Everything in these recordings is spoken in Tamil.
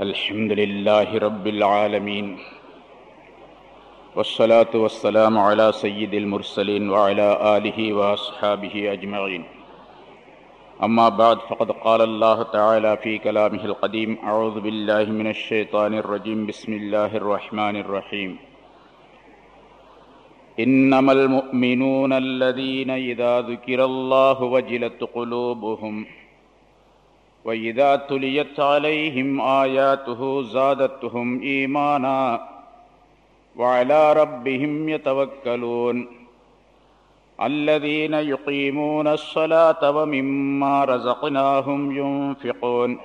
الحمد لله رب العالمين والصلاة والسلام على سيد المرسلين وعلى آله وأصحابه أجمعين. أما بعد فقد قال الله تعالى في كلامه القديم أعوذ بالله من الشيطان الرجيم بسم الله الرحمن الرحيم. إنما المؤمنون الذين إذا ذكر الله وجلت قلوبهم وإذا تليت عليهم آياته زادتهم إيمانا وعلى ربهم يتوكلون الذين يقيمون الصلاة ومما رزقناهم ينفقون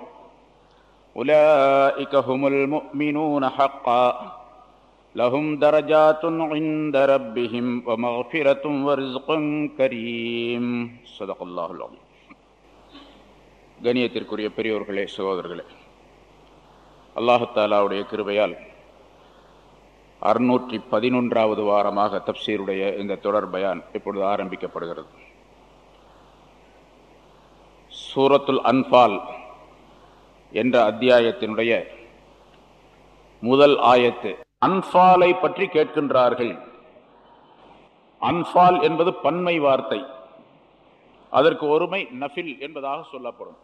أولئك هم المؤمنون حقا لهم درجات عند ربهم ومغفرة ورزق كريم صدق الله العظيم. கணியத்திற்குரிய பெரியோர்களே சகோதரர்களே அல்லாஹாலாவுடைய கிருபையால் அறுநூற்றி பதினொன்றாவது வாரமாக தப்சீருடைய இந்த தொடர் பயான் இப்பொழுது ஆரம்பிக்கப்படுகிறது. சூரத்துல் அன்பால் என்ற அத்தியாயத்தினுடைய முதல் ஆயத்து அன்பாலை பற்றி கேட்கின்றார்கள். அன்பால் என்பது பன்மை வார்த்தை அதற்கு ஒருமை நஃபில் என்பதாக சொல்லப்படும்.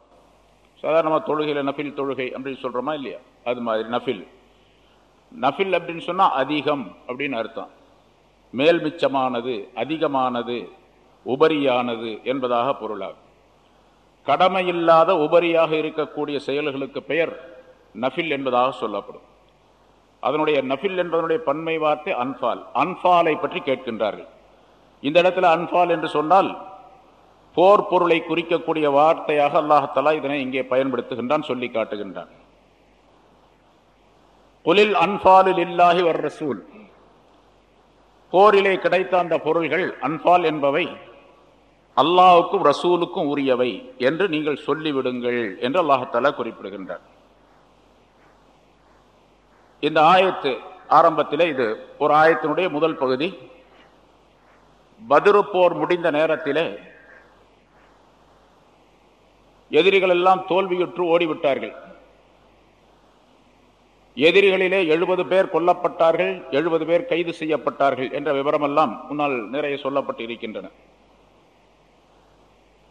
சாதாரணமாக தொழுகையில் நஃபில் தொழுகை அப்படின்னு சொல்கிறோமா இல்லையா? அது மாதிரி நஃபில். நஃபில் அப்படின்னு சொன்னால் அதிகம் அப்படின்னு அர்த்தம். மேல் மிச்சமானது அதிகமானது உபரியானது என்பதாக பொருளாகும். கடமையில்லாத உபரியாக இருக்கக்கூடிய செயல்களுக்கு பெயர் நஃபில் என்பதாக சொல்லப்படும். அதனுடைய நஃபில் என்பதனுடைய பன்மை வார்த்தை அன்பால் அன்பாலை பற்றி கேட்கின்றார்கள். இந்த இடத்துல அன்பால் என்று சொன்னால் போர் பொருளை குறிக்கக்கூடிய வார்த்தையாக அல்லாஹலா இதனை இங்கே பயன்படுத்துகின்றான் சொல்லி காட்டுகின்றான். குலில் அன்பாலில் இல்லாஹி வர் ரசூல். போரிலே கிடைத்த அந்த பொருள்கள் அன்பால் என்பவை அல்லாவுக்கும் ரசூலுக்கும் உரியவை என்று நீங்கள் சொல்லிவிடுங்கள் என்று அல்லாஹாலா குறிப்பிடுகின்றார் இந்த ஆயத்து ஆரம்பத்தில் இது ஒரு ஆயத்தினுடைய முதல் பகுதி. பதிரு போர் முடிந்த நேரத்திலே எதிரிகள் எல்லாம் தோல்வியுற்று ஓடிவிட்டார்கள். எதிரிகளிலே எழுபது பேர் கொல்லப்பட்டார்கள் எழுபது பேர் கைது செய்யப்பட்டார்கள் என்ற விவரமெல்லாம் முன்னால் நிறைய சொல்லப்பட்டு இருக்கின்றன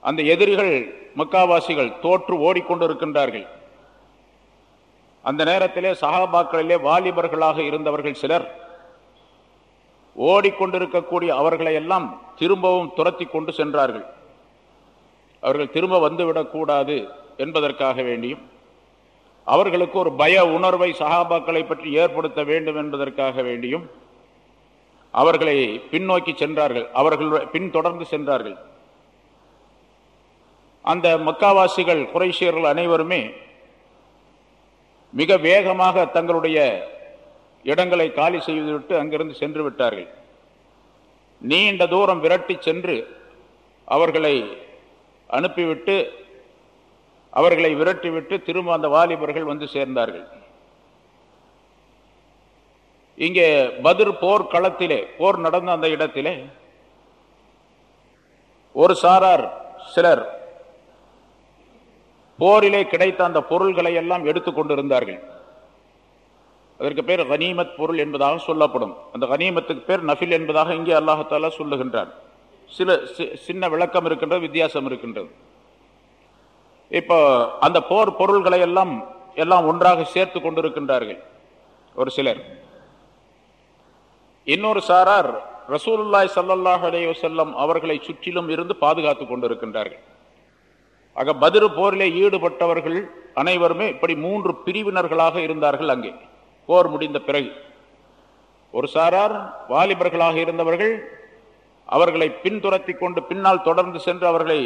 அந்த எதிரிகள் மக்காவாசிகள் தோற்று ஓடிக்கொண்டிருக்கின்றார்கள். அந்த நேரத்திலே சகாபாக்களிலே வாலிபர்களாக இருந்தவர்கள் சிலர் ஓடிக்கொண்டிருக்கக்கூடிய அவர்களை எல்லாம் திரும்பவும் துரத்தி கொண்டு சென்றார்கள். அவர்கள் திரும்ப வந்துவிடக்கூடாது என்பதற்காக வேண்டியும் அவர்களுக்கு ஒரு பய உணர்வை சகாபாக்களை பற்றி ஏற்படுத்த வேண்டும் என்பதற்காக வேண்டியும் அவர்களை பின்னோக்கி சென்றார்கள் அவர்கள் பின்தொடர்ந்து சென்றார்கள். அந்த மக்காவாசிகள் குறைசியர்கள் அனைவருமே மிக வேகமாக தங்களுடைய இடங்களை காலி செய்துவிட்டு அங்கிருந்து சென்று விட்டார்கள் நீண்ட தூரம் விரட்டி சென்று அவர்களை அனுப்பிவிட்டு அவர்களை விரட்டிவிட்டு திரும்ப அந்த வாலிபர்கள் வந்து சேர்ந்தார்கள். இங்கே பதிர் போர் களத்திலே போர் நடந்த அந்த இடத்திலே ஒரு சாரார் சிலர் போரிலே கிடைத்த அந்த பொருள்களை எல்லாம் எடுத்துக்கொண்டிருந்தார்கள் அதற்கு பேர் கனீமத் பொருள் என்பதாக சொல்லப்படும். அந்த கனீமத்துக்கு பேர் நஃபில் என்பதாக இங்கே அல்லாஹாலா சொல்லுகின்றான். சில சின்ன விளக்கம் இருக்கின்றது வித்தியாசம் இருக்கின்றது. இப்போ அந்த போர் பொருள்களை எல்லாம் எல்லாம் ஒன்றாக சேர்த்து கொண்டிருக்கின்றார்கள் ஒரு சிலர். இன்னொரு சாரார் ரசூலுல்லாய் சல்லாஹ் அலே செல்லம் அவர்களை சுற்றிலும் இருந்து பாதுகாத்து கொண்டிருக்கின்றார்கள். ஆக பதிரு போரிலே ஈடுபட்டவர்கள் அனைவருமே இப்படி மூன்று பிரிவினர்களாக இருந்தார்கள் அங்கே. போர் முடிந்த பிறகு. ஒரு சாரார் வாலிபர்களாக இருந்தவர்கள் அவர்களை பின்துரத்தி கொண்டு பின்னால் தொடர்ந்து சென்று அவர்களை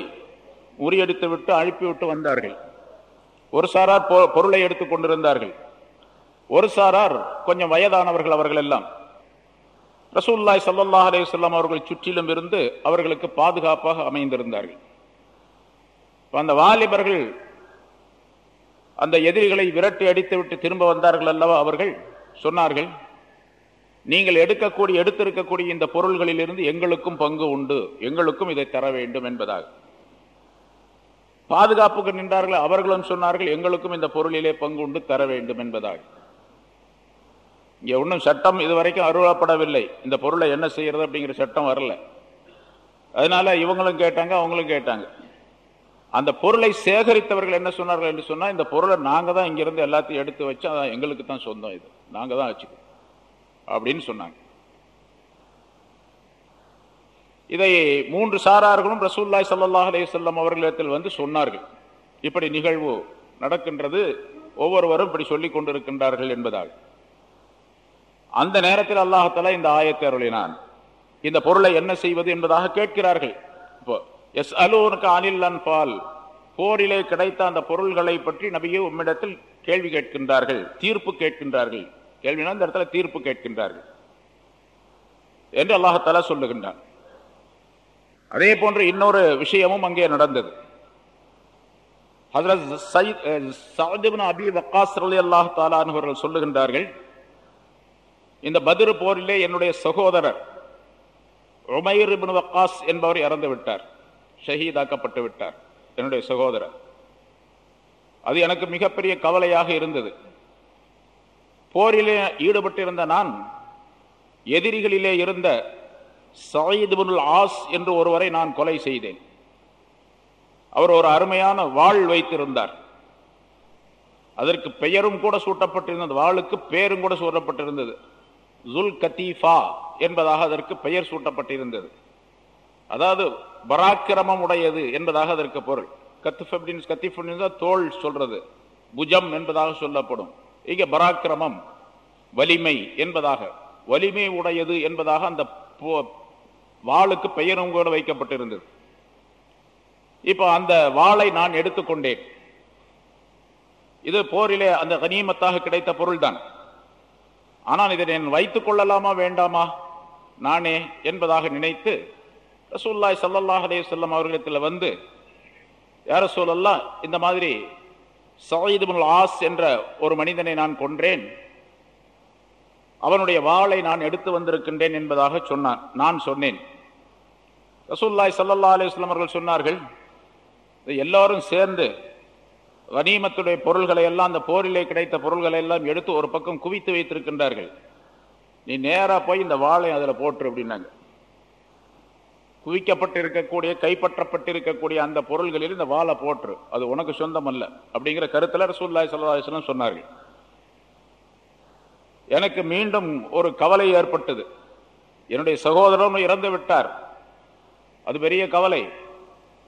முறியடித்து விட்டு அழுப்பிவிட்டு வந்தார்கள். ஒரு சாரார் பொருளை எடுத்துக் கொண்டிருந்தார்கள். ஒரு சாரார் கொஞ்சம் வயதானவர்கள் அவர்கள் எல்லாம் ரசூல்லாய் சல்லா அலேஸ்லாம் அவர்கள் சுற்றிலும் இருந்து அவர்களுக்கு பாதுகாப்பாக அமைந்திருந்தார்கள். அந்த வாலிபர்கள் அந்த எதிரிகளை விரட்டி அடித்து விட்டு திரும்ப வந்தார்கள் அல்லவா அவர்கள்? சொன்னார்கள் நீங்கள் எடுக்கக்கூடிய எடுத்திருக்கக்கூடிய இந்த பொருள்களிலிருந்து எங்களுக்கும் பங்கு உண்டு. எங்களுக்கும் இதை தர வேண்டும் என்பதாக. பாதுகாப்புக்கு நின்றார்கள் அவர்களும் சொன்னார்கள் எங்களுக்கும் இந்த பொருளிலே பங்கு உண்டு தர வேண்டும் என்பதாக. இங்கே ஒன்றும் சட்டம் இதுவரைக்கும் அருளப்படவில்லை இந்த பொருளை என்ன செய்யறது அப்படிங்கிற சட்டம் வரல. அதனால இவங்களும் கேட்டாங்க அவங்களும் கேட்டாங்க. அந்த பொருளை சேகரித்தவர்கள் என்ன சொன்னார்கள் என்று சொன்னா இந்த பொருளை நாங்க தான் இங்கிருந்து எல்லாத்தையும் எடுத்து வச்சு அதான் எங்களுக்கு தான் சொந்தம் இது. நாங்க தான் வச்சுக்கோம் அப்படின்னு சொன்னாங்க. இதை மூன்று சாரார்களும் ரசூல்லாய் சல்லாஹ் அலையம் அவர்களிடத்தில் வந்து சொன்னார்கள். இப்படி நிகழ்வு நடக்கின்றது ஒவ்வொருவரும் இப்படி சொல்லிக் கொண்டிருக்கின்றார்கள் என்பதாக அந்த நேரத்தில் அல்லாஹால இந்த ஆயத்தை அருளினான். இந்த பொருளை என்ன செய்வது என்பதாக கேட்கிறார்கள். இப்போ எஸ் அலூனுக்கு அனில் அன்பால் போரிலே கிடைத்த அந்த பொருள்களை பற்றி நபியே உம்மிடத்தில் கேள்வி கேட்கின்றார்கள் தீர்ப்பு கேட்கின்றார்கள். கேள்வினா இந்த இடத்துல தீர்ப்பு கேட்கின்றார்கள். என்று அல்லாஹத்தாலா சொல்லுகின்றான். அதே போன்று இன்னொரு விஷயமும் அங்கே நடந்தது. அபி வக்காஸ் அல்லாஹ் தாலான் சொல்லுகின்றார்கள் இந்த பதிரு போரிலே என்னுடைய சகோதரர் உமைர் இபின் வக்காஸ் என்பவர் இறந்து விட்டார் ஷஹீதாக்கப்பட்டு விட்டார் என்னுடைய சகோதரர். அது எனக்கு மிகப்பெரிய கவலையாக இருந்தது. போரிலே ஈடுபட்டிருந்த நான் எதிரிகளிலே இருந்த சயீத் ஆஸ் என்று ஒருவரை நான் கொலை செய்தேன். அவர் ஒரு அருமையான வாழ் வைத்திருந்தார். அதற்கு பெயரும் கூட சூட்டப்பட்டிருந்தது வாளுக்கு பேரும் கூட சூட்டப்பட்டிருந்தது. ஜுல் கத்தீஃபா என்பதாக அதற்கு பெயர் சூட்டப்பட்டிருந்தது. அதாவது பராக்கிரமம் உடையது என்பதாக அதற்கு பொருள். கத்து அப்படின்னு தோல் சொல்றது புஜம் என்பதாக சொல்லப்படும். இங்க பராக்கிரமம் வலிமை என்பதாக வலிமை உடையது என்பதாக அந்த வாளுக்கு பெயரும் கூட வைக்கப்பட்டிருந்தது. இப்போ அந்த வாளை நான் எடுத்துக்கொண்டேன். இது போரிலே அந்த கனிமத்தாக கிடைத்த பொருள்தான். ஆனால் இதை நான் வைத்துக் கொள்ளலாமா வேண்டாமா? நானே என்பதாக நினைத்து ரசூல்லாய் சல்லாஹ் அலே செல்லம் அவர்களிடத்தில் வந்து யார சூழல்லாம் இந்த மாதிரி சயீதுபுல் ஆஸ் என்ற ஒரு மனிதனை நான் கொன்றேன். அவனுடைய வாளை நான் எடுத்து வந்திருக்கின்றேன் என்பதாக சொன்னான். நான் சொன்னேன். ரசூல்லாய் சல்லா அலிஸ்லாம் அவர்கள் சொன்னார்கள் எல்லாரும் சேர்ந்து வனீமத்துடைய பொருள்களை எல்லாம் அந்த போரிலே கிடைத்த பொருள்களை எல்லாம் எடுத்து ஒரு பக்கம் குவித்து வைத்திருக்கின்றார்கள். நீ நேராக போய் இந்த வாளை அதில் போட்டு அப்படின்னாங்க. குவிக்கப்பட்டிருக்கக்கூடிய கைப்பற்றப்பட்டிருக்கக்கூடிய அந்த பொருள்களில் இந்த வாழை போட்டுரு. அது உனக்கு சொந்தம் அல்ல அப்படிங்கிற கருத்தில் ரசூல்லாய் சல்லாஹம் சொன்னார்கள். எனக்கு மீண்டும் ஒரு கவலை ஏற்பட்டது. என்னுடைய சகோதரனும் இறந்து விட்டார். அது பெரிய கவலை.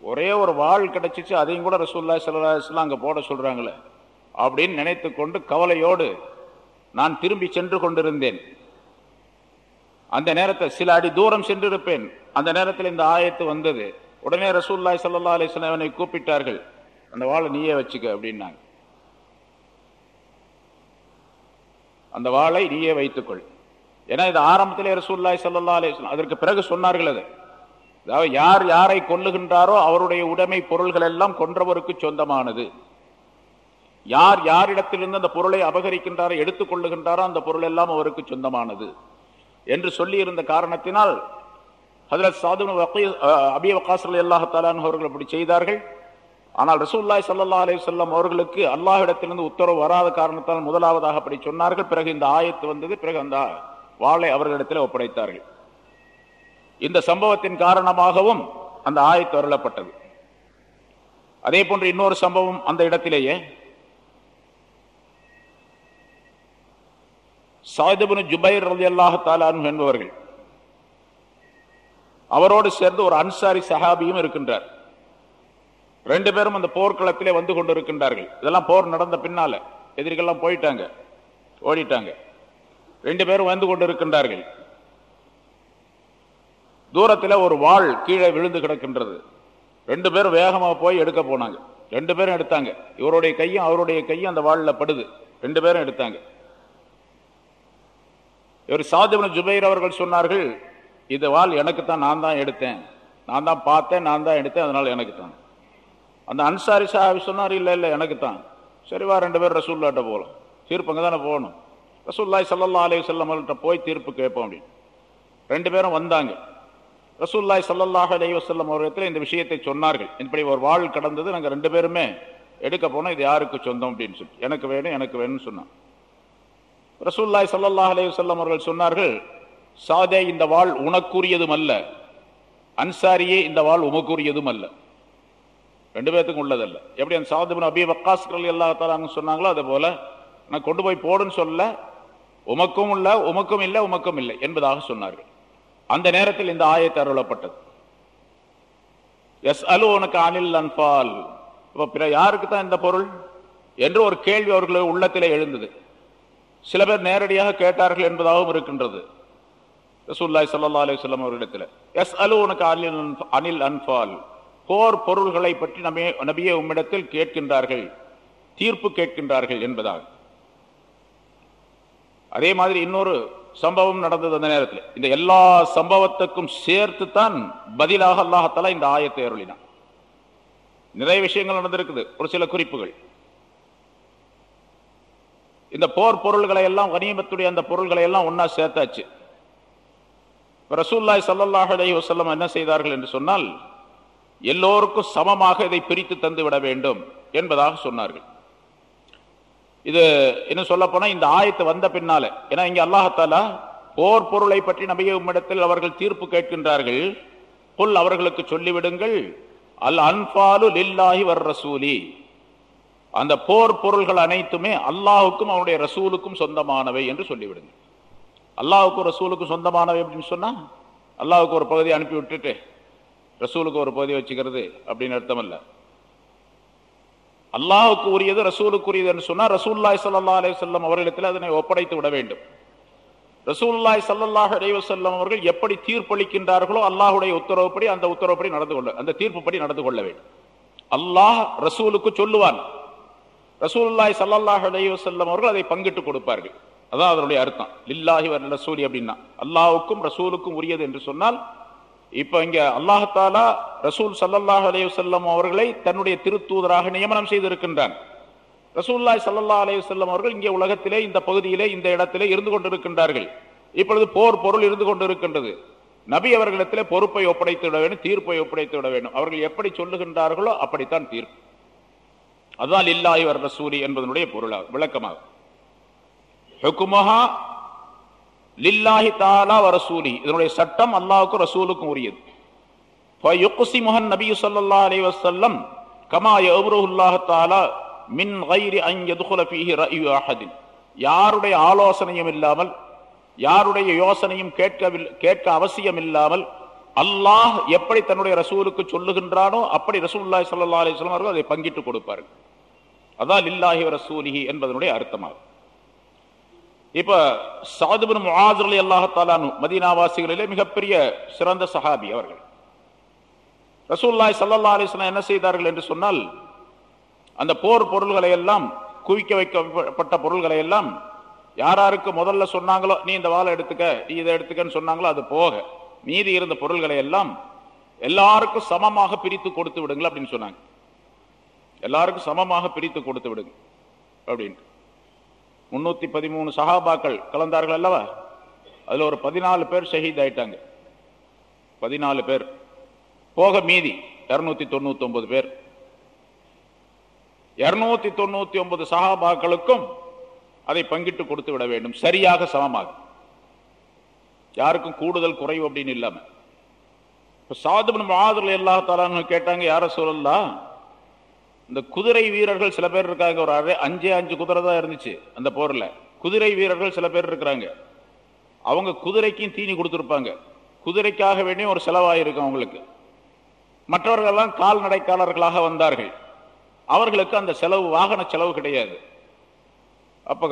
ஒரே ஒரு வாழ் கிடைச்சிச்சு அதையும் கூட ரசூல்லாய் சல்லாஹ் அங்கே போட சொல்கிறாங்களே அப்படின்னு நினைத்து கொண்டு கவலையோடு நான் திரும்பி சென்று கொண்டிருந்தேன். அந்த நேரத்தில் சில அடி தூரம் சென்றிருப்பேன். அந்த நேரத்தில் இந்த ஆயத்து வந்தது. உடனே ரசூல்லாய் சல்லா அலிஸ்லாமனை கூப்பிட்டார்கள். அந்த வாழை நீயே வச்சுக்க அப்படின்னாங்க. அந்த வாளை நீயே வைத்துக்கொள். ஏன்னா இது ஆரம்பத்திலே ரசூல்லாய் சல்லா அலிஸ்லாம் அதற்கு பிறகு சொன்னார்கள் அது. அதாவது யார் யாரை கொல்லுகின்றாரோ அவருடைய உடைமை பொருள்கள் எல்லாம் கொன்றவருக்கு சொந்தமானது. யார் யாரிடத்திலிருந்து அந்த பொருளை அபகரிக்கின்றாரோ எடுத்துக் கொள்ளுகின்றாரோ அந்த பொருள் எல்லாம் அவருக்கு சொந்தமானது. என்று சொல்லியிருந்த காரணத்தினால் ஹதரத் சாது அபி வக்காஸ் அல்லாஹாலான் அவர்கள் அப்படி செய்தார்கள். ஆனால் ரசூல்லாய் சல்லா அலி சொல்லம் அவர்களுக்கு அல்லாஹிடத்திலிருந்து உத்தரவு வராத காரணத்தால் முதலாவதாக அப்படி சொன்னார்கள். பிறகு இந்த ஆயத்து வந்தது. பிறகு அந்த வாளை அவர்களிடத்தில் ஒப்படைத்தார்கள். இந்த சம்பவத்தின் காரணமாகவும் அந்த ஆயத்து அருளப்பட்டது. அதே போன்று இன்னொரு சம்பவம் அந்த இடத்திலேயே. சாயிதபுன் ஜுபைர் ரதி அல்லாஹ் என்பவர்கள். அவரோடு சேர்ந்து ஒரு அன்சாரி சஹாபியும் இருக்கின்றார். ரெண்டு பேரும் அந்த போர்க்களத்திலே வந்து கொண்டிருக்கின்றார்கள். இதெல்லாம் போர் நடந்த பின்னால எதிரிகள்லாம் போயிட்டாங்க ஓடிட்டாங்க. ரெண்டு பேரும் வந்து கொண்டிருக்கின்றார்கள். தூரத்தில் ஒரு வாள் கீழே விழுந்து கிடக்கின்றது. ரெண்டு பேரும் வேகமாக போய் எடுக்க போனாங்க. ரெண்டு பேரும் எடுத்தாங்க. இவருடைய கையும் அவருடைய கையும் அந்த வாளில் படுது. ரெண்டு பேரும் எடுத்தாங்க. இவர் சாதிபன் ஜுபைர் அவர்கள் சொன்னார்கள் இது வாள் எனக்கு தான் நான் தான் எடுத்தேன். நான் தான் பார்த்தேன் நான் தான் எடுத்தேன் அதனால் எனக்கு தான் அந்த அன்சாரி சாஹாபி சொன்னார் இல்லை இல்லை எனக்கு தான் சரிவா ரெண்டு பேரும் ரசூல்லாட்ட போகலாம் தீர்ப்பு அங்கே தானே போகணும். ரசூல்லாய் சல்லா அலி செல்லமல்கிட்ட போய் தீர்ப்பு கேட்போம் அப்படின்னு. ரெண்டு பேரும் வந்தாங்க. ரசூல்லாய் சல்லல்லாஹ் அலி வல்லம் அவர்களிடத்தில் இந்த விஷயத்தை சொன்னார்கள். இப்படி ஒரு வாழ் கடந்தது நாங்கள் ரெண்டு பேருமே எடுக்க போனோம் இது யாருக்கு சொந்தம்? அப்படின்னு சொல்லி. எனக்கு வேணும் எனக்கு வேணும்னு சொன்னான். ரசூல்லாய் சல்லாஹ் அலைஹி அவர்கள் சொன்னார்கள் சாதே இந்த வாழ் உனக்குரியதும் அல்ல அன்சாரியே இந்த வாழ் உமக்குரியதும் அல்ல ரெண்டு பேர்த்துக்கும் உள்ளதல்ல. எப்படி அந்த சாதுபின் அபி வக்காஸ் எல்லா சொன்னாங்களோ அதே போல நான் கொண்டு போய் போடுன்னு சொல்ல உமக்கும் உள்ள உமக்கும் இல்லை உமக்கும் இல்லை என்பதாக சொன்னார்கள். அந்த நேரத்தில் இந்த ஆயத்தை அருளப்பட்டது. எஸ் அலு உனக்கு அனில் அன்பால் இப்போ பிற யாருக்கு தான் இந்த பொருள்? என்று ஒரு கேள்வி அவர்களுடைய உள்ளத்திலே எழுந்தது. சில பேர் நேரடியாக கேட்டார்கள் என்பதாகவும் இருக்கின்றது. ரசூல்லாய் சல்லா அலுவலம் அவர்களிடத்தில் எஸ் அலு உனக்கு அனில் அனில் அன்பால் போர் பொருள்களை பற்றி நபே நபியே உம்மிடத்தில் கேட்கின்றார்கள் தீர்ப்பு கேட்கின்றார்கள் என்பதாக. அதே மாதிரி இன்னொரு சம்பவம் நடந்தது அந்த நேரத்தில். இந்த எல்லா சம்பவத்துக்கும் சேர்த்து தான் பதிலாக அல்லாஹத்தாலா இந்த ஆயத்தை அருளினான். நிறைய விஷயங்கள் நடந்திருக்குது ஒரு சில குறிப்புகள். இந்த போர் பொருள்களை எல்லாம் கனிமத்துடைய அந்த பொருள்களை எல்லாம் ஒன்னா சேர்த்தாச்சு ரசூல்லாய் ஸல்லல்லாஹு அலைஹி என்ன செய்தார்கள் என்று சொன்னால் எல்லோருக்கும் சமமாக இதை பிரித்து தந்து விட வேண்டும் என்பதாக சொன்னார்கள். இது என்ன சொல்ல போனால் இந்த ஆயத்து வந்த பின்னால ஏன்னா இங்க அல்லாஹாலா போர் பொருளை பற்றி நபிய உம்மிடத்தில் அவர்கள் தீர்ப்பு கேட்கின்றார்கள். புல் அவர்களுக்கு சொல்லிவிடுங்கள் அல் அன்பாலு லில்லாஹி வர் ரசூலி அந்த போர் பொருள்கள் அனைத்துமே அல்லாஹுக்கும் அவனுடைய ரசூலுக்கும் சொந்தமானவை என்று சொல்லிவிடுங்க. அல்லாஹுக்கும் ரசூலுக்கும் சொந்தமானவை அப்படின்னு சொன்னா அல்லாஹுக்கு ஒரு பகுதியை அனுப்பி விட்டுட்டு ரசூலுக்கு ஒரு பகுதி வச்சுக்கிறது அப்படின்னு அர்த்தம் இல்லை. அல்லாஹுக்கு உரியது ரசூலுக்கு உரியது என்று சொன்னா ரசூல்லாய் சல்லா அலைஹி அவர்களிடத்தில் அதனை ஒப்படைத்து விட வேண்டும். ரசூல்லாய் சல்லல்லாஹ் அலைவசல்லம் அவர்கள் எப்படி தீர்ப்பளிக்கின்றார்களோ அல்லாஹுடைய உத்தரவுப்படி அந்த உத்தரவுப்படி நடந்து கொள்ள அந்த தீர்ப்புப்படி நடந்து கொள்ள வேண்டும். அல்லாஹ் ரசூலுக்கு சொல்லுவான் ரசூலுல்லாஹி சல்லாஹ் அலைஹி வஸல்லம் அவர்கள் அதை பங்கிட்டு கொடுப்பார்கள். அதான் அதனுடைய அர்த்தம். லில்லாஹி வ ரசூலி அப்படின்னா. அல்லாவுக்கும் ரசூலுக்கும் உரியது என்று சொன்னால் இப்ப இங்க அல்லாஹாலா ரசூல் சல்லல்லாஹ் அலைஹி வஸல்லம் அவர்களை தன்னுடைய திருத்தூதராக நியமனம் செய்திருக்கின்றான். ரசூல்லாய் ஸல்லல்லாஹு அலைஹி வஸல்லம் அவர்கள் இங்கே உலகத்திலே இந்த பகுதியிலே இந்த இடத்திலே இருந்து கொண்டிருக்கின்றார்கள். இப்பொழுது போர் பொருள் இருந்து கொண்டிருக்கின்றது. நபி அவர்களிடத்திலே பொறுப்பை ஒப்படைத்து விட வேண்டும் தீர்ப்பை ஒப்படைத்து விட வேண்டும். அவர்கள் எப்படி சொல்லுகின்றார்களோ அப்படித்தான் தீர்ப்பு. அதுதான் இல்லாஹி வர் ரசூலி என்பதனுடைய பொருளாகும் விளக்கமாகும். ஹெக்குமஹா லில்லாஹி தாலா வரசூலி இதனுடைய சட்டம் அல்லாவுக்கும் ரசூலுக்கும் உரியது. ஃபயுக்சி முஹன் நபி ஸல்லல்லாஹு அலைஹி வஸல்லம் கமா யவ்ருஹுல்லாஹு தஆலா மின் வைரி அன் யதுகுல ஃபீஹி யாருடைய ஆலோசனையும் இல்லாமல் யாருடைய யோசனையும் கேட்க கேட்க அவசியம் இல்லாமல் அல்லாஹ் எப்படி தன்னுடைய ரசூலுக்கு சொல்லுகின்றானோ அப்படி ரசூல்லாய் சல்லா அலிஸ்லாம் அவர்கள் அதை பங்கிட்டு கொடுப்பார்கள். அதான் லில்லாஹி ரசூலிஹி என்பதனுடைய அர்த்தமாகும். இப்ப சாதுபின் முஆஸ் அலி தஆலா மதீனாவாசிகளிலே மிகப்பெரிய சிறந்த சஹாபி அவர்கள். ரசூல்லாய் சல்லா அலிஸ்லாம் என்ன செய்தார்கள் என்று சொன்னால் அந்த போர் பொருள்களை எல்லாம் குவிக்க வைக்கப்பட்ட பொருள்களை எல்லாம் யாராருக்கு முதல்ல சொன்னாங்களோ நீ இந்த வாழை எடுத்துக்க நீ இதை எடுத்துக்கன்னு சொன்னாங்களோ அது போக மீதி இருந்த பொருள்களை எல்லாம் எல்லாருக்கும் சமமாக பிரித்து கொடுத்து விடுங்கள் அப்படின்னு சொன்னாங்க. எல்லாருக்கும் சமமாக பிரித்து கொடுத்து விடுங்க அப்படின்ட்டு. முன்னூத்தி பதிமூணு சஹாபாக்கள் கலந்தார்கள் அல்லவா? அதுல ஒரு பதினாலு பேர் ஷஹீத் ஆயிட்டாங்க. பதினாலு பேர். போக மீதி இருநூத்தி தொண்ணூத்தி ஒன்பது பேர். இருநூத்தி தொண்ணூத்தி ஒன்பது சகாபாக்களுக்கும் அதை பங்கிட்டு கொடுத்து விட வேண்டும். சரியாக சமமாக யாருக்கும் கூடுதல் குறைவு அப்படின்னு இல்லாமல் இப்போ சாதுபின் மாதிரி எல்லா தாலான்னு கேட்டாங்க யாரை சொல்லலாம் இந்த குதிரை வீரர்கள் சில பேர் இருக்காங்க. ஒரு அரை அஞ்சே அஞ்சு குதிரை தான் இருந்துச்சு அந்த போரில். குதிரை வீரர்கள் சில பேர் இருக்கிறாங்க. அவங்க குதிரைக்கும் தீனி கொடுத்துருப்பாங்க. குதிரைக்காக வேண்டியும் ஒரு செலவாயிருக்கும் அவங்களுக்கு. மற்றவர்கள் எல்லாம் கால்நடைக்காரர்களாக வந்தார்கள். அவர்களுக்கு அந்த செலவு வாகன செலவு கிடையாது. அப்போ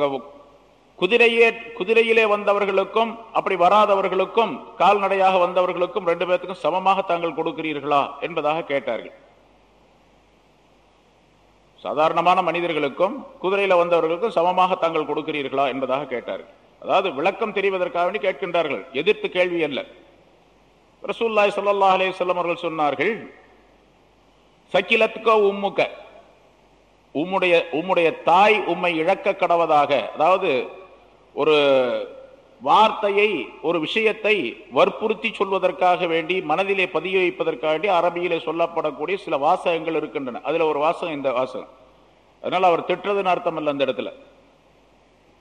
குதிரையே குதிரையிலே வந்தவர்களுக்கும் அப்படி வராதவர்களுக்கும் கால்நடையாக வந்தவர்களுக்கும் ரெண்டு பேர்த்துக்கும் சமமாக தாங்கள் கொடுக்கிறீர்களா என்பதாக கேட்டார்கள். சாதாரணமான மனிதர்களுக்கும் குதிரையில வந்தவர்களுக்கும் சமமாக தாங்கள் கொடுக்கிறீர்களா என்பதாக கேட்டார்கள். அதாவது விளக்கம் தெரிவதற்காக வேண்டி கேட்கின்றார்கள். எதிர்த்து கேள்வி அல்ல. ரசூல்லாய் சொல்லா அலே சொல்லம் அவர்கள் சொன்னார்கள் சக்கிலத்துக்கோ உம்முக்க. உம்முடைய உம்முடைய தாய் உம்மை இழக்க கடவதாக அதாவது ஒரு வார்த்தையை ஒரு விஷயத்தை வற்புறுத்தி சொல்வதற்காக வேண்டி மனதிலே பதிய வைப்பதற்காக வேண்டி அரபியிலே சொல்லப்படக்கூடிய சில வாசகங்கள் இருக்கின்றன. அதுல ஒரு வாசகம் இந்த வாசகம். அதனால அவர் திட்டுறதுன்னு அர்த்தம் இல்லை அந்த இடத்துல.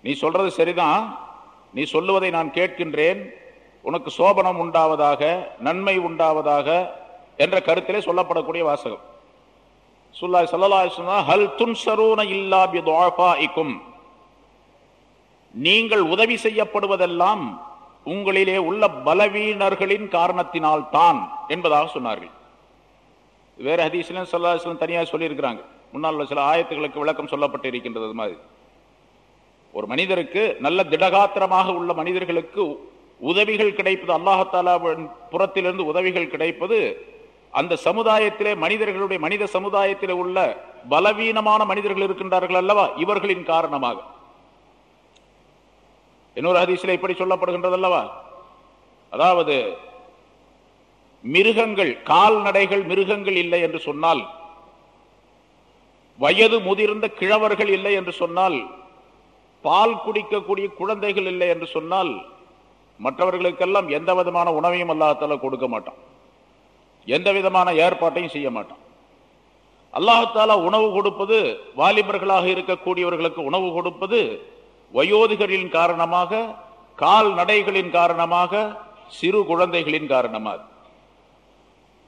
நீ சொல்றது சரிதான். நீ சொல்லுவதை நான் கேட்கின்றேன். உனக்கு சோபனம் உண்டாவதாக நன்மை உண்டாவதாக என்ற கருத்திலே சொல்லப்படக்கூடிய வாசகம். சுல்லாய் சல்லா ஹல் துன்சரூன இல்லா பிதுஆஃபாஇக்கும். நீங்கள் உதவி செய்யப்படுவதெல்லாம் உங்களிலே உள்ள பலவீனர்களின் காரணத்தினால் தான் என்பதாக சொன்னார்கள். வேற ஹதீஸ்லையும் சல்லாஹம் தனியாக சொல்லியிருக்கிறாங்க. முன்னால் சில ஆயத்துகளுக்கு விளக்கம் சொல்லப்பட்டு இருக்கின்றது மாதிரி. ஒரு மனிதருக்கு நல்ல திடகாத்திரமாக உள்ள மனிதர்களுக்கு உதவிகள் கிடைப்பது அல்லாஹாலாவின் புறத்திலிருந்து உதவிகள் கிடைப்பது அந்த சமுதாயத்திலே மனிதர்களுடைய மனித சமுதாயத்திலே உள்ள பலவீனமான மனிதர்கள் இருக்கின்றார்கள் அல்லவா? இவர்களின் காரணமாக. இன்னொரு ஹதீஸில் இப்படி சொல்லப்படுகின்றது அல்லவா அதாவது மிருகங்கள் கால்நடைகள் மிருகங்கள் இல்லை என்று சொன்னால் வயது முதிர்ந்த கிழவர்கள் இல்லை என்று சொன்னால் பால் குடிக்கக்கூடிய குழந்தைகள் இல்லை என்று சொன்னால் மற்றவர்களுக்கெல்லாம் எந்த விதமான உணவையும் அல்லாஹால கொடுக்க மாட்டான். எந்த விதமான ஏற்பாட்டையும் செய்ய மாட்டான். அல்லாஹால உணவு கொடுப்பது வாலிபர்களாக இருக்கக்கூடியவர்களுக்கு உணவு கொடுப்பது வயோதிகரின் காரணமாக கால்நடைகளின் காரணமாக சிறு குழந்தைகளின் காரணமாக.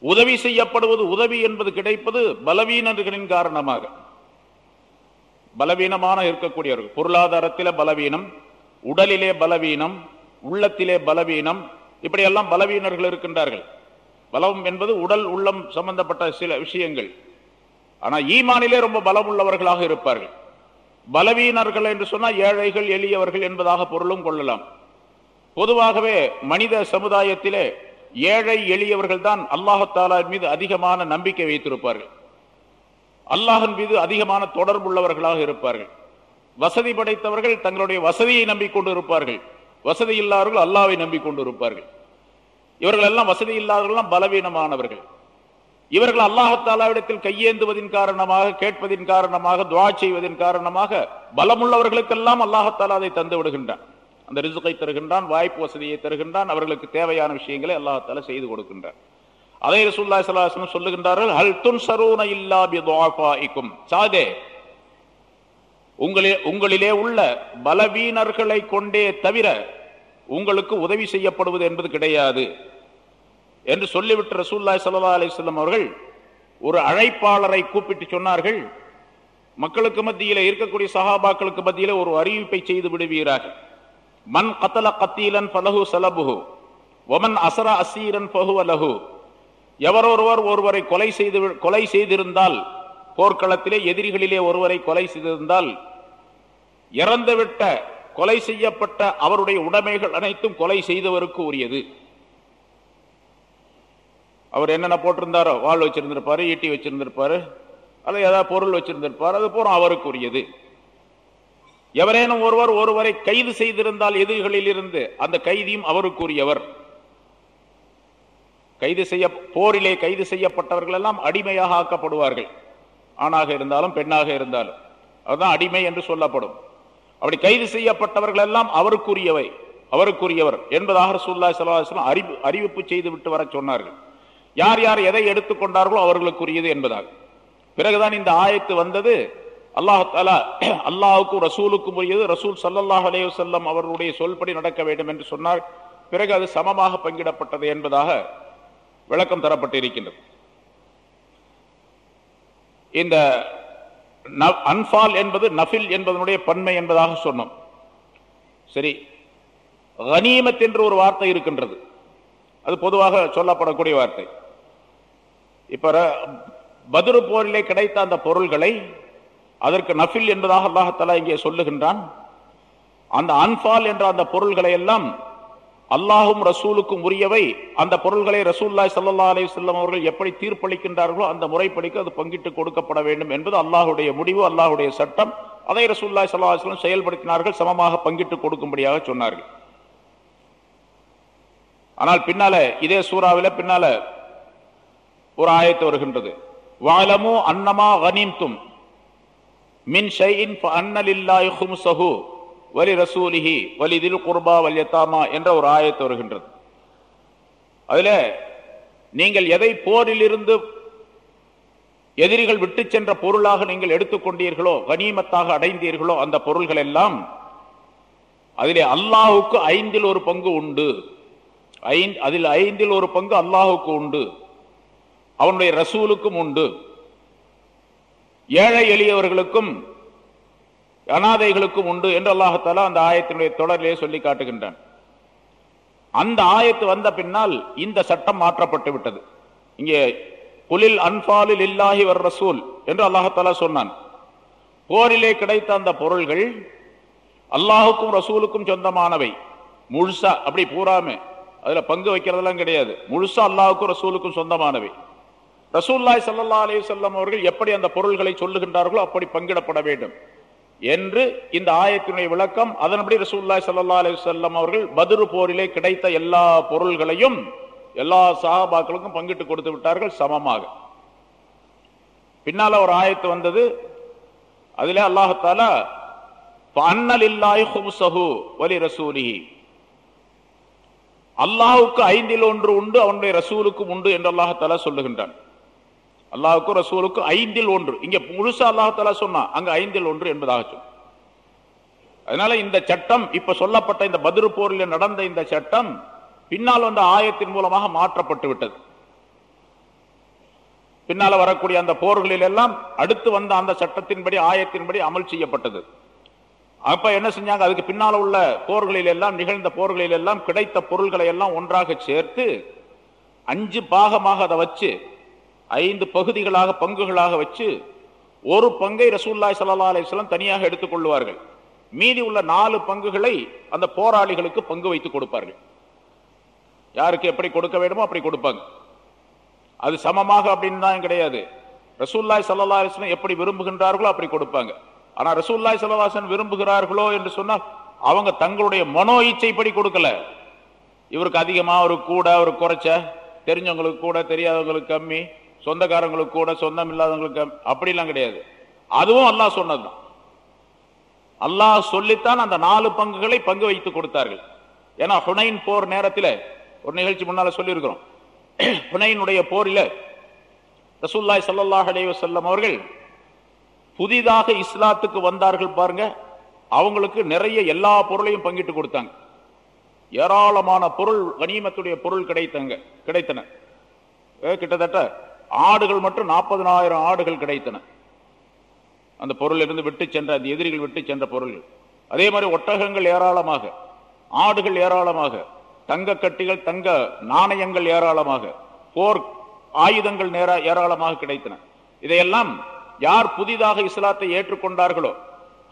உதவி செய்யப்படுவது உதவி என்பது கிடைப்பது பலவீனர்களின் காரணமாக. பலவீனமான இருக்கக்கூடியவர்கள். பொருளாதாரத்திலே பலவீனம் உடலிலே பலவீனம் உள்ளத்திலே பலவீனம் இப்படியெல்லாம் பலவீனர்கள் இருக்கின்றார்கள். பலம் என்பது உடல் உள்ளம் சம்பந்தப்பட்ட சில விஷயங்கள். ஆனா ஈமானிலே ரொம்ப பலம் உள்ளவர்களாக இருப்பார்கள். பலவீனர்கள் என்று சொன்னால் ஏழைகள் எளியவர்கள் என்பதாக பொருளும் கொள்ளலாம். பொதுவாகவே மனித சமுதாயத்திலே ஏழை எளியவர்கள் தான் அல்லாஹாலா மீது அதிகமான நம்பிக்கை வைத்திருப்பார்கள். அல்லாஹன் மீது அதிகமான தொடர்புள்ளவர்களாக இருப்பார்கள். வசதி படைத்தவர்கள் தங்களுடைய வசதியை நம்பிக்கொண்டு இருப்பார்கள். வசதி இல்லாதவர்கள் அல்லாவை நம்பிக்கொண்டு இருப்பார்கள். இவர்கள் எல்லாம் வசதி இல்லாதவர்கள் பலவீனமானவர்கள். இவர்கள் அல்லாஹத்தாலாவிடத்தில் கையேந்துவதின் காரணமாக கேட்பதின் காரணமாக துவா செய்வதன் காரணமாக பலமுள்ளவர்களுக்கெல்லாம் அல்லாஹத்தாலா அதை தந்து விடுகின்றான். அந்த ரிசுகை தருகின்றான் வாய்ப்பு வசதியை தருகின்றான் அவர்களுக்கு தேவையான விஷயங்களை அல்லாஹத்தாலா செய்து கொடுக்கின்றான். அதே ரசூல்லா சலாஹம் சொல்லுகின்றார்கள் ஹல் துன் சரூன இல்லா பிதுஆஃபாஇக்கும். சாதே உங்களே உங்களிலே உள்ள பலவீனர்களை கொண்டே தவிர உங்களுக்கு உதவி செய்யப்படுவது என்பது கிடையாது. என்று சொல்லிவிட்டு ரசூல்லாய் சல்லா அலிஸ்லம் அவர்கள் ஒரு அழைப்பாளரை கூப்பிட்டு சொன்னார்கள். மக்களுக்கு மத்தியில் இருக்கக்கூடிய சஹாபாக்களுக்கு மத்தியில் ஒரு அறிவிப்பை செய்து விடுவீராக. மண் கத்தல கத்தீலன் பலகு சலபுகு ஒமன் அசர அசீரன் பகு அலகு எவரொருவர் ஒருவரை கொலை செய்து கொலை செய்திருந்தால் போர்க்களத்திலே எதிரிகளிலே ஒருவரை கொலை செய்திருந்தால் இறந்துவிட்ட கொலை செய்யப்பட்ட அவருடைய உடைமைகள் அனைத்தும் கொலை செய்தவருக்கு உரியது. அவர் என்னென்ன போட்டிருந்தாரோ வாழ் வச்சிருந்திருப்பாரு ஈட்டி வச்சிருந்திருப்பாரு அல்லது ஏதாவது பொருள் வச்சிருந்திருப்பார் அது பூரா அவருக்குரியது. எவரேனும் ஒருவர் ஒருவரை கைது செய்திருந்தால் எதிரிகளில் இருந்து அந்த கைதியும் அவருக்குரியவர். கைது செய்ய போரிலே கைது செய்யப்பட்டவர்கள் எல்லாம் அடிமையாக ஆக்கப்படுவார்கள். ஆணாக இருந்தாலும் பெண்ணாக இருந்தாலும். அதுதான் அடிமை என்று சொல்லப்படும். அப்படி கைது செய்யப்பட்டவர்கள் எல்லாம் அவருக்குரியவை அவருக்குரியவர் என்பதாக ரசூல்லா சலாஹம் அறிவு அறிவிப்பு செய்து விட்டு வர சொன்னார்கள். யார் யார் எதை எடுத்துக்கொண்டார்களோ அவர்களுக்குரியது என்பதாக. பிறகுதான் இந்த ஆயத்து வந்தது. அல்லாஹாலா அல்லாஹுக்கும் ரசூலுக்கும் உரியது. ரசூல் சல்லாஹ் அலேவசல்லம் அவர்களுடைய சொல்படி நடக்க வேண்டும் என்று சொன்னார். பிறகு அது சமமாக பங்கிடப்பட்டது என்பதாக விளக்கம் தரப்பட்டிருக்கின்றது. இந்த அன்பால் என்பது நஃபில் என்பதனுடைய பன்மை என்பதாக சொன்னோம். சரி. கனீமத் என்று ஒரு வார்த்தை இருக்கின்றது. அது பொதுவாக சொல்லப்படக்கூடிய வார்த்தை. இப்ப பதிரு போரிலே கிடைத்த அந்த பொருள்களை அதற்கு நஃபில் என்பதாக அல்லாஹலா இங்கே சொல்லுகின்றான். அந்த அன்பால் என்ற அந்த பொருள்களை எல்லாம் அல்லாஹும் ரசூலுக்கும் உரியவை. அந்த பொருள்களை ரசூல்லாய் சல்லா அலி சொல்லம் அவர்கள் எப்படி தீர்ப்பளிக்கின்றார்களோ அந்த முறைப்படிக்கு அது பங்கிட்டு கொடுக்கப்பட வேண்டும் என்பது அல்லாஹுடைய முடிவு அல்லாஹுடைய சட்டம். அதை ரசூல்லாய் சல்லா அலிஸ்லம் செயல்படுத்தினார்கள் சமமாக பங்கிட்டு கொடுக்கும்படியாக சொன்னார்கள். ஆனால் பின்னால இதே சூறாவில பின்னால ஒரு ஆயத்து வருகின்றது. வாலமு அன்னமா கனீம்தும். மின் ஷைஇன் அன்னலில்லாஹி வலி ரசூலிஹி வலி தில் குர்பா வல்யத்தாமா என்ற ஒரு ஆயத்து வருகின்றது. அதுல நீங்கள் எதை போரிலிருந்து எதிரிகள் விட்டு சென்ற பொருளாக நீங்கள் எடுத்துக்கொண்டீர்களோ கனிமத்தாக அடைந்தீர்களோ அந்த பொருள்கள் எல்லாம் அதிலே அல்லாஹுக்கு ஐந்தில் ஒரு பங்கு உண்டு. ஐந்து அதில் ஐந்தில் ஒரு பங்கு அல்லாஹுக்கு உண்டு. அவனுடைய ரசூலுக்கும் உண்டு. ஏழை எளியவர்களுக்கும் அனாதைகளுக்கும் உண்டு என்று அல்லாஹத்தாலா அந்த ஆயத்தினுடைய தொடரிலே சொல்லி காட்டுகின்றான். அந்த ஆயத்து வந்த பின்னால் இந்த சட்டம் மாற்றப்பட்டு விட்டது. இங்கே குலில் அன்பாலில் இல்லாஹி வர் ரசூல் என்று அல்லாஹத்தாலா சொன்னான். போரிலே கிடைத்த அந்த பொருள்கள் அல்லாஹுக்கும் ரசூலுக்கும் சொந்தமானவை. முழுசா அப்படி பூராமே அதுல பங்கு வைக்கிறதெல்லாம் கிடையாது. முழுசா அல்லாஹுக்கும் ரசூலுக்கும் சொந்தமானவை. ரசூல்லாய் சல்லா அலி சொல்லம் அவர்கள் எப்படி அந்த பொருள்களை சொல்லுகின்றார்களோ அப்படி பங்கிடப்பட வேண்டும். என்று இந்த ஆயத்தினுடைய விளக்கம் அதன்படி ரசூல்லாய் சல்லா அலி சொல்லம் அவர்கள் பதிரு போரிலே கிடைத்த எல்லா பொருள்களையும் எல்லா சகாபாக்களுக்கும் பங்கிட்டு கொடுத்து விட்டார்கள் சமமாக. பின்னால ஒரு ஆயத்து வந்தது. அதிலே அல்லாஹால வலி அல்லாஹுக்கு ஐந்தில் ஒன்று உண்டு அவனுடைய ரசூலுக்கும் உண்டு என்று அல்லாஹால சொல்லுகின்றான். அல்லாஹுக்கும் ரசூலுக்கும் ஐந்தில் ஒன்று. இங்க முழுசா அல்லாஹால சொன்னா அங்க ஐந்தில் ஒன்று என்பதாக சொன்ன அதனால இந்த சட்டம் இப்ப சொல்லப்பட்ட இந்த பதிரு போரில் நடந்த இந்த சட்டம் பின்னால் வந்த ஆயத்தின் மூலமாக மாற்றப்பட்டு விட்டது. பின்னால வரக்கூடிய அந்த போர்களில் எல்லாம் அடுத்து வந்த அந்த சட்டத்தின்படி ஆயத்தின்படி அமல் செய்யப்பட்டது. அப்ப என்ன செஞ்சாங்க? அதுக்கு பின்னால உள்ள போர்களில் எல்லாம் நிகழ்ந்த போர்களில் எல்லாம் கிடைத்த பொருள்களை எல்லாம் ஒன்றாக சேர்த்து அஞ்சு பாகமாக அதை வச்சு ஐந்து பகுதிகளாக பங்குகளாக வச்சு ஒரு பங்கை ரசூல்லாய் சல்லா அலிஸ்லாம் தனியாக எடுத்துக் கொள்வார்கள் மீதி உள்ள நாலு பங்குகளை அந்த போராளிகளுக்கு பங்கு வைத்து கொடுப்பார்கள். யாருக்கு எப்படி கொடுக்க வேண்டுமோ அப்படி கொடுப்பாங்க. அது சமமாக அப்படின்னு தான் கிடையாது. ரசூல்லாய் சல்லா அலிஸ்லாம் எப்படி விரும்புகின்றார்களோ அப்படி கொடுப்பாங்க. ஆனா ரசூல்லாய் சல்லாஹன் விரும்புகிறார்களோ என்று சொன்னால் அவங்க தங்களுடைய மனோ இச்சைப்படி கொடுக்கல. இவருக்கு அதிகமா ஒரு கூட ஒரு குறைச்ச தெரிஞ்சவங்களுக்கு கூட தெரியாதவங்களுக்கு கம்மி சொந்தக்காரங்களுக்கு கூட சொந்தம் இல்லாதவங்களுக்கு அப்படிலாம் கிடையாது. அதுவும் அல்லாஹ் சொன்னதுதான். அல்லாஹ் சொல்லித்தான் அந்த நாலு பங்குகளை பங்கு வைத்து கொடுத்தார்கள். ஏன்னா ஹுனைன் போர் நேரத்தில் ஒரு நிகழ்ச்சி முன்னால சொல்லியிருக்கிறோம். ஹுனைனுடைய போரில ரசூல்லாய் சல்லாஹ் அலைய செல்லம் அவர்கள் புதிதாக இஸ்லாத்துக்கு வந்தார்கள் பாருங்க. அவங்களுக்கு நிறைய எல்லா பொருளையும் பங்கிட்டு கொடுத்தாங்க. ஏராளமான பொருள் கனிமத்துடைய பொருள் கிடைத்தங்க கிடைத்தன. கிட்டத்தட்ட ஆடுகள் மட்டும் நாற்பதனாயிரம் ஆடுகள் கிடைத்தன. அந்த பொருள் இருந்து விட்டு சென்ற அந்த எதிரிகள் விட்டு சென்ற பொருள்கள். அதே மாதிரி ஒட்டகங்கள் ஏராளமாக ஆடுகள் ஏராளமாக தங்க கட்டிகள் தங்க நாணயங்கள் ஏராளமாக போர் ஆயுதங்கள் நேர ஏராளமாக கிடைத்தன. இதையெல்லாம் யார் புதிதாக இஸ்லாத்தை ஏற்றுக்கொண்டார்களோ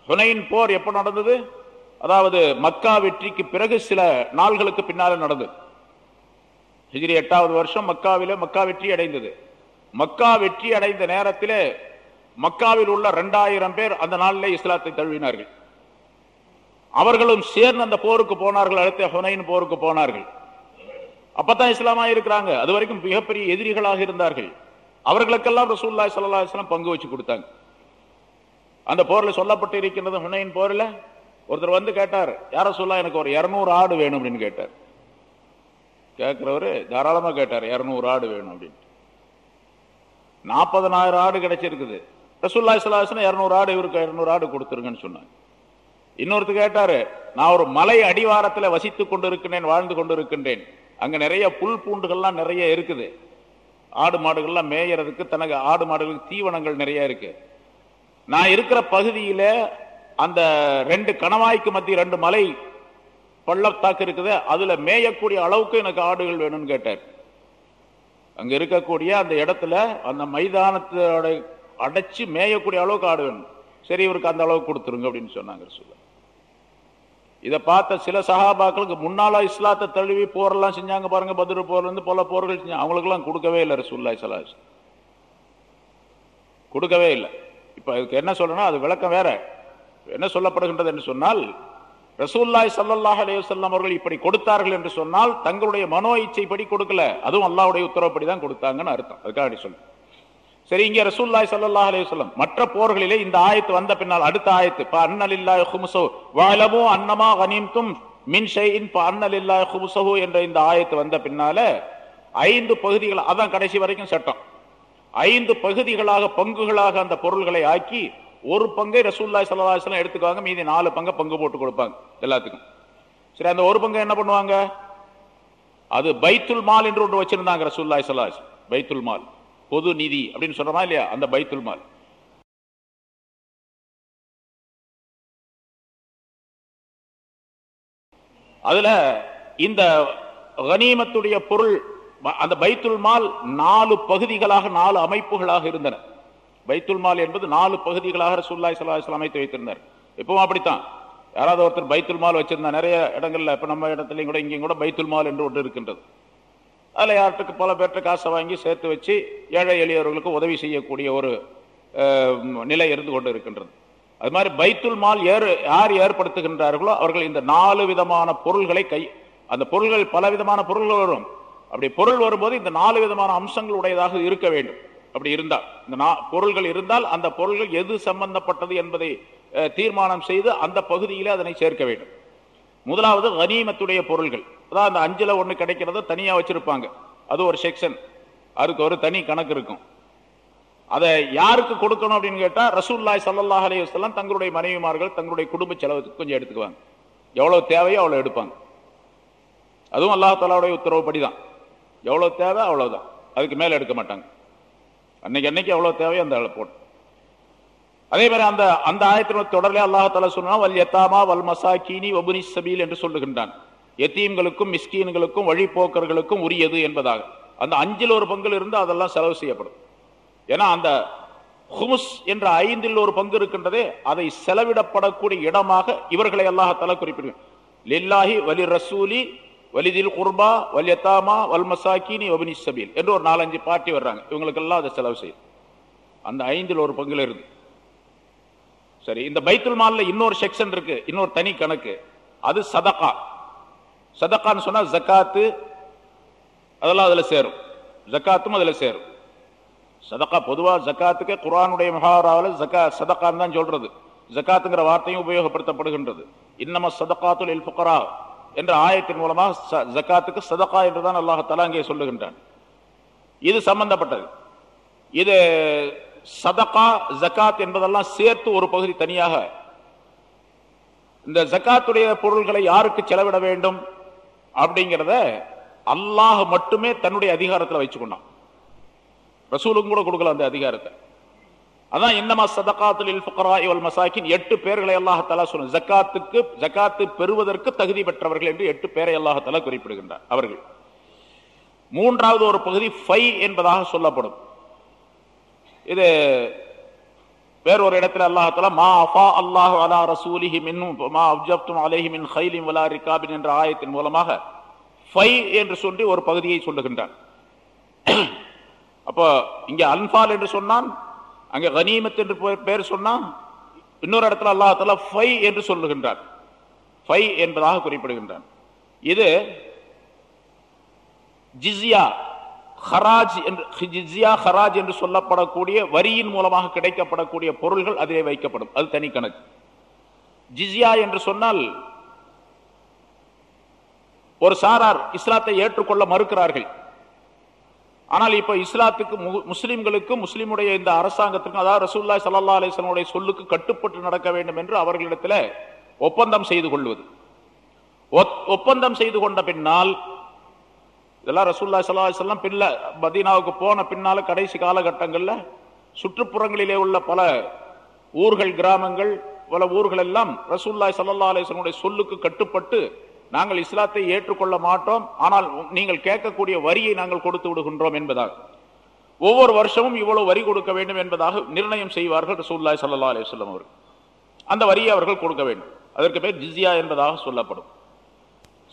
ஹுனைன் போர் எப்ப நடந்தது? அதாவது மக்கா வெற்றிக்கு பிறகு சில நாள்களுக்கு பின்னால நடந்தது. ஹிஜிரி எட்டாவது வருஷம் மக்காவில மக்கா வெற்றி அடைந்தது. மக்கா வெற்றி அடைந்த நேரத்திலே மக்காவில் உள்ள இரண்டாயிரம் பேர் அந்த நாளிலே இஸ்லாத்தை தழுவினார்கள். அவர்களும் சேர்ந்து அந்த போருக்கு போனார்கள் அடுத்த ஹுனைன் போருக்கு போனார்கள். அப்பதான் இஸ்லாமா இருக்கிறாங்க. அது வரைக்கும் மிகப்பெரிய எதிரிகளாக இருந்தார்கள். அவர்களுக்கெல்லாம் ரசூல்லா சல்லா பங்கு வச்சு கொடுத்தாங்க. அந்த போர்ல சொல்லப்பட்டு இருக்கின்றது ஹுனையின் போர்ல ஒருத்தர் வந்து கேட்டார் யார சொல்லா எனக்கு ஒரு இருநூறு ஆடு வேணும் அப்படின்னு கேட்டார். கேட்கிறவரு தாராளமா கேட்டார் இருநூறு ஆடு வேணும் அப்படின்னு. நாற்பதனாயிரம் ஆடு கிடைச்சிருக்குது. ரசூல்லா சல்லாஹ் இரநூறு ஆடு இவருக்கு இரநூறு ஆடு கொடுத்துருங்கன்னு சொன்னாங்க. இன்னொருத்தர் கேட்டாரு நான் ஒரு மலை அடிவாரத்தில் வசித்துக் கொண்டிருக்கின்றேன் வாழ்ந்து கொண்டிருக்கின்றேன். அங்கே நிறைய புல் பூண்டுகள்லாம் நிறைய இருக்குது. ஆடு மாடுகள்லாம் மேயறதுக்கு தனக்கு ஆடு மாடுகளுக்கு தீவனங்கள் நிறைய இருக்கு. நான் இருக்கிற பகுதியில் அந்த ரெண்டு கணவாய்க்கு மத்திய ரெண்டு மலை பள்ளத்தாக்கு இருக்குது. அதுல மேயக்கூடிய அளவுக்கு எனக்கு ஆடுகள் வேணும்னு கேட்டார். அங்க இருக்கக்கூடிய அந்த இடத்துல அந்த மைதானத்தோட அடைச்சு மேயக்கூடிய அளவுக்கு ஆடு வேணும். சரி இவருக்கு அந்த அளவுக்கு கொடுத்துருங்க அப்படின்னு சொன்னாங்க சொல்ல இதை பார்த்த சில சகாபாக்களுக்கு முன்னால இஸ்லாத்தை தழுவி போரெல்லாம் செஞ்சாங்க பாருங்க பதிரு போர்ல இருந்து பல போர்கள் செஞ்சாங்க அவங்களுக்கு எல்லாம் கொடுக்கவே இல்லை ரசூல்லாய் சலாஸ் கொடுக்கவே இல்லை. இப்ப இதுக்கு என்ன சொல்லணும் அது விளக்கம் வேற. என்ன சொல்லப்படுகின்றது என்று சொன்னால் ரசூல்லாய் சல்லாஹ் அலையுசல்லாம் அவர்கள் இப்படி கொடுத்தார்கள் என்று சொன்னால் தங்களுடைய மனோ இச்சைப்படி கொடுக்கல. அதுவும் அல்லாவுடைய உத்தரவுப்படி தான் கொடுத்தாங்கன்னு அர்த்தம். அதுக்காக சொல்லு. சரி இங்கே ரசூல்லாய் சல்லாஹ் அலையுசல்லம் மற்ற போர்களிலே இந்த ஆயத்து வந்த பின்னால் அடுத்த ஆயத்து இப்போ அன்னலில்லாய் ஹுமுசோ வாழமோ அன்னமா வனிம்தும் மின் ஷைஇன் ப அன்னலில்லாய் ஹுமுசஹு என்ற இந்த ஆயத்து வந்த பின்னால ஐந்து பகுதிகள் அதான் கடைசி வரைக்கும் சட்டம். ஐந்து பகுதிகளாக பங்குகளாக அந்த பொருள்களை ஆக்கி ஒரு பங்கை ரசூல்லாய் சல்லாஹ் எடுத்துக்குவாங்க மீதி நாலு பங்கை பங்கு போட்டு கொடுப்பாங்க எல்லாத்துக்கும். சரி அந்த ஒரு பங்கை என்ன பண்ணுவாங்க? அது பைத்துல் மால் என்று ஒன்று வச்சிருந்தாங்க ரசூல்லாய் சல்லாஹ் பைத்துல் மால் பொது நிதி அப்படின்னு சொல்றமா இல்லையா? அந்த பைத்துல் மால். அதுல இந்த கனிமத்துடைய பொருள் அந்த பைத்துல் மால் நாலு பகுதிகளாக நாலு அமைப்புகளாக இருந்தன. பைத்துல் மால் என்பது நாலு பகுதிகளாக ரசூல்லாய் ஸல்லல்லாஹு அமைத்து வைத்திருந்தார். இப்பவும் அப்படித்தான். யாராவது ஒருத்தர் பைத்துல் மால் வச்சிருந்தா நிறைய இடங்கள்ல இப்ப நம்ம இடத்துலையும் கூட இங்கேயும் கூட பைத்துல் மால் என்று ஒன்று இருக்கின்றது. அதில் யார்ட்டுக்கு பல பேர்ட்ட காசை வாங்கி சேர்த்து வச்சு ஏழை எளியவர்களுக்கு உதவி செய்யக்கூடிய ஒரு நிலை இருந்து கொண்டு இருக்கின்றது. அது மாதிரி பைத்துல் மால் ஏறு யார் ஏற்படுத்துகின்றார்களோ அவர்கள் இந்த நாலு விதமான பொருள்களை கை அந்த பொருள்கள் பல விதமான பொருள்கள் வரும். அப்படி பொருள் வரும்போது இந்த நாலு விதமான அம்சங்கள் உடையதாக இருக்க வேண்டும். அப்படி இருந்தால் இந்த நா- பொருள்கள் இருந்தால் அந்த பொருள்கள் எது சம்பந்தப்பட்டது என்பதை அஹ், தீர்மானம் செய்து அந்த பகுதியிலே அதனை சேர்க்க வேண்டும். முதலாவது கனீமத்துடைய பொருள்கள். அதான் அந்த அஞ்சுல ஒண்ணு கிடைக்கிறத தனியா வச்சிருப்பாங்க. அது ஒரு செக்ஷன். அதுக்கு ஒரு தனி கணக்கு இருக்கும். அதை யாருக்கு கொடுக்கணும் அப்படின்னு கேட்டா ரசூல்லாய் சல்லல்லாஹ் அலி வஸ்லாம் தங்களுடைய மனைவிமார்கள் தங்களுடைய குடும்ப செலவுக்கு கொஞ்சம் எடுத்துக்குவாங்க. எவ்வளவு தேவையோ அவ்வளவு எடுப்பாங்க. அதுவும் அல்லாஹாலாவுடைய உத்தரவுப்படி தான் எவ்வளவு தேவை அவ்வளவுதான். அதுக்கு மேல எடுக்க மாட்டாங்க. அன்னைக்கு அன்னைக்கு எவ்வளவு தேவையோ அந்த அளவு போட்டு. அதே மாதிரி அந்த அந்த ஆயத்தின் தொடர்லே அல்லாஹ் சொன்னா வல் எத்தாமா வல் மசாக்கீனி வபுனி சபீல் என்று சொல்லுகின்றான். எத்தீம்களுக்கும் மிஸ்கீன்களுக்கும் வழிபோக்கர்களுக்கும் உரியது என்பதாக. அந்த அஞ்சில் ஒரு பங்கில் இருந்து அதெல்லாம் செலவு செய்யப்படும். ஏன்னா அந்த ஹுமுஸ் என்ற ஐந்தில் ஒரு பங்கு இருக்கின்றதே அதை செலவிடப்படக்கூடிய இடமாக இவர்களை அல்லாஹ் குறிப்பிடுவேன் லில்லாஹி வலி ரசூலி வலிதில் குர்பா வல்யத்தாமா வல்மசாக்கினி வல் சபீல் என்று ஒரு நாலஞ்சு பார்ட்டி வர்றாங்க. இவங்களுக்கெல்லாம் அதை செலவு செய்யும். அந்த ஐந்தில் ஒரு பங்குல இருந்து. சரி இந்த பைத்துல் மால்ல இன்னொரு செக்ஷன் இருக்கு. இன்னொரு தனி கணக்கு. அது சதக்கா. சதக்கான்னு சொன்னா ஜக்காத்து அதெல்லாம் அதுல சேரும். ஜக்காத்தும் அதுல சேரும். சதக்கா பொதுவா ஜக்காத்துக்கு குர்ஆனுடைய மகாராவில் ஜக்கா சதக்கான்னு தான் சொல்றது. ஜக்காத்துங்கிற வார்த்தையும் உபயோகப்படுத்தப்படுகின்றது. இன்னம சதக்காத்துல் இல் என்ற ஆயத்தின் மூலமாக ச- ஜக்காத்துக்கு சதகா என்றுதான் அல்லாஹ் அங்கே சொல்லுகின்றான். இது சம்பந்தப்பட்டது. இது சதகா ஜகாத் என்பதெல்லாம் சேர்த்து ஒரு பகுதி தனியாக. இந்த ஜகாத்துடைய பொருள்களை யாருக்கு செலவிட வேண்டும் அப்படிங்கிறத அல்லாஹ் மட்டுமே தன்னுடைய அதிகாரத்தில் வச்சுக்கொண்டான். ரசூலுக்கும் கூட கொடுக்கல அந்த அதிகாரத்தை. அதான் என்னமா சதகாத்துல் ஃபுகரா வல் மசாக்கின் எட்டு பேர்களை அல்லாஹ் சொல்லும். சொன்ன ஜகாத்துக்கு பெறுவதற்கு தகுதி பெற்றவர்கள் என்று எட்டு பேரை அல்லாஹ் குறிப்பிடுகின்றார். அவர்கள். மூன்றாவது ஒரு பகுதி ஃபை என்பதாக சொல்லப்படும். இது வேறொரு இடத்துல அல்லாஹ் மா அஃபா அல்லாஹு அலா ரசூலிஹி மின் மா அப்ஜப்தும் அலைஹி மின் ஹைலிம் வலா ரிகாபின் என்ற ஆயத்தின் மூலமாக ஃபை என்று சொல்லி ஒரு பகுதியை சொல்லுகின்றான் அப்போ இங்கே அன்பால் என்று சொன்னான் அங்கே கனிமத் என்று பெயர் பேர் இன்னொரு இடத்துல அல்லாஹ் ஃபை என்று சொல்லுகின்றார். ஃபை என்பதாக குறிப்பிடுகின்றான் இது ஜிஸ்யா ஹராஜ் என்று ஜிஸ்யா ஹராஜ் என்று சொல்லப்படக்கூடிய வரியின் மூலமாக கிடைக்கப்படக்கூடிய பொருள்கள் அதிலே வைக்கப்படும். அது தனி கணக்கு. ஜிஸ்யா என்று சொன்னால் ஒரு சாரார் இஸ்லாத்தை ஏற்றுக்கொள்ள மறுக்கிறார்கள். ஆனால் இப்ப இஸ்லாத்துக்கு மு- முஸ்லிம்களுக்கு முஸ்லிமுடைய இந்த அரசாங்கத்திற்கும் அதாவது ரசூல்லாய் சல்லா அலிஸ்லமுடைய சொல்லுக்கு கட்டுப்பட்டு நடக்க வேண்டும் என்று அவர்களிடத்தில் ஒப்பந்தம் செய்து கொள்வது. ஒத்- ஒப்பந்தம் செய்து கொண்ட பின்னால் இதெல்லாம் ரசூல்லா சல்லா அலிஸ்லாம் பின்ன மதீனாவுக்கு போன பின்னால கடைசி காலகட்டங்கள்ல சுற்றுப்புறங்களிலே உள்ள பல ஊர்கள் கிராமங்கள் பல ஊர்கள் எல்லாம் ரசூல்லாய் சல்லா அலிஸ்லனுடைய சொல்லுக்கு கட்டுப்பட்டு நாங்கள் இஸ்லாத்தை ஏற்றுக்கொள்ள மாட்டோம் ஆனால் நீங்கள் கேட்கக்கூடிய வரியை நாங்கள் கொடுத்து விடுகின்றோம் என்பதாக. ஒவ்வொரு வருஷமும் இவ்வளவு வரி கொடுக்க வேண்டும் என்பதாக நிர்ணயம் செய்வார்கள் ரசூல்லாய் சல்லா அலைஹி அவர்கள். அந்த வரியை அவர்கள் கொடுக்க வேண்டும். அதற்கு பேர் ஜிஸ்யா என்பதாக சொல்லப்படும்.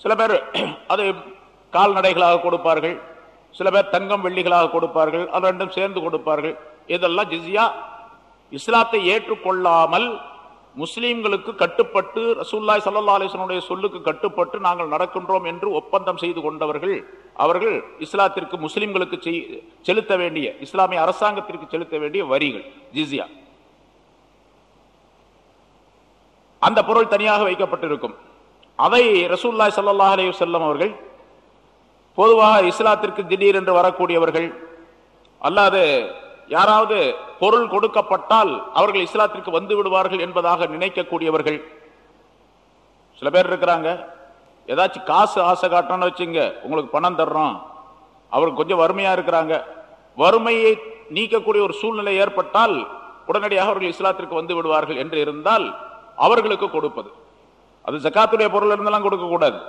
சில பேர் அது கால்நடைகளாக கொடுப்பார்கள் சில பேர் தங்கம் வெள்ளிகளாக கொடுப்பார்கள் அது ரெண்டும் சேர்ந்து கொடுப்பார்கள். இதெல்லாம் ஜிஸ்யா இஸ்லாத்தை ஏற்றுக்கொள்ளாமல் முஸ்லிம்களுக்கு கட்டுப்பட்டு ரசூல்லாய் சல்லா அலிஸ்வனுடைய சொல்லுக்கு கட்டுப்பட்டு நாங்கள் நடக்கின்றோம் என்று ஒப்பந்தம் செய்து கொண்டவர்கள் அவர்கள் இஸ்லாத்திற்கு முஸ்லிம்களுக்கு செலுத்த வேண்டிய இஸ்லாமிய அரசாங்கத்திற்கு செலுத்த வேண்டிய வரிகள் ஜிசியா அந்த பொருள் தனியாக வைக்கப்பட்டிருக்கும். அதை ரசூல்லாய் சல்லா அலி செல்லம் அவர்கள் பொதுவாக இஸ்லாத்திற்கு திடீர் என்று வரக்கூடியவர்கள் அல்லாது யாராவது பொருள் கொடுக்கப்பட்டால் அவர்கள் இஸ்லாத்திற்கு வந்து விடுவார்கள் என்பதாக நினைக்கக்கூடியவர்கள். சில பேர் இருக்கிறாங்க. ஏதாச்சும் காசு ஆசை காட்டணும்னு வச்சுங்க உங்களுக்கு பணம் தர்றோம். அவருக்கு கொஞ்சம் வறுமையா இருக்கிறாங்க. வறுமையை நீக்கக்கூடிய ஒரு சூழ்நிலை ஏற்பட்டால் உடனடியாக அவர்கள் இஸ்லாத்திற்கு வந்து விடுவார்கள் என்று இருந்தால் அவர்களுக்கு கொடுப்பது. அது ஜக்காத்துடைய பொருள் இருந்தெல்லாம் கொடுக்கக்கூடாது.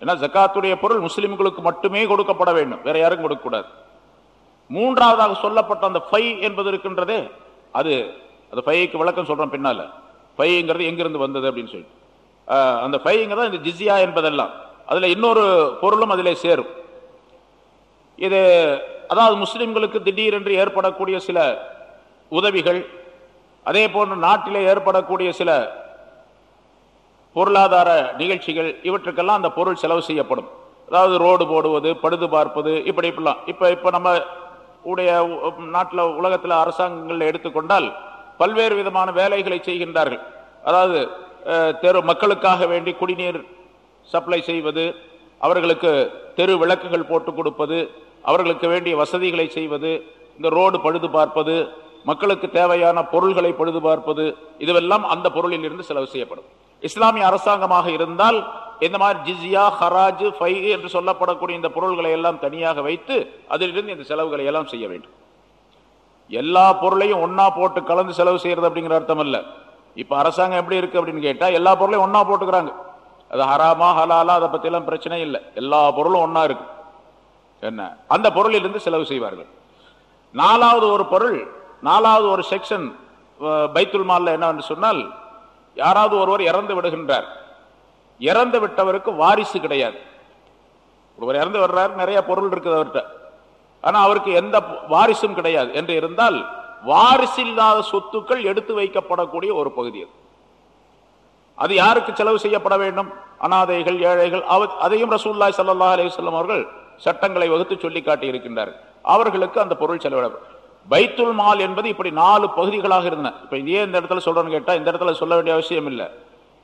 ஏன்னா ஜக்காத்துடைய பொருள் முஸ்லிம்களுக்கு மட்டுமே கொடுக்கப்பட வேண்டும். வேற யாரும் கொடுக்கக்கூடாது. மூன்றாவதாக சொல்லப்பட்ட அந்த ஃபை என்பது இருக்கின்றதே. அது அந்த ஃபைக்கு விளக்கம் சொல்றோம் பின்னால. ஃபைங்கிறது எங்கிருந்து வந்தது அப்படின்னு சொல்லி அந்த ஃபைங்கிறது இந்த ஜிசியா என்பதெல்லாம். அதுல இன்னொரு பொருளும் அதிலே சேரும். இது அதாவது முஸ்லிம்களுக்கு திடீரென்று ஏற்படக்கூடிய சில உதவிகள் அதே போன்று நாட்டிலே ஏற்படக்கூடிய சில பொருளாதார நிகழ்ச்சிகள் இவற்றுக்கெல்லாம் அந்த பொருள் செலவு செய்யப்படும். அதாவது ரோடு போடுவது பழுது பார்ப்பது இப்படி இப்படிலாம். இப்ப இப்போ நம்ம உடைய நாட்டில் உலகத்தில் அரசாங்கங்கள் எடுத்துக்கொண்டால் பல்வேறு விதமான வேலைகளை செய்கின்றார்கள். அதாவது தெரு மக்களுக்காக வேண்டி குடிநீர் சப்ளை செய்வது அவர்களுக்கு தெரு விளக்குகள் போட்டு கொடுப்பது அவர்களுக்கு வேண்டிய வசதிகளை செய்வது இந்த ரோடு பழுது பார்ப்பது மக்களுக்கு தேவையான பொருள்களை பழுது பார்ப்பது இதுவெல்லாம் அந்த பொருளில் இருந்து செலவு செய்யப்படும். இஸ்லாமிய அரசாங்கமாக இருந்தால் இந்த மாதிரி ஜிஸ்யா ஹராஜ் ஃபை என்று சொல்லப்படக்கூடிய இந்த பொருள்களை எல்லாம் தனியாக வைத்து அதிலிருந்து இந்த செலவுகளை எல்லாம் செய்ய வேண்டும். எல்லா பொருளையும் ஒன்னா போட்டு கலந்து செலவு செய்யறது அப்படிங்கிற அர்த்தம் இல்ல. இப்ப அரசாங்கம் எப்படி இருக்கு அப்படின்னு கேட்டா எல்லா பொருளையும் ஒன்னா போட்டுக்கிறாங்க. அது ஹராமா ஹலாலா அதை பத்தி எல்லாம் பிரச்சனை இல்லை. எல்லா பொருளும் ஒன்னா இருக்கு. என்ன? அந்த பொருளிலிருந்து செலவு செய்வார்கள். நாலாவது ஒரு பொருள் நாலாவது ஒரு செக்ஷன் பைத்துல் மால்ல என்னவென்று சொன்னால் யாராவது ஒருவர் இறந்து விடுகின்றார். இறந்து விட்டவருக்கு வாரிசு கிடையாது. ஒருவர் இறந்து வர்றார் நிறைய பொருள் இருக்குது அவர்கிட்ட. ஆனா அவருக்கு எந்த வாரிசும் கிடையாது. என்று இருந்தால் வாரிசு இல்லாத சொத்துக்கள் எடுத்து வைக்கப்படக்கூடிய ஒரு பகுதி அது. அது யாருக்கு செலவு செய்யப்பட வேண்டும்? அனாதைகள் ஏழைகள் அதையும் ரசூல்லாய் சல்லா அலிவல்லம் அவர்கள் சட்டங்களை வகுத்து சொல்லி காட்டி இருக்கின்றார்கள் அவர்களுக்கு அந்த பொருள் செலவிட பைத்துல் மால் என்பது இப்படி நாலு பகுதிகளாக இருந்தன. இப்ப ஏன் இந்த இடத்துல சொல்றேன்னு கேட்டா இந்த இடத்துல சொல்ல வேண்டிய அவசியம் இல்லை.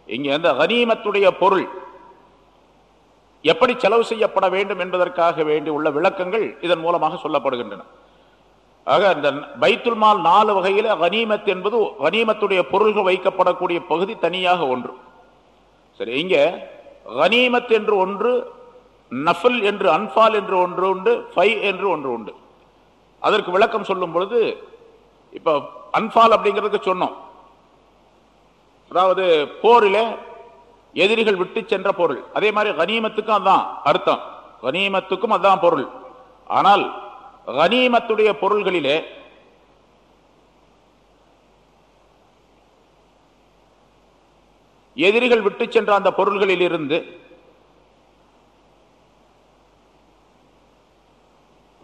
இங்க இந்த கனிமத்துடைய பொருள் எப்படி செலவு செய்யப்பட வேண்டும் என்பதற்காக வேண்டி உள்ள விளக்கங்கள் இதன் மூலமாக சொல்லப்படுகின்றன. ஆக இந்த பைத்துல் மால் நாலு வகையில் கனிமத் என்பது கனிமத்துடைய பொருள்கள் வைக்கப்படக்கூடிய பகுதி தனியாக ஒன்று. சரி இங்க கனிமத் என்று ஒன்று நஃபல் என்று அன்பால் என்று ஒன்று உண்டு ஃபை என்று ஒன்று உண்டு. அதற்கு விளக்கம் சொல்லும் பொழுது இப்ப அன்பால் அப்படிங்கிறதுக்கு சொன்னோம். அதாவது போரில எதிரிகள் விட்டு சென்ற பொருள். அதே மாதிரி கனிமத்துக்கும் அதான் அர்த்தம். கனிமத்துக்கும் அதான் பொருள். ஆனால் கனிமத்துடைய பொருள்களிலே எதிரிகள் விட்டு சென்ற அந்த பொருள்களில் இருந்து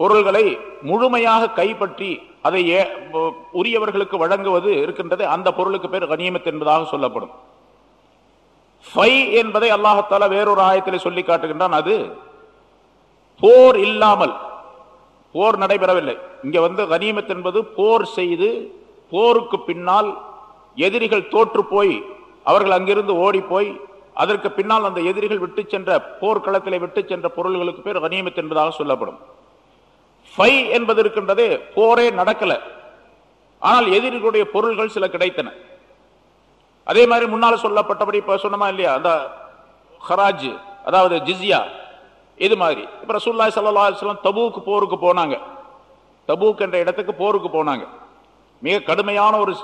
பொருள்களை முழுமையாக கைப்பற்றி அதை உரியவர்களுக்கு வழங்குவது இருக்கின்றது. அந்த பொருளுக்கு பேர் கனியமத் என்பதாக சொல்லப்படும். ஃபை என்பதை அல்லாஹத்தால வேறொரு ஆயத்தில் சொல்லி காட்டுகின்றான். அது போர் இல்லாமல் போர் நடைபெறவில்லை. இங்க வந்து கனிமத் என்பது போர் செய்து போருக்கு பின்னால் எதிரிகள் தோற்று போய் அவர்கள் அங்கிருந்து ஓடி போய் அதற்கு பின்னால் அந்த எதிரிகள் விட்டு சென்ற போர்க்களத்தில் விட்டு சென்ற பொருள்களுக்கு பேர் கனியமத் என்பதாக சொல்லப்படும். ஃபை என்பது இருக்கின்றது போரே நடக்கல. ஆனால் எதிரிகளுடைய பொருள்கள் சில கிடைத்தன. அதே மாதிரி முன்னால் சொல்லப்பட்டபடி இப்போ சொன்னமா இல்லையா? அந்த ஹராஜ் அதாவது ஜிஸ்யா இது மாதிரி. இப்போ ரசூல்லா சல்லா அலுவலம் தபூக்கு போருக்கு போனாங்க. தபூக் என்ற இடத்துக்கு போருக்கு போனாங்க. மிக கடுமையான ஒரு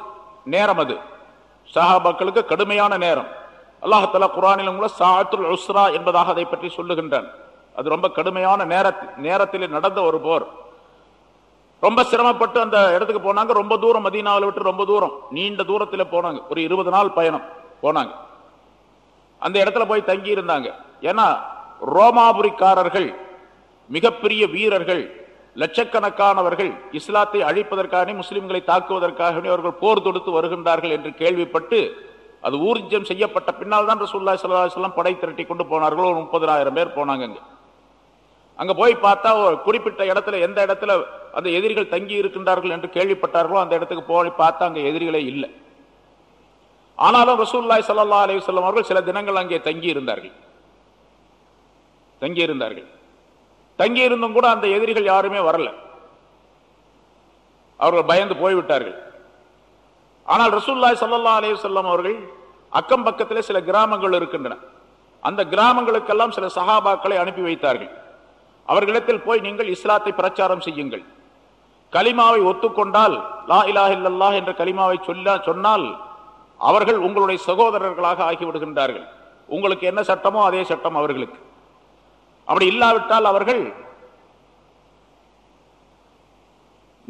நேரம் அது. சஹாபாக்களுக்கு கடுமையான நேரம். அல்லாஹால குரானிலும் கூட சாத்துல் உஸ்ரா என்பதாக அதை பற்றி சொல்லுகின்றான். அது ரொம்ப கடுமையான நேரத்தில் நேரத்தில் நடந்த ஒரு போர். ரொம்ப சிரமப்பட்டு அந்த இடத்துக்கு போனாங்க. ரொம்ப தூரம் மதீனாவில் விட்டு ரொம்ப தூரம் நீண்ட தூரத்தில் போனாங்க. ஒரு இருபது நாள் பயணம் போனாங்க. அந்த இடத்துல போய் தங்கி இருந்தாங்க. ஏன்னா ரோமாபுரிக்காரர்கள் மிகப்பெரிய வீரர்கள் லட்சக்கணக்கானவர்கள் இஸ்லாத்தை அழிப்பதற்காக முஸ்லிம்களை தாக்குவதற்காக அவர்கள் போர் தொடுத்து வருகின்றார்கள் என்று கேள்விப்பட்டு அது ஊர்ஜம் செய்யப்பட்ட பின்னால் தான் ரசூல்லா சல்லாஹ் படை திரட்டி கொண்டு போனார்கள். ஒரு முப்பதாயிரம் பேர் போனாங்க அங்க போய் பார்த்தா ஒரு குறிப்பிட்ட இடத்துல எந்த இடத்துல அந்த எதிரிகள் தங்கி இருக்கின்றார்கள் என்று கேள்விப்பட்டார்களோ அந்த இடத்துக்கு போய் பார்த்தா அங்க எதிரிகளே இல்லை. ஆனாலும் ரசூல்லாய் சல்லா அலி சொல்லம் அவர்கள் சில தினங்கள் அங்கே தங்கி இருந்தார்கள். தங்கி இருந்தார்கள். தங்கி இருந்தும் கூட அந்த எதிரிகள் யாருமே வரல. அவர்கள் பயந்து போய்விட்டார்கள். ஆனால் ரசூல்லாய் சல்லா அலி சொல்லம் அவர்கள் அக்கம் பக்கத்திலே சில கிராமங்கள் இருக்கின்றன. அந்த கிராமங்களுக்கெல்லாம் சில சகாபாக்களை அனுப்பி வைத்தார்கள். அவர்களிடத்தில் போய் நீங்கள் இஸ்லாத்தை பிரச்சாரம் செய்யுங்கள். கலிமாவை ஒத்துக்கொண்டால் லா இலாஹ் இல்லல்லாஹ் என்ற கலிமாவை சொல்ல சொன்னால் அவர்கள் உங்களுடைய சகோதரர்களாக ஆகிவிடுகின்றார்கள். உங்களுக்கு என்ன சட்டமோ அதே சட்டம் அவர்களுக்கு. அப்படி இல்லாவிட்டால் அவர்கள்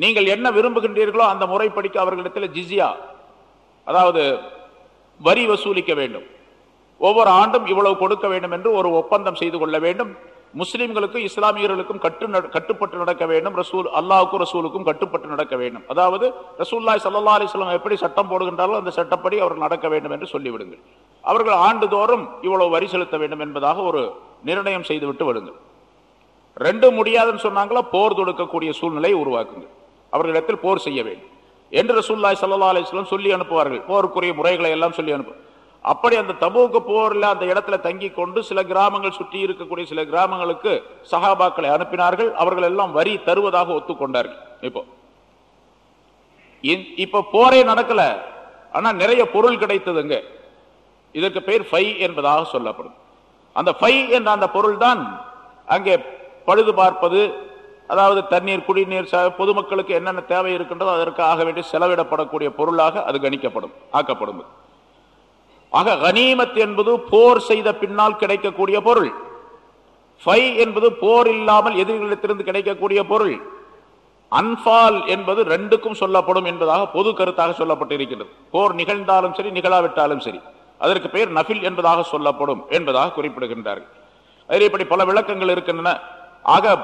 நீங்கள் என்ன விரும்புகின்றீர்களோ அந்த முறைப்படிக்கு அவர்களிடத்தில் ஜிசியா அதாவது வரி வசூலிக்க வேண்டும். ஒவ்வொரு ஆண்டும் இவ்வளவு கொடுக்க வேண்டும் என்று ஒரு ஒப்பந்தம் செய்து கொள்ள வேண்டும். முஸ்லிம்களுக்கும் இஸ்லாமியர்களுக்கும் கட்டு நட- கட்டுப்பட்டு நடக்க வேண்டும். ரசூல் அல்லாவுக்கும் ரசூலுக்கும் கட்டுப்பட்டு நடக்க வேண்டும். அதாவது ரசூல்லாய் சல்லா அலிஸ்லாம் எப்படி சட்டம் போடுகின்றாலும் அந்த சட்டப்படி அவர்கள் நடக்க வேண்டும் என்று சொல்லிவிடுங்கள். அவர்கள் ஆண்டுதோறும் இவ்வளவு வரி செலுத்த வேண்டும் என்பதாக ஒரு நிர்ணயம் செய்துவிட்டு விடுங்கள். ரெண்டும் முடியாதுன்னு சொன்னாங்களா போர் தொடுக்கக்கூடிய சூழ்நிலையை உருவாக்குங்கள். அவர்களிடத்தில் போர் செய்ய வேண்டும். என்று ரசூல்லாய் சல்லா அலிஸ்லாம் சொல்லி அனுப்புவார்கள். போருக்குரிய முறைகளை எல்லாம் சொல்லி அனுப்பு அப்படி அந்த தபூக்கு போர்ல அந்த இடத்துல தங்கி கொண்டு சில கிராமங்கள் சுற்றி இருக்கக்கூடிய சில கிராமங்களுக்கு சஹாபாக்களை அனுப்பினார்கள். அவர்கள் எல்லாம் வரி தருவதாக ஒத்துக்கொண்டார்கள். இப்போ இப்ப போரே நடக்கல. ஆனா நிறைய பொருள் கிடைத்ததுங்க. இதற்கு பெயர் ஃபை என்பதாக சொல்லப்படும். அந்த ஃபை என்ற அந்த பொருள் தான் அங்கே பழுது பார்ப்பது அதாவது தண்ணீர் குடிநீர் பொதுமக்களுக்கு என்னென்ன தேவை இருக்கின்றதோ அதற்கு ஆக வேண்டிய செலவிடப்படக்கூடிய பொருளாக அது கணிக்கப்படும் ஆக்கப்படும். ஆக கனிமத் என்பது போர் செய்த பின்னால் கிடைக்கக்கூடிய பொருள். ஃபை என்பது போர் இல்லாமல் எதிரிகளிடத்திலிருந்து கிடைக்கக்கூடிய பொருள். அன்பால் என்பது ரெண்டுக்கும் சொல்லப்படும் என்பதாக பொது கருத்தாக சொல்லப்பட்டிருக்கிறது போர் நிகழ்ந்தாலும் சரி நிகழாவிட்டாலும் சரி. அதற்கு பெயர் நஃபில் என்பதாக சொல்லப்படும் என்பதாக குறிப்பிடுகின்றார்கள். அதில் இப்படி பல விளக்கங்கள் இருக்கின்றன. ஆக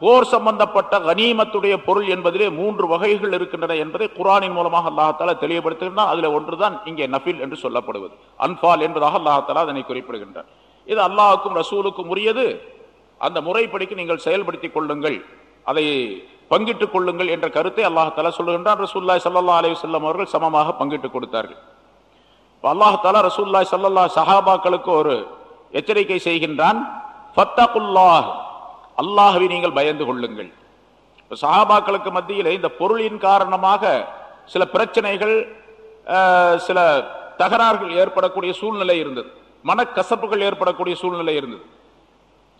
போர் சம்பந்தப்பட்ட கனிமத்துடைய பொருள் என்பதிலே மூன்று வகைகள் இருக்கின்றன என்பதை குரானின் மூலமாக அல்லாஹால தெளிவுபடுத்துகின்றான் அதுல ஒன்றுதான் இங்கே நபில் என்று சொல்லப்படுவது. அன்பால் என்பதாக அல்லாஹால அதனை குறிப்பிடுகின்றார் இது அல்லாஹுக்கும் ரசூலுக்கும் உரியது. அந்த முறைப்படிக்கு நீங்கள் செயல்படுத்திக் கொள்ளுங்கள். அதை பங்கிட்டுக் கொள்ளுங்கள் என்ற கருத்தை அல்லாஹால சொல்லுகின்றான். ரசூல்லாய் சல்லா அலி வல்லம் அவர்கள் சமமாக பங்கிட்டுக் கொடுத்தார்கள். இப்ப அல்லாஹால ரசூல்லாய் சல்லல்லா சஹாபாக்களுக்கு ஒரு எச்சரிக்கை செய்கின்றான். ஃபத்தகுல்லாஹ் அல்லாஹ்வை நீங்கள் பயந்து கொள்ளுங்கள். சஹாபாக்களுக்கு மத்தியில் இந்த பொருளின் காரணமாக சில பிரச்சனைகள் சில தகராறுகள் ஏற்படக்கூடிய சூழ்நிலை இருந்தது. மனக்கசப்புகள் ஏற்படக்கூடிய சூழ்நிலை இருந்தது.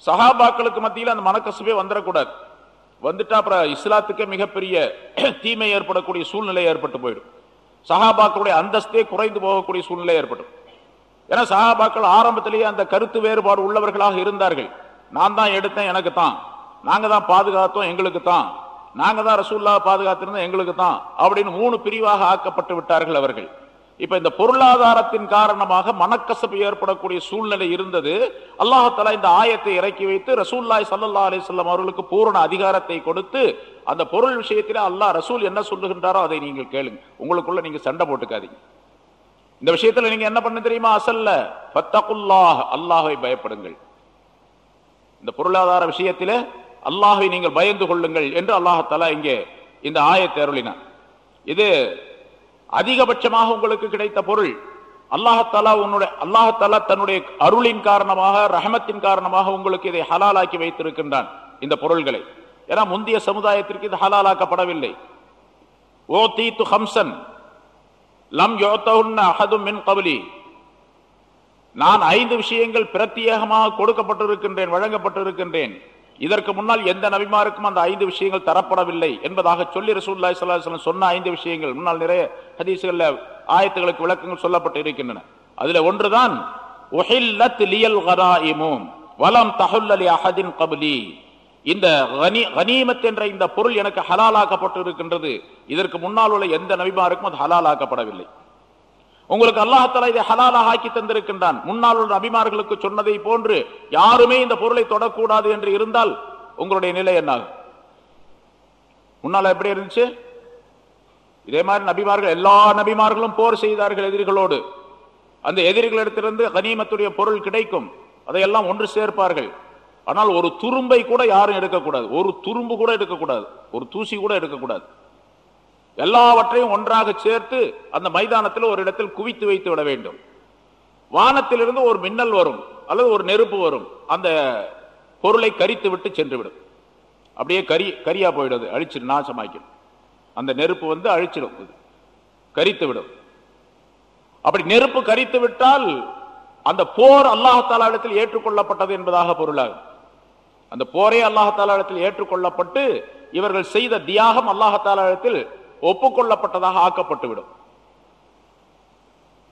சஹாபாக்களுக்கு மத்தியில் அந்த மனக்கசப்பே வந்துடக்கூடாது. வந்துட்டா அப்புறம் இஸ்லாத்துக்கே மிகப்பெரிய தீமை ஏற்படக்கூடிய சூழ்நிலை ஏற்பட்டு போயிடும். சஹாபாக்களுடைய அந்தஸ்தே குறைந்து போகக்கூடிய சூழ்நிலை ஏற்படும். ஏன்னா சஹாபாக்கள் ஆரம்பத்திலேயே அந்த கருத்து வேறுபாடு உள்ளவர்களாக இருந்தார்கள். நான் தான் எடுத்தேன் எனக்கு தான். நாங்க தான் பாதுகாத்தோம் எங்களுக்கு தான். நாங்க தான் ரசூல்லா பாதுகாத்திருந்தோம் எங்களுக்கு தான். அப்படின்னு மூணு பிரிவாக ஆக்கப்பட்டு விட்டார்கள் அவர்கள். இப்ப இந்த பொருளாதாரத்தின் காரணமாக மனக்கசப்பு ஏற்படக்கூடிய சூழ்நிலை இருந்தது. அல்லாஹால இந்த ஆயத்தை இறக்கி வைத்து ரசூல்லாய் சல்லா அலிசல்லாம் அவர்களுக்கு பூரண அதிகாரத்தை கொடுத்து அந்த பொருள் விஷயத்திலே அல்லாஹ் ரசூல் என்ன சொல்லுகின்றாரோ அதை நீங்கள் கேளுங்க. உங்களுக்குள்ள நீங்க சண்டை போட்டுக்காதீங்க. இந்த விஷயத்துல நீங்க என்ன பண்ண தெரியுமா? அசல்ல. பத்தகுல்லாஹ் அல்லாஹை பயப்படுங்கள். இந்த பொருளாதார விஷயத்திலே அல்லாஹை நீங்கள் பயந்து கொள்ளுங்கள் என்று அல்லாஹாலா இங்கே இந்த ஆயத்தை அருளினார் இது அதிகபட்சமாக உங்களுக்கு கிடைத்த பொருள். அல்லாஹாலா உன்னுடைய அல்லாஹாலா தன்னுடைய அருளின் காரணமாக ரஹமத்தின் காரணமாக உங்களுக்கு இதை ஹலாலாக்கி வைத்திருக்கின்றான் இந்த பொருள்களை. ஏன்னா முந்தைய சமுதாயத்திற்கு இது ஹலாலாக்கப்படவில்லை. ஓ தீத்து ஹம்சன் லம் யோத்தவுன்ன அஹதும் மின் கவுலி. நான் ஐந்து விஷயங்கள் பிரத்யேகமாக கொடுக்கப்பட்டிருக்கின்றேன் வழங்கப்பட்டிருக்கின்றேன். இதற்கு முன்னால் எந்த நபிமாருக்கும் அந்த ஐந்து விஷயங்கள் தரப்படவில்லை என்பதாக சொல்லி ரசூல்லாய் ஸல்லல்லாஹு அலைஹி சொன்ன ஐந்து விஷயங்கள். முன்னால் நிறைய ஹதீஸ்கள்ல ஆயத்துகளுக்கு விளக்கங்கள் சொல்லப்பட்டு இருக்கின்றன அதுல ஒன்றுதான் லியல் வலம் தகுல்லி அஹதின் கபுலி. இந்த கனி- கனீமத் என்ற இந்த பொருள் எனக்கு ஹலாலாக்கப்பட்டு இருக்கின்றது இதற்கு முன்னால் உள்ள எந்த நபிமாருக்கும் அது ஹலாலாக்கப்படவில்லை. உங்களுக்கு அல்லாஹால இதை ஹலாலாக ஆக்கி தந்திருக்கின்றான். முன்னால் உள்ள நபிமார்களுக்கு சொன்னதை போன்று யாருமே இந்த பொருளை தொடக்கூடாது என்று இருந்தால் உங்களுடைய நிலை என்னாகும்? முன்னால் எப்படி இருந்துச்சு? இதே மாதிரி நபிமார்கள் எல்லா நபிமார்களும் போர் செய்தார்கள் எதிரிகளோடு. அந்த எதிரிகளிடத்திலிருந்து கனிமத்துடைய பொருள் கிடைக்கும். அதையெல்லாம் ஒன்று சேர்ப்பார்கள். ஆனால் ஒரு துரும்பை கூட யாரும் எடுக்கக்கூடாது. ஒரு துரும்பு கூட எடுக்கக்கூடாது. ஒரு தூசி கூட எடுக்கக்கூடாது. எல்லாவற்றையும் ஒன்றாக சேர்த்து அந்த மைதானத்தில் ஒரு இடத்தில் குவித்து வைத்து விட வேண்டும். வானத்திலிருந்து ஒரு மின்னல் வரும் அல்லது ஒரு நெருப்பு வரும். அந்த பொருளை கரித்து விட்டு சென்று விடும். அப்படியே கரி கரியா போயிடுது அழிச்சிடும் நாசமாக்கிடும் அந்த நெருப்பு வந்து அழிச்சிடும் கரித்து விடும். அப்படி நெருப்பு கரித்து விட்டால் அந்த போர் அல்லாஹாலா இடத்தில் ஏற்றுக்கொள்ளப்பட்டது என்பதாக பொருளாகும். அந்த போரே அல்லாஹாலா இடத்தில் ஏற்றுக்கொள்ளப்பட்டு இவர்கள் செய்த தியாகம் அல்லாஹாலா இடத்தில் ஒப்புக்கொள்ளப்பட்டதாக ஆக்கப்பட்டு விடும்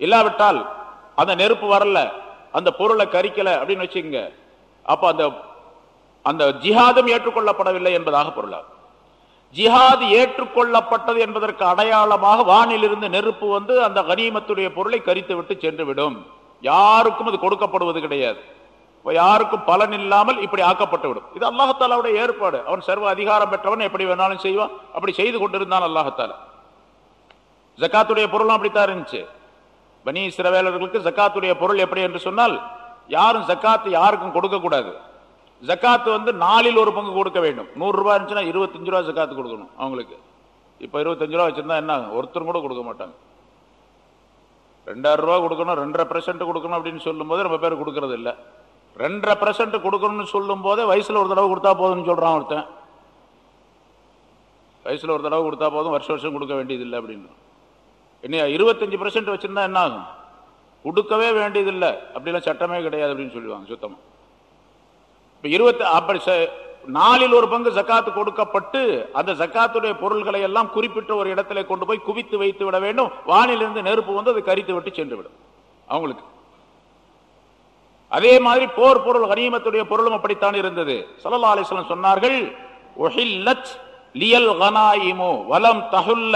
இல்லாவிட்டால் அந்த நெருப்பு வரல அந்த பொருளை கரிக்கல அப்படின்னு வச்சுக்கோங்க. அப்ப அந்த அந்த ஜிஹாதும் ஏற்றுக்கொள்ளப்படவில்லை என்பதாக பொருளாகும் ஜிஹாது ஏற்றுக்கொள்ளப்பட்டது என்பதற்கு அடையாளமாக வானிலிருந்து நெருப்பு வந்து அந்த கனிமத்துடைய பொருளை கரித்து விட்டு சென்று விடும் யாருக்கும் அது கொடுக்கப்படுவது கிடையாது. யாருக்கும் பலன் இல்லாமல் இப்படி ஆக்கப்பட்டு விடும். இது அல்லாஹத்தாலாவுடைய ஏற்பாடு. அவன் சர்வ அதிகாரம் பெற்றவன் எப்படி வேணாலும் செய்வான். அப்படி செய்து கொண்டிருந்தான் அல்லாஹத்தால ஜக்காத்துடைய பொருளும் அப்படித்தான் இருந்துச்சு. பனி சிறவேலர்களுக்கு ஜக்காத்துடைய பொருள் எப்படி என்று சொன்னால் யாரும் ஜக்காத்து யாருக்கும் கொடுக்க கூடாது. ஜக்காத்து வந்து நாளில் ஒரு பங்கு கொடுக்க வேண்டும். நூறு ரூபாய் இருந்துச்சுன்னா இருபத்தஞ்சு ரூபாய் ஜக்காத்து கொடுக்கணும் அவங்களுக்கு. இப்ப இருபத்தஞ்சு ரூபா வச்சிருந்தா என்ன ஆகும்? ஒருத்தரும் கூட கொடுக்க மாட்டாங்க. ரெண்டாயிரம் ரூபாய் கொடுக்கணும் ரெண்டரை பெர்சென்ட் கொடுக்கணும் அப்படின்னு சொல்லும் போது ரொம்ப பேர் கொடுக்கறது இல்ல. ரெண்டரை பர்சன்ட் கொடுக்கணும்னு சொல்லும் போதே வயசுல ஒரு தடவை கொடுத்தா போதும்னு சொல்றான் ஒருத்தன். வயசுல ஒரு தடவை கொடுத்தா போதும் வருஷம் வருஷம் கொடுக்க வேண்டியதில்லை அப்படின்னு. என்னையா இருபத்தஞ்சு பர்சன்ட் வச்சிருந்தா என்ன ஆகும்? கொடுக்கவே வேண்டியதில்லை. அப்படிலாம் சட்டமே கிடையாது அப்படின்னு சொல்லுவாங்க சுத்தமா. இப்ப இருபத்தி அப்படி நாலில் ஒரு பங்கு சக்காத்து கொடுக்கப்பட்டு அந்த சக்காத்துடைய பொருள்களை எல்லாம் குறிப்பிட்ட ஒரு இடத்துல கொண்டு போய் குவித்து வைத்து விட வேண்டும். வானிலிருந்து நெருப்பு வந்து அதை கரித்து விட்டு சென்று விடும். அவங்களுக்கு. அதே மாதிரி போர் பொருள் கனிமத்துடைய பொருளும் அப்படித்தான் இருந்தது. ஸல்லல்லாஹு அலைஹி சொன்னார்கள் லியல் வலம் தகுல்ல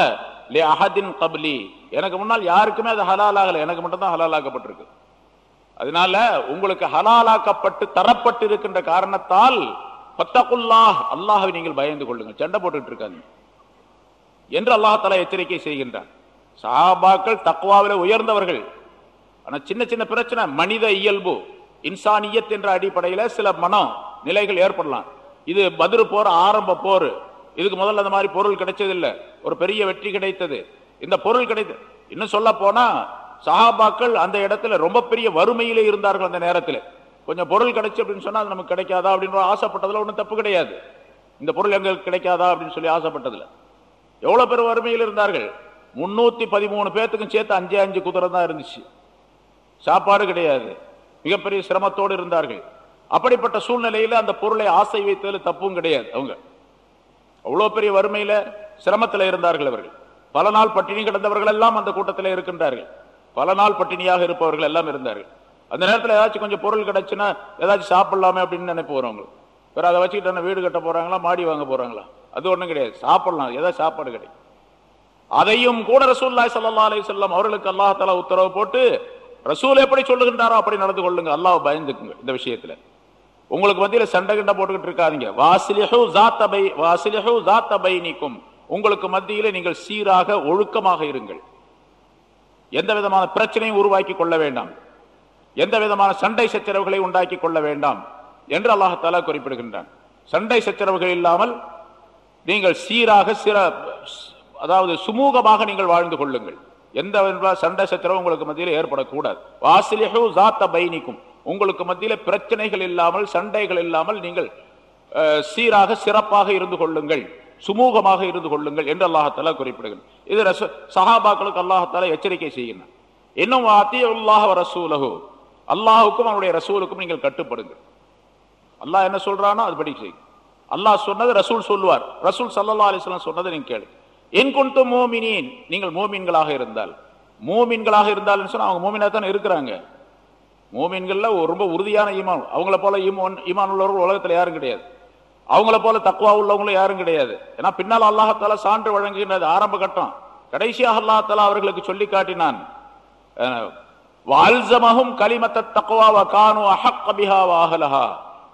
அஹதின் கப்லி. எனக்கு முன்னால் யாருக்குமே அது ஹலால் எனக்கு மட்டும்தான் ஹலால் ஆக்கப்பட்டிருக்கு அதனால உங்களுக்கு ஹலாலாக்கப்பட்டு தரப்பட்டு இருக்கின்ற காரணத்தால் பத்தகுல்லாஹ் அல்லாஹ்வை நீங்கள் பயந்து கொள்ளுங்கள். சண்டை போட்டுட்டு இருக்காங்க என்று அல்லாஹ் எச்சரிக்கை செய்கின்றார் சஹாபாக்கள் தக்குவாவில உயர்ந்தவர்கள். ஆனா சின்ன சின்ன பிரச்சனை மனித இயல்பு. இன்சானியத் என்ற அடிப்படையில சில மனம் நிலைகள் ஏற்படலாம். இது பதிரு போர் ஆரம்ப போர். இதுக்கு முதல்ல அந்த மாதிரி பொருள் கிடைச்சதில்லை. ஒரு பெரிய வெற்றி கிடைத்தது. இந்த பொருள் கிடைத்த இன்னும் சொல்ல போனா சஹாபாக்கள் அந்த இடத்துல ரொம்ப பெரிய வறுமையிலே இருந்தார்கள் அந்த நேரத்தில். கொஞ்சம் பொருள் கிடைச்சு அப்படின்னு சொன்னா அது நமக்கு கிடைக்காதா அப்படின்னு ஆசைப்பட்டதுல ஒன்றும் தப்பு கிடையாது. இந்த பொருள் எங்களுக்கு கிடைக்காதா அப்படின்னு சொல்லி ஆசைப்பட்டதுல. எவ்வளவு பேர் வறுமையில் இருந்தார்கள்? முன்னூத்தி பதிமூணு பேத்துக்கும் சேர்த்து அஞ்சு அஞ்சு குதிரை தான் இருந்துச்சு. சாப்பாடு கிடையாது. மிகப்பெரிய சிரமத்தோடு இருந்தார்கள். அப்படிப்பட்ட சூழ்நிலையில அந்த பொருளை ஆசை வைத்ததில் தப்பும் கிடையாது அவங்க. அவ்வளவு பெரிய வறுமையில சிரமத்தில் இருந்தார்கள் அவர்கள். பல நாள் பட்டினி கிடந்தவர்கள் எல்லாம் அந்த கூட்டத்தில் இருக்கின்றார்கள். பல நாள் பட்டினியாக இருப்பவர்கள் எல்லாம் இருந்தார்கள். அந்த நேரத்தில் ஏதாச்சும் கொஞ்சம் பொருள் கிடைச்சுன்னா ஏதாச்சும் சாப்பிடலாமே அப்படின்னு நினைப்பு வரவங்க வேற அதை வச்சுக்கிட்டு என்ன வீடு கட்ட போறாங்களா மாடி வாங்க போறாங்களா? அது ஒன்றும் கிடையாது. சாப்பிடலாம். ஏதாவது சாப்பாடு கிடைக்கும். அதையும் கூட ரசூல்லாய் சல்லா அலைஹி வஸல்லம் அவர்களுக்கு அல்லாஹ் உத்தரவு போட்டு ரசூல் எப்படி சொல்லுகின்றாரோ அப்படி நடந்து கொள்ளுங்க. அல்லாஹ் பயந்துக்குங்க இந்த விஷயத்துல. உங்களுக்கு மத்தியில சண்டை கிண்ட போட்டுக்கிட்டு இருக்காதீங்க. வாசிலிஹு ஜாத்த வாசிலிஹு ஜாத்த உங்களுக்கு மத்தியில நீங்கள் சீராக ஒழுக்கமாக இருங்கள். எந்த விதமான பிரச்சனையும் உருவாக்கி கொள்ள வேண்டாம். எந்த விதமான சண்டை சச்சரவுகளை உண்டாக்கி கொள்ள வேண்டாம் என்று அல்லாஹாலா குறிப்பிடுகின்றான். சண்டை சச்சரவுகள் இல்லாமல் நீங்கள் சீராக சிற அதாவது சுமூகமாக நீங்கள் வாழ்ந்து கொள்ளுங்கள். எந்த சண்டை சத்திரம் உங்களுக்கு மத்தியில் ஏற்படக்கூடாது. வாசிலிஹு ஜாத்த பைனிக்கும். உங்களுக்கு மத்தியில பிரச்சனைகள் இல்லாமல் சண்டைகள் இல்லாமல் நீங்கள் அஹ், சீராக சிறப்பாக இருந்து கொள்ளுங்கள். சுமூகமாக இருந்து கொள்ளுங்கள் என்று அல்லாஹாலா குறிப்பிடுகிறேன். இது ரச- சஹாபாக்களுக்கு அல்லாஹாலா எச்சரிக்கை செய்கின்றார் இன்னும் அத்தியுல்லாஹ் ரசூலகு அல்லாஹுக்கும் அவனுடைய ரசூலுக்கும் நீங்கள் கட்டுப்படுங்கள். அல்லாஹ் என்ன சொல்றானோ அதுபடி செய்யும் அல்லாஹ் சொன்னது ரசூல் சொல்லுவார். ரசூல் சல்லா அலிஸ்லாம் சொன்னதை நீங்கள் கேளு என் கொண்டு மோமினின். நீங்கள் மோமீன்களாக இருந்தால். மோமீன்களாக இருந்தால் சொன்னால் அவங்க மோமினாக தானே இருக்கிறாங்க. மோமீன்களில் ரொம்ப உறுதியான ஈமான். அவங்கள போல ஈமான் ஈமான் உள்ளவர்கள் உலகத்தில் யாரும் கிடையாது. அவங்கள போல தக்குவா உள்ளவங்களும் யாரும் கிடையாது. ஏன்னா பின்னால் அல்லாஹால சான்று வழங்குகின்றது ஆரம்ப கட்டம். கடைசியாக அல்லாஹால அவர்களுக்கு சொல்லி காட்டினான் அஹ், வால்சமஹும் கலிமத்த தக்குவா வகானு அஹக்க பிஹா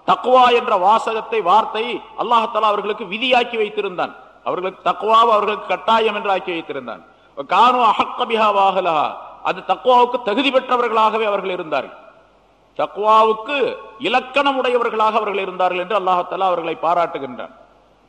தக்குவா என்ற வாசகத்தை வார்த்தை அல்லாஹால அவர்களுக்கு விதியாக்கி வைத்திருந்தான். அவர்களுக்கு தக்குவாவை அவர்களுக்கு கட்டாயம் என்று ஆக்கி வைத்திருந்தான் கானோ அஹக்கபிஹா வாகலஹா அது தக்குவாவுக்கு தகுதி பெற்றவர்களாகவே அவர்கள் இருந்தார்கள். தக்குவாவுக்கு இலக்கணம் உடையவர்களாக அவர்கள் இருந்தார்கள் என்று அல்லாஹத்தாலா அவர்களை பாராட்டுகின்றான்.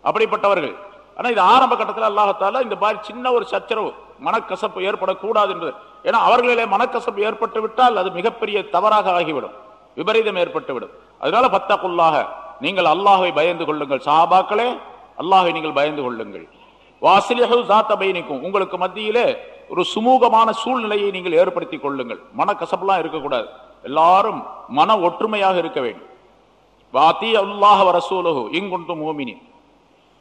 அப்படிப்பட்டவர்கள். ஆனா இது ஆரம்ப கட்டத்தில் அல்லாஹத்தாலா இந்த மாதிரி சின்ன ஒரு சச்சரவு மனக்கசப்பு ஏற்படக்கூடாது என்று ஏன்னா அவர்களிலே மனக்கசப்பு ஏற்பட்டு விட்டால் அது மிகப்பெரிய தவறாக ஆகிவிடும். விபரீதம் ஏற்பட்டுவிடும். அதனால பத்தக்குள்ளாக நீங்கள் அல்லாஹை பயந்து கொள்ளுங்கள். சாபாக்களே அல்லாஹை நீங்கள் பயந்து கொள்ளுங்கள். வாசிலிஹு சாத்த பைனிக்கும். உங்களுக்கு மத்தியிலே ஒரு சுமூகமான சூழ்நிலையை நீங்கள் ஏற்படுத்திக் கொள்ளுங்கள். மனக்கசப்பெல்லாம் இருக்கக்கூடாது. எல்லாரும் மன ஒற்றுமையாக இருக்க வேண்டும். வாத்தி அல்லாஹ ரசூலஹு இங்குண்டு மோமினி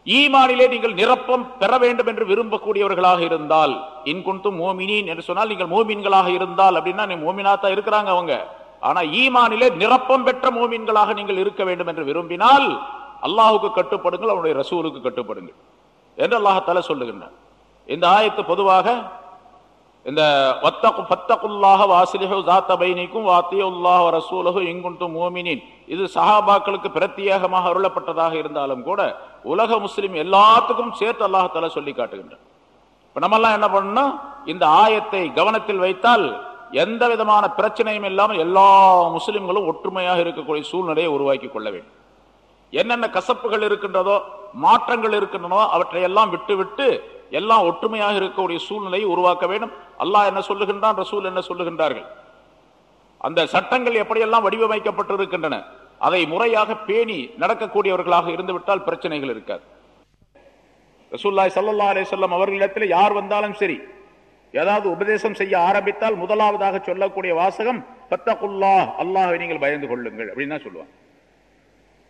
ஈமானிலே நீங்கள் நிரப்பம் பெற வேண்டும் என்று விரும்பக்கூடியவர்களாக இருந்தால் இன்குண்டு மோமினின் என்று சொன்னால் நீங்கள் மோமின்களாக இருந்தால் அப்படின்னா நீ மோமினாத்தா இருக்கிறாங்க அவங்க. ஆனா ஈமானிலே நிரப்பம் பெற்ற மோமின்களாக நீங்கள் இருக்க வேண்டும் என்று விரும்பினால் அல்லாஹுக்கு கட்டுப்படுங்கள் அவனுடைய ரசூலுக்கு கட்டுப்படுங்கள் என்று அல்லாஹால சொல்லுகின்றான். இந்த ஆயத்து பொதுவாக இந்த பத்தகுல்லாக வாசிலிஹு ஜாத்த பைனிக்கும் வாத்தியுல்லாஹ் ரசூலஹு இங்குண்டு மோமினின். இது சஹாபாக்களுக்கு பிரத்யேகமாக அருளப்பட்டதாக இருந்தாலும் கூட உலக முஸ்லீம் எல்லாத்துக்கும் சேர்த்து அல்லாஹால சொல்லி காட்டுகின்றான். இப்ப நம்மெல்லாம் என்ன பண்ணணும்? இந்த ஆயத்தை கவனத்தில் வைத்தால் எந்த விதமான பிரச்சனையும் இல்லாமல் எல்லா முஸ்லிம்களும் ஒற்றுமையாக இருக்கக்கூடிய சூழ்நிலையை உருவாக்கி கொள்ள வேண்டும். என்னென்ன கசப்புகள் இருக்கின்றதோ மாற்றங்கள் இருக்கின்றனோ அவற்றை எல்லாம் விட்டு விட்டு எல்லாம் ஒற்றுமையாக இருக்கக்கூடிய சூழ்நிலையை உருவாக்க வேண்டும். அல்லாஹ் என்ன சொல்லுகின்றான்? ரசூல் என்ன சொல்லுகின்றார்கள்? அந்த சட்டங்கள் எப்படியெல்லாம் வடிவமைக்கப்பட்டு இருக்கின்றன அதை முறையாக பேணி நடக்கக்கூடியவர்களாக இருந்துவிட்டால் பிரச்சனைகள் இருக்காது. ரசூல்லாய் சல்லா அலே சொல்லம் அவர்களிடத்தில் யார் வந்தாலும் சரி ஏதாவது உபதேசம் செய்ய ஆரம்பித்தால் முதலாவதாக சொல்லக்கூடிய வாசகம் பத்தகுல்லா அல்லாஹை நீங்கள் பயந்து கொள்ளுங்கள் அப்படின்னு தான் சொல்லுவாங்க.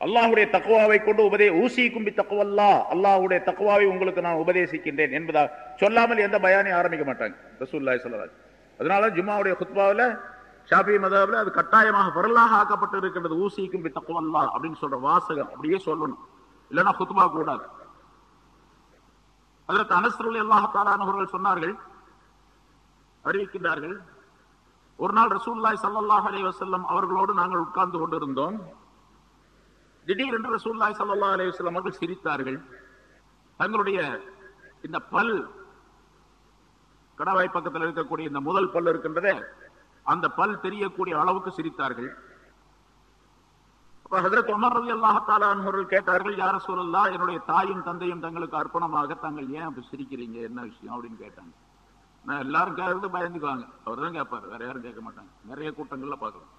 அல்லாஹுடைய தக்குவாவை கொண்டு உபதே ஊசி கும்பி தக்குவல்லா அல்லாஹுடைய தக்குவாவை உங்களுக்கு நான் உபதேசிக்கின்றேன் என்பதா சொல்லாமல் எந்த பயானையும் ஆரம்பிக்க மாட்டாங்க. ரசூல்லாய் சொல்லராஜ் அதனால ஜும்மாவுடைய குத்பாவில் ஷாபி மதாவில் அது கட்டாயமாக வரலாக ஆக்கப்பட்டு இருக்கின்றது ஊசி கும்பி தக்குவல்லா அப்படின்னு சொல்ற வாசகம். அப்படியே சொல்லணும். இல்லைன்னா குத்பா கூடாது. அதற்கு அனஸ்ரல் எல்லாத்தாரானவர்கள் சொன்னார்கள் அறிவிக்கின்றார்கள் ஒரு நாள் ரசூல்லாய் சல்லாஹ் அலி வசல்லம் அவர்களோடு நாங்கள் உட்கார்ந்து கொண்டிருந்தோம். திடீரென்று ரசூல்லாய் சல்லா அலி வசல்லம் அவர்கள் சிரித்தார்கள். தங்களுடைய இந்த பல் கடவாய் பக்கத்தில் இருக்கக்கூடிய இந்த முதல் பல் இருக்கின்றதே அந்த பல் தெரியக்கூடிய அளவுக்கு சிரித்தார்கள். அவர்கள் கேட்டார்கள் யார சொல்லலா என்னுடைய தாயும் தந்தையும் தங்களுக்கு அர்ப்பணமாக தாங்கள் ஏன் அப்படி சிரிக்கிறீங்க? என்ன விஷயம்? அப்படின்னு கேட்டாங்க. நான் எல்லாரும் கேட்கறது பயந்துக்குவாங்க. அவர் தான் கேட்பாரு. வேற யாரும் கேட்க மாட்டாங்க. நிறைய கூட்டங்கள்ல பார்க்கலாம்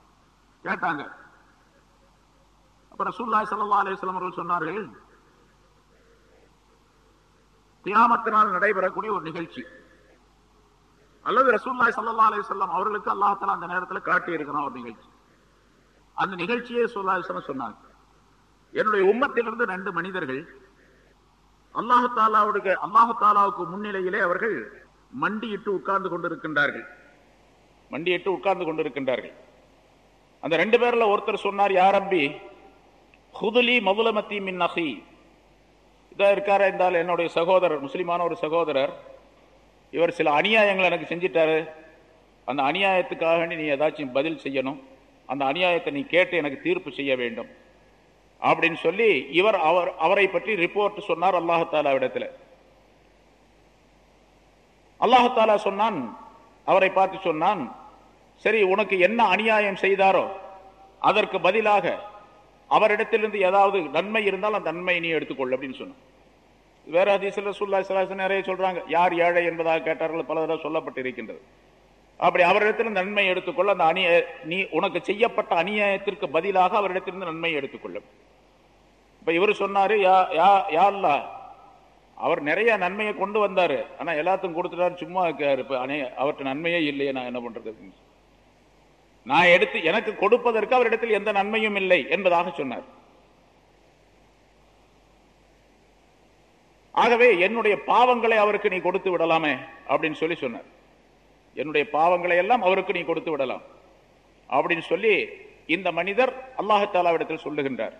கேட்டாங்க. அப்புறம் சுல்லாய் சல்லா அலிஸ்லாம் அவர்கள் சொன்னார்கள் தியாமத்தினால் நடைபெறக்கூடிய ஒரு நிகழ்ச்சி. அல்லது ரசூல்லாய் சல்லா அலிஸ்லாம் அவர்களுக்கு அல்லாஹால அந்த நேரத்தில் காட்டி இருக்கிறான் ஒரு நிகழ்ச்சி. அந்த நிகழ்ச்சியே சொல்லாசன சொன்னாங்க. என்னுடைய உம்மத்திலிருந்து ரெண்டு மனிதர்கள் அல்லாஹு தாலாவுடைய அல்லாஹு தாலாவுக்கு முன்னிலையிலே அவர்கள் மண்டியிட்டு உட்கார்ந்து கொண்டிருக்கின்றார்கள். மண்டியிட்டு உட்கார்ந்து கொண்டிருக்கின்றார்கள். அந்த ரெண்டு பேர்ல ஒருத்தர் சொன்னார் யாரம்பி ஹுதுலி மதுலமத்தி மின் நகி. இதா இருக்காரா இருந்தால் என்னுடைய சகோதரர் முஸ்லீமான ஒரு சகோதரர். இவர் சில அநியாயங்களை எனக்கு செஞ்சிட்டாரு. அந்த அநியாயத்துக்காக நீ ஏதாச்சும் பதில் செய்யணும். அந்த அநியாயத்தை நீ கேட்டு எனக்கு தீர்ப்பு செய்ய வேண்டும். அப்படின்னு சொல்லி இவர் அவர் அவரை பற்றி ரிப்போர்ட் சொன்னார் அல்லாஹாலாவிடத்தில் அல்லாஹாலா சொன்னான் அவரை பார்த்து சொன்னான் சரி உனக்கு என்ன அநியாயம் செய்தாரோ அதற்கு பதிலாக அவரிடத்திலிருந்து ஏதாவது நன்மை இருந்தால் அந்த நன்மை நீ எடுத்துக்கொள் அப்படின்னு சொன்னான். வேற அதிசல சுல்லா சலாசன் நிறைய சொல்றாங்க. யார் ஏழை என்பதாக கேட்டார்கள் பல தடவை சொல்லப்பட்டு இருக்கின்றது அப்படி அவரிடத்தில் நன்மை எடுத்துக்கொள்ள அந்த அநிய நீ உனக்கு செய்யப்பட்ட அநியாயத்திற்கு பதிலாக அவரிடத்திலிருந்து நன்மை எடுத்துக்கொள்ளும் இப்ப இவர் சொன்னாரு யா யா யா அவர் நிறைய நன்மையை கொண்டு வந்தாரு. ஆனா எல்லாத்தையும் கொடுத்துட்டாரு சும்மா இருக்காரு. இப்ப அவர்கிட்ட நன்மையே இல்லையே நான் என்ன பண்றது நான் எடுத்து எனக்கு கொடுப்பதற்கு அவரிடத்தில் எந்த நன்மையும் இல்லை என்பதாக சொன்னார். ஆகவே என்னுடைய பாவங்களை அவருக்கு நீ கொடுத்து விடலாமே அப்படின்னு சொல்லி சொன்னார். என்னுடைய பாவங்களை எல்லாம் அவருக்கு நீ கொடுத்து விடலாம் அப்படின்னு சொல்லி இந்த மனிதர் அல்லாஹாலாவிடத்தில் சொல்லுகின்றார்.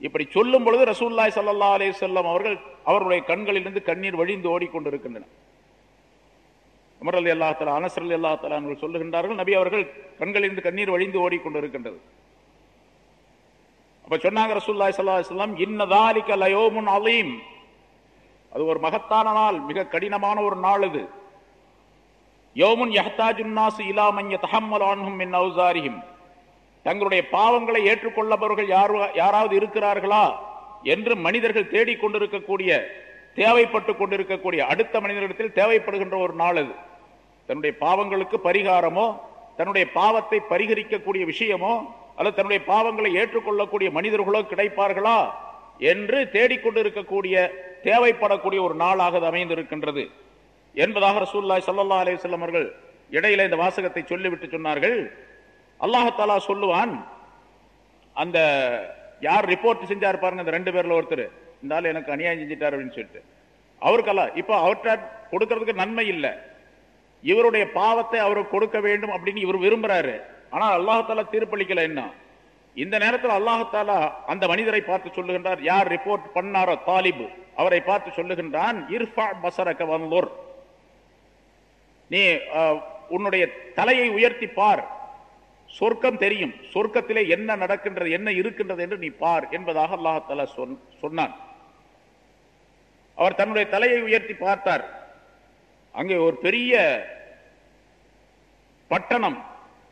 இப்படி சொல்லும் பொழுது ரசூல்லாய் சல்லா அலே செல்லம் அவர்கள் அவருடைய கண்களிலிருந்து கண்ணீர் வழிந்து ஓடிக்கொண்டிருக்கின்றன அமர் அலி அல்லா தலா அனசர் அலி அல்லா தலா சொல்லுகின்றார்கள் நபி அவர்கள் கண்களிலிருந்து கண்ணீர் வழிந்து ஓடிக்கொண்டிருக்கின்றது அப்ப சொன்னாங்க ரசூல்லாய் சல்லா செல்லம் இன்னதாலிக்க லயோமுன் அலீம். அது ஒரு மகத்தான நாள் மிக கடினமான ஒரு நாள் இது. யோமுன் யஹ்தாஜுன்னாசு இலாமன் யதஹம்மலான்ஹும் மின் அவுசாரிஹிம். தங்களுடைய பாவங்களை ஏற்றுக்கொள்ளபவர்கள் யாரு யாராவது இருக்கிறார்களா என்று மனிதர்கள் தேடிக் கொண்டிருக்கக்கூடிய தேவைப்பட்டு கொண்டிருக்கக்கூடிய அடுத்த மனிதர்களிடத்தில் தேவைப்படுகின்ற ஒரு நாள் அது தன்னுடைய பாவங்களுக்கு பரிகாரமோ தன்னுடைய பாவத்தை பரிகரிக்கக்கூடிய விஷயமோ அல்லது தன்னுடைய பாவங்களை ஏற்றுக்கொள்ளக்கூடிய மனிதர்களோ கிடைப்பார்களா என்று தேடிக்கொண்டிருக்கக்கூடிய தேவைப்படக்கூடிய ஒரு நாளாக அது அமைந்திருக்கின்றது. என்பதாக ரசூல்லாய் சல்லா அலையம் அவர்கள் இடையில இந்த வாசகத்தை சொல்லிவிட்டு சொன்னார்கள். அல்லாஹாலா சொல்லுவான் அந்த யார் ரிப்போர்ட் செஞ்சார் பாருங்க அந்த ரெண்டு பேர்ல ஒருத்தர் இந்த ஆள் எனக்கு அநியாயம் செஞ்சிட்டார் அப்படின்னு சொல்லிட்டு. அவருக்கெல்லாம் இப்போ அவர்கிட்ட கொடுக்கறதுக்கு நன்மை இல்லை. இவருடைய பாவத்தை அவருக்கு கொடுக்க வேண்டும் அப்படின்னு இவர் விரும்புறாரு. ஆனால் அல்லாஹாலா தீர்ப்பளிக்கல என்ன? இந்த நேரத்தில் அல்லாஹாலா அந்த மனிதரை பார்த்து சொல்லுகின்றார் யார் ரிப்போர்ட் பண்ணாரோ தாலிபு அவரை பார்த்து சொல்லுகின்றான் இர்ஃபா பசரக வந்தோர் நீ அஹ், உன்னுடைய தலையை உயர்த்தி பார். சொர்க்கம் தெரியும். சொர்க்கத்திலே என்ன நடக்கின்றது என்ன இருக்கின்றது என்று நீ பார் என்பதாக அல்லாஹாலா சொன்னான். அவர் தன்னுடைய தலையை உயர்த்தி பார்த்தார். அங்கே ஒரு பெரிய பட்டணம்.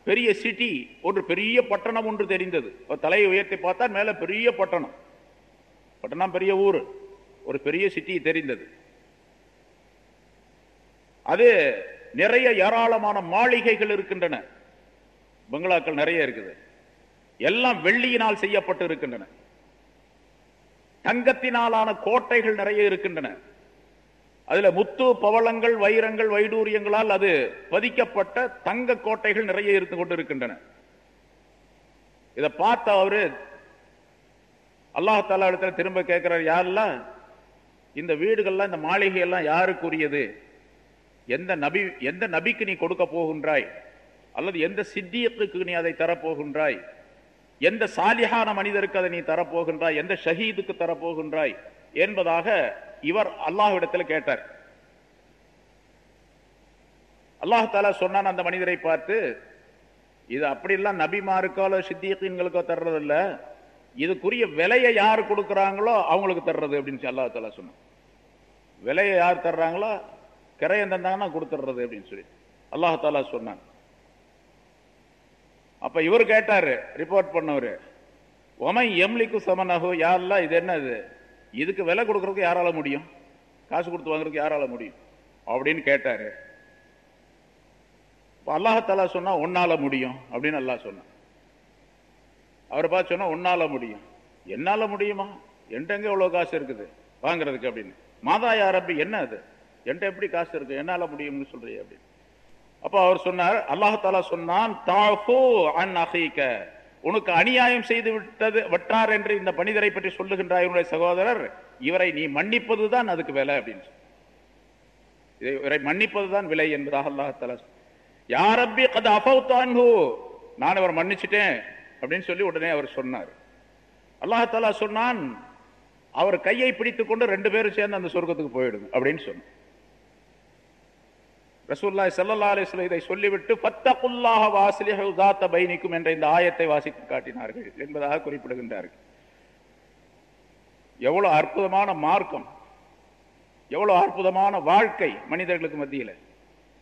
பெரிய சிட்டி ஒன்று பெரிய பட்டணம் ஒன்று தெரிந்தது. தலையை உயர்த்தி பார்த்தா மேல பெரிய பட்டணம். பட்டணம் பெரிய ஊர். ஒரு பெரிய சிட்டி தெரிந்தது. அது நிறைய ஏராளமான மாளிகைகள் இருக்கின்றன. பங்களாக்கள் நிறைய இருக்குது. எல்லாம் வெள்ளியினால் செய்யப்பட்டு இருக்கின்றன. தங்கத்தினாலான கோட்டைகள் நிறைய இருக்கின்றன. அதுல முத்து பவளங்கள் வைரங்கள் வைடூரியங்களால் அது பதிக்கப்பட்ட தங்க கோட்டைகள் நிறைய இருந்து கொண்டிருக்கின்றன. இதை பார்த்த அவரு அல்லாஹாலா இடத்துல திரும்ப கேட்கிறார் யாரெல்லாம் இந்த வீடுகள்லாம் இந்த மாளிகை எல்லாம் யாருக்குரியது? எந்த நபி எந்த நபிக்கு நீ கொடுக்க போகின்றாய்? அல்லது எந்த சித்தியத்துக்கு நீ அதை தரப்போகின்றாய்? எந்த சாலிஹான மனிதருக்கு அதை நீ தரப்போகின்றாய்? எந்த ஷஹீதுக்கு தரப்போகின்றாய்? என்பதாக இவர் அல்லாஹ்விடத்தில் கேட்டார். அல்லாஹ் தாலா சொன்னான் அந்த மனிதரை பார்த்து இது அப்படிலாம் நபிமாருக்கோ அல்லது சித்தியக்கீன்களுக்கோ தர்றது இல்ல. இதுக்குரிய விலையை யார் கொடுக்குறாங்களோ அவங்களுக்கு தர்றது அப்படின்னு சொல்லி அல்லாஹ் தாலா சொன்னான். விலையை யார் தர்றாங்களோ கிரையம் தந்தாங்கன்னா கொடுத்துட்றது அப்படின்னு சொல்லி அல்லாஹ் தாலா சொன்னான். அப்ப இவர் கேட்டாரு ரிப்போர்ட் பண்ணவரு ஒமை எம்லிக்கு சமனகு யாரெல்லாம் இது என்னது? இதுக்கு விலை கொடுக்கறதுக்கு யாரால முடியும்? காசு கொடுத்து வாங்குறதுக்கு யாரால முடியும்? அப்படின்னு கேட்டாரு. இப்ப அல்லாஹாலா சொன்னா உன்னால முடியும் அப்படின்னு அல்லாஹ் சொன்னான். அவரை பார்த்து சொன்னா உன்னால முடியும். என்னால முடியுமா? என்கிட்ட எங்க காசு இருக்குது வாங்குறதுக்கு அப்படின்னு. மாதா யாரப்பி என்ன அது? என்கிட்ட எப்படி காசு இருக்கு? என்னால முடியும்னு சொல்றீ அப்படின்னு. அப்போ அவர் சொன்னார் அல்லாஹாலா சொன்னான் தாஃபு அன் அஹீக உனக்கு அநியாயம் செய்து விட்டது வட்டார் என்று இந்த மனிதரை பற்றி சொல்லுகின்றார் இவருடைய சகோதரர்? இவரை நீ மன்னிப்பதுதான் அதுக்கு விலை அப்படின்னு இவரை மன்னிப்பதுதான் விலை என்பதாக அல்லாஹாலா அது கது அஃபௌத்தான்ஹு நான் இவரை மன்னிச்சிட்டேன் அப்படின்னு சொல்லி உடனே அவர் சொன்னார். அல்லாஹாலா சொன்னான் அவர் கையை பிடித்துக் கொண்டு ரெண்டு பேரும் சேர்ந்து அந்த சொர்க்கத்துக்கு போயிடுங்க அப்படின்னு சொன்னார். ரசூல்லாய் சல்லா அலைஹி இதை சொல்லிவிட்டு பத்தகுல்லாக வாஸ்லிஹு ஸாத்த பைனிக்கும் என்ற இந்த ஆயத்தை வாசித்து காட்டினார்கள் என்பதாக குறிப்பிடுகின்றார்கள். எவ்வளவு அற்புதமான மார்க்கம் எவ்வளவு அற்புதமான வாழ்க்கை மனிதர்களுக்கு மத்தியில்.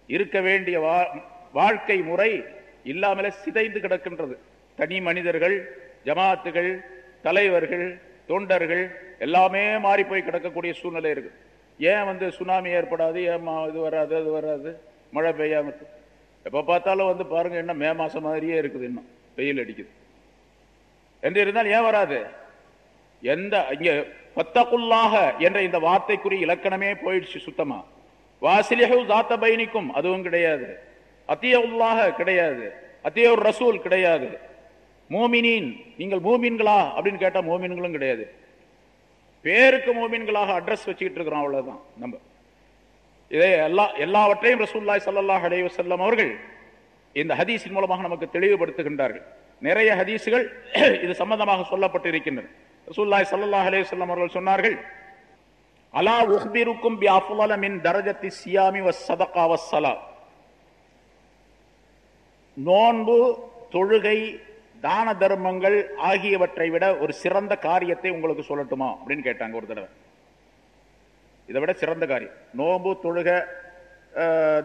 இருக்க வேண்டிய வா- வாழ்க்கை முறை இல்லாமலே சிதைந்து கிடக்கின்றது. தனி மனிதர்கள் ஜமாத்துகள் தலைவர்கள் தொண்டர்கள் எல்லாமே மாறி போய் கிடக்கக்கூடிய சூழ்நிலை இருக்கு ஏன் வந்து சுனாமி ஏற்படாது ஏன் இது வராது அது வராது? மழை பெய்யாம இருக்கு. எப்போ பார்த்தாலும் வந்து பாருங்க என்ன மே மாதம் மாதிரியே இருக்குது இன்னும். வெயில் அடிக்குது. என்று இருந்தால் ஏன் வராது? எந்த இங்கே பத்தக்குள்ளாக என்ற இந்த வார்த்தைக்குரிய இலக்கணமே போயிடுச்சு சுத்தமாக வாசிலிஹு தாத்த பயணிக்கும் அதுவும் கிடையாது. அத்திய உள்ளாக கிடையாது. அத்தியவுர் ரசூல் கிடையாது. மூமினின் நீங்கள் மூமின்களா? அப்படின்னு கேட்டால் மூமின்களும் கிடையாது. பேருக்கு மூமின்களாக அட்ரஸ் வச்சுக்கிட்டு இருக்கிறோம் அவ்வளவுதான். நம்ம. இதை எல்லா எல்லாவற்றையும் ரசூல்லாய் சல்லாஹ் அலைஹி வஸல்லம் அவர்கள் இந்த ஹதீஸின் மூலமாக நமக்கு தெளிவுபடுத்துகின்றார்கள். நிறைய ஹதீஸுகள் இது சம்பந்தமாக சொல்லப்பட்டு இருக்கின்றன ரசூல்லாய் சல்லாஹ் அலே வஸல்லம் அவர்கள் சொன்னார்கள் அலா உஹ்பிருக்கும் பி அஃலல தரஜத்தி சியாமி வஸ் ஸதகா வஸ் நோன்பு தொழுகை தான தர்மங்கள் ஆகியவற்றை விட ஒரு சிறந்த காரியத்தை உங்களுக்கு சொல்லட்டுமா? அப்படின்னு கேட்டாங்க ஒரு தடவை. இதை விட சிறந்த காரியம். நோன்பு தொழுக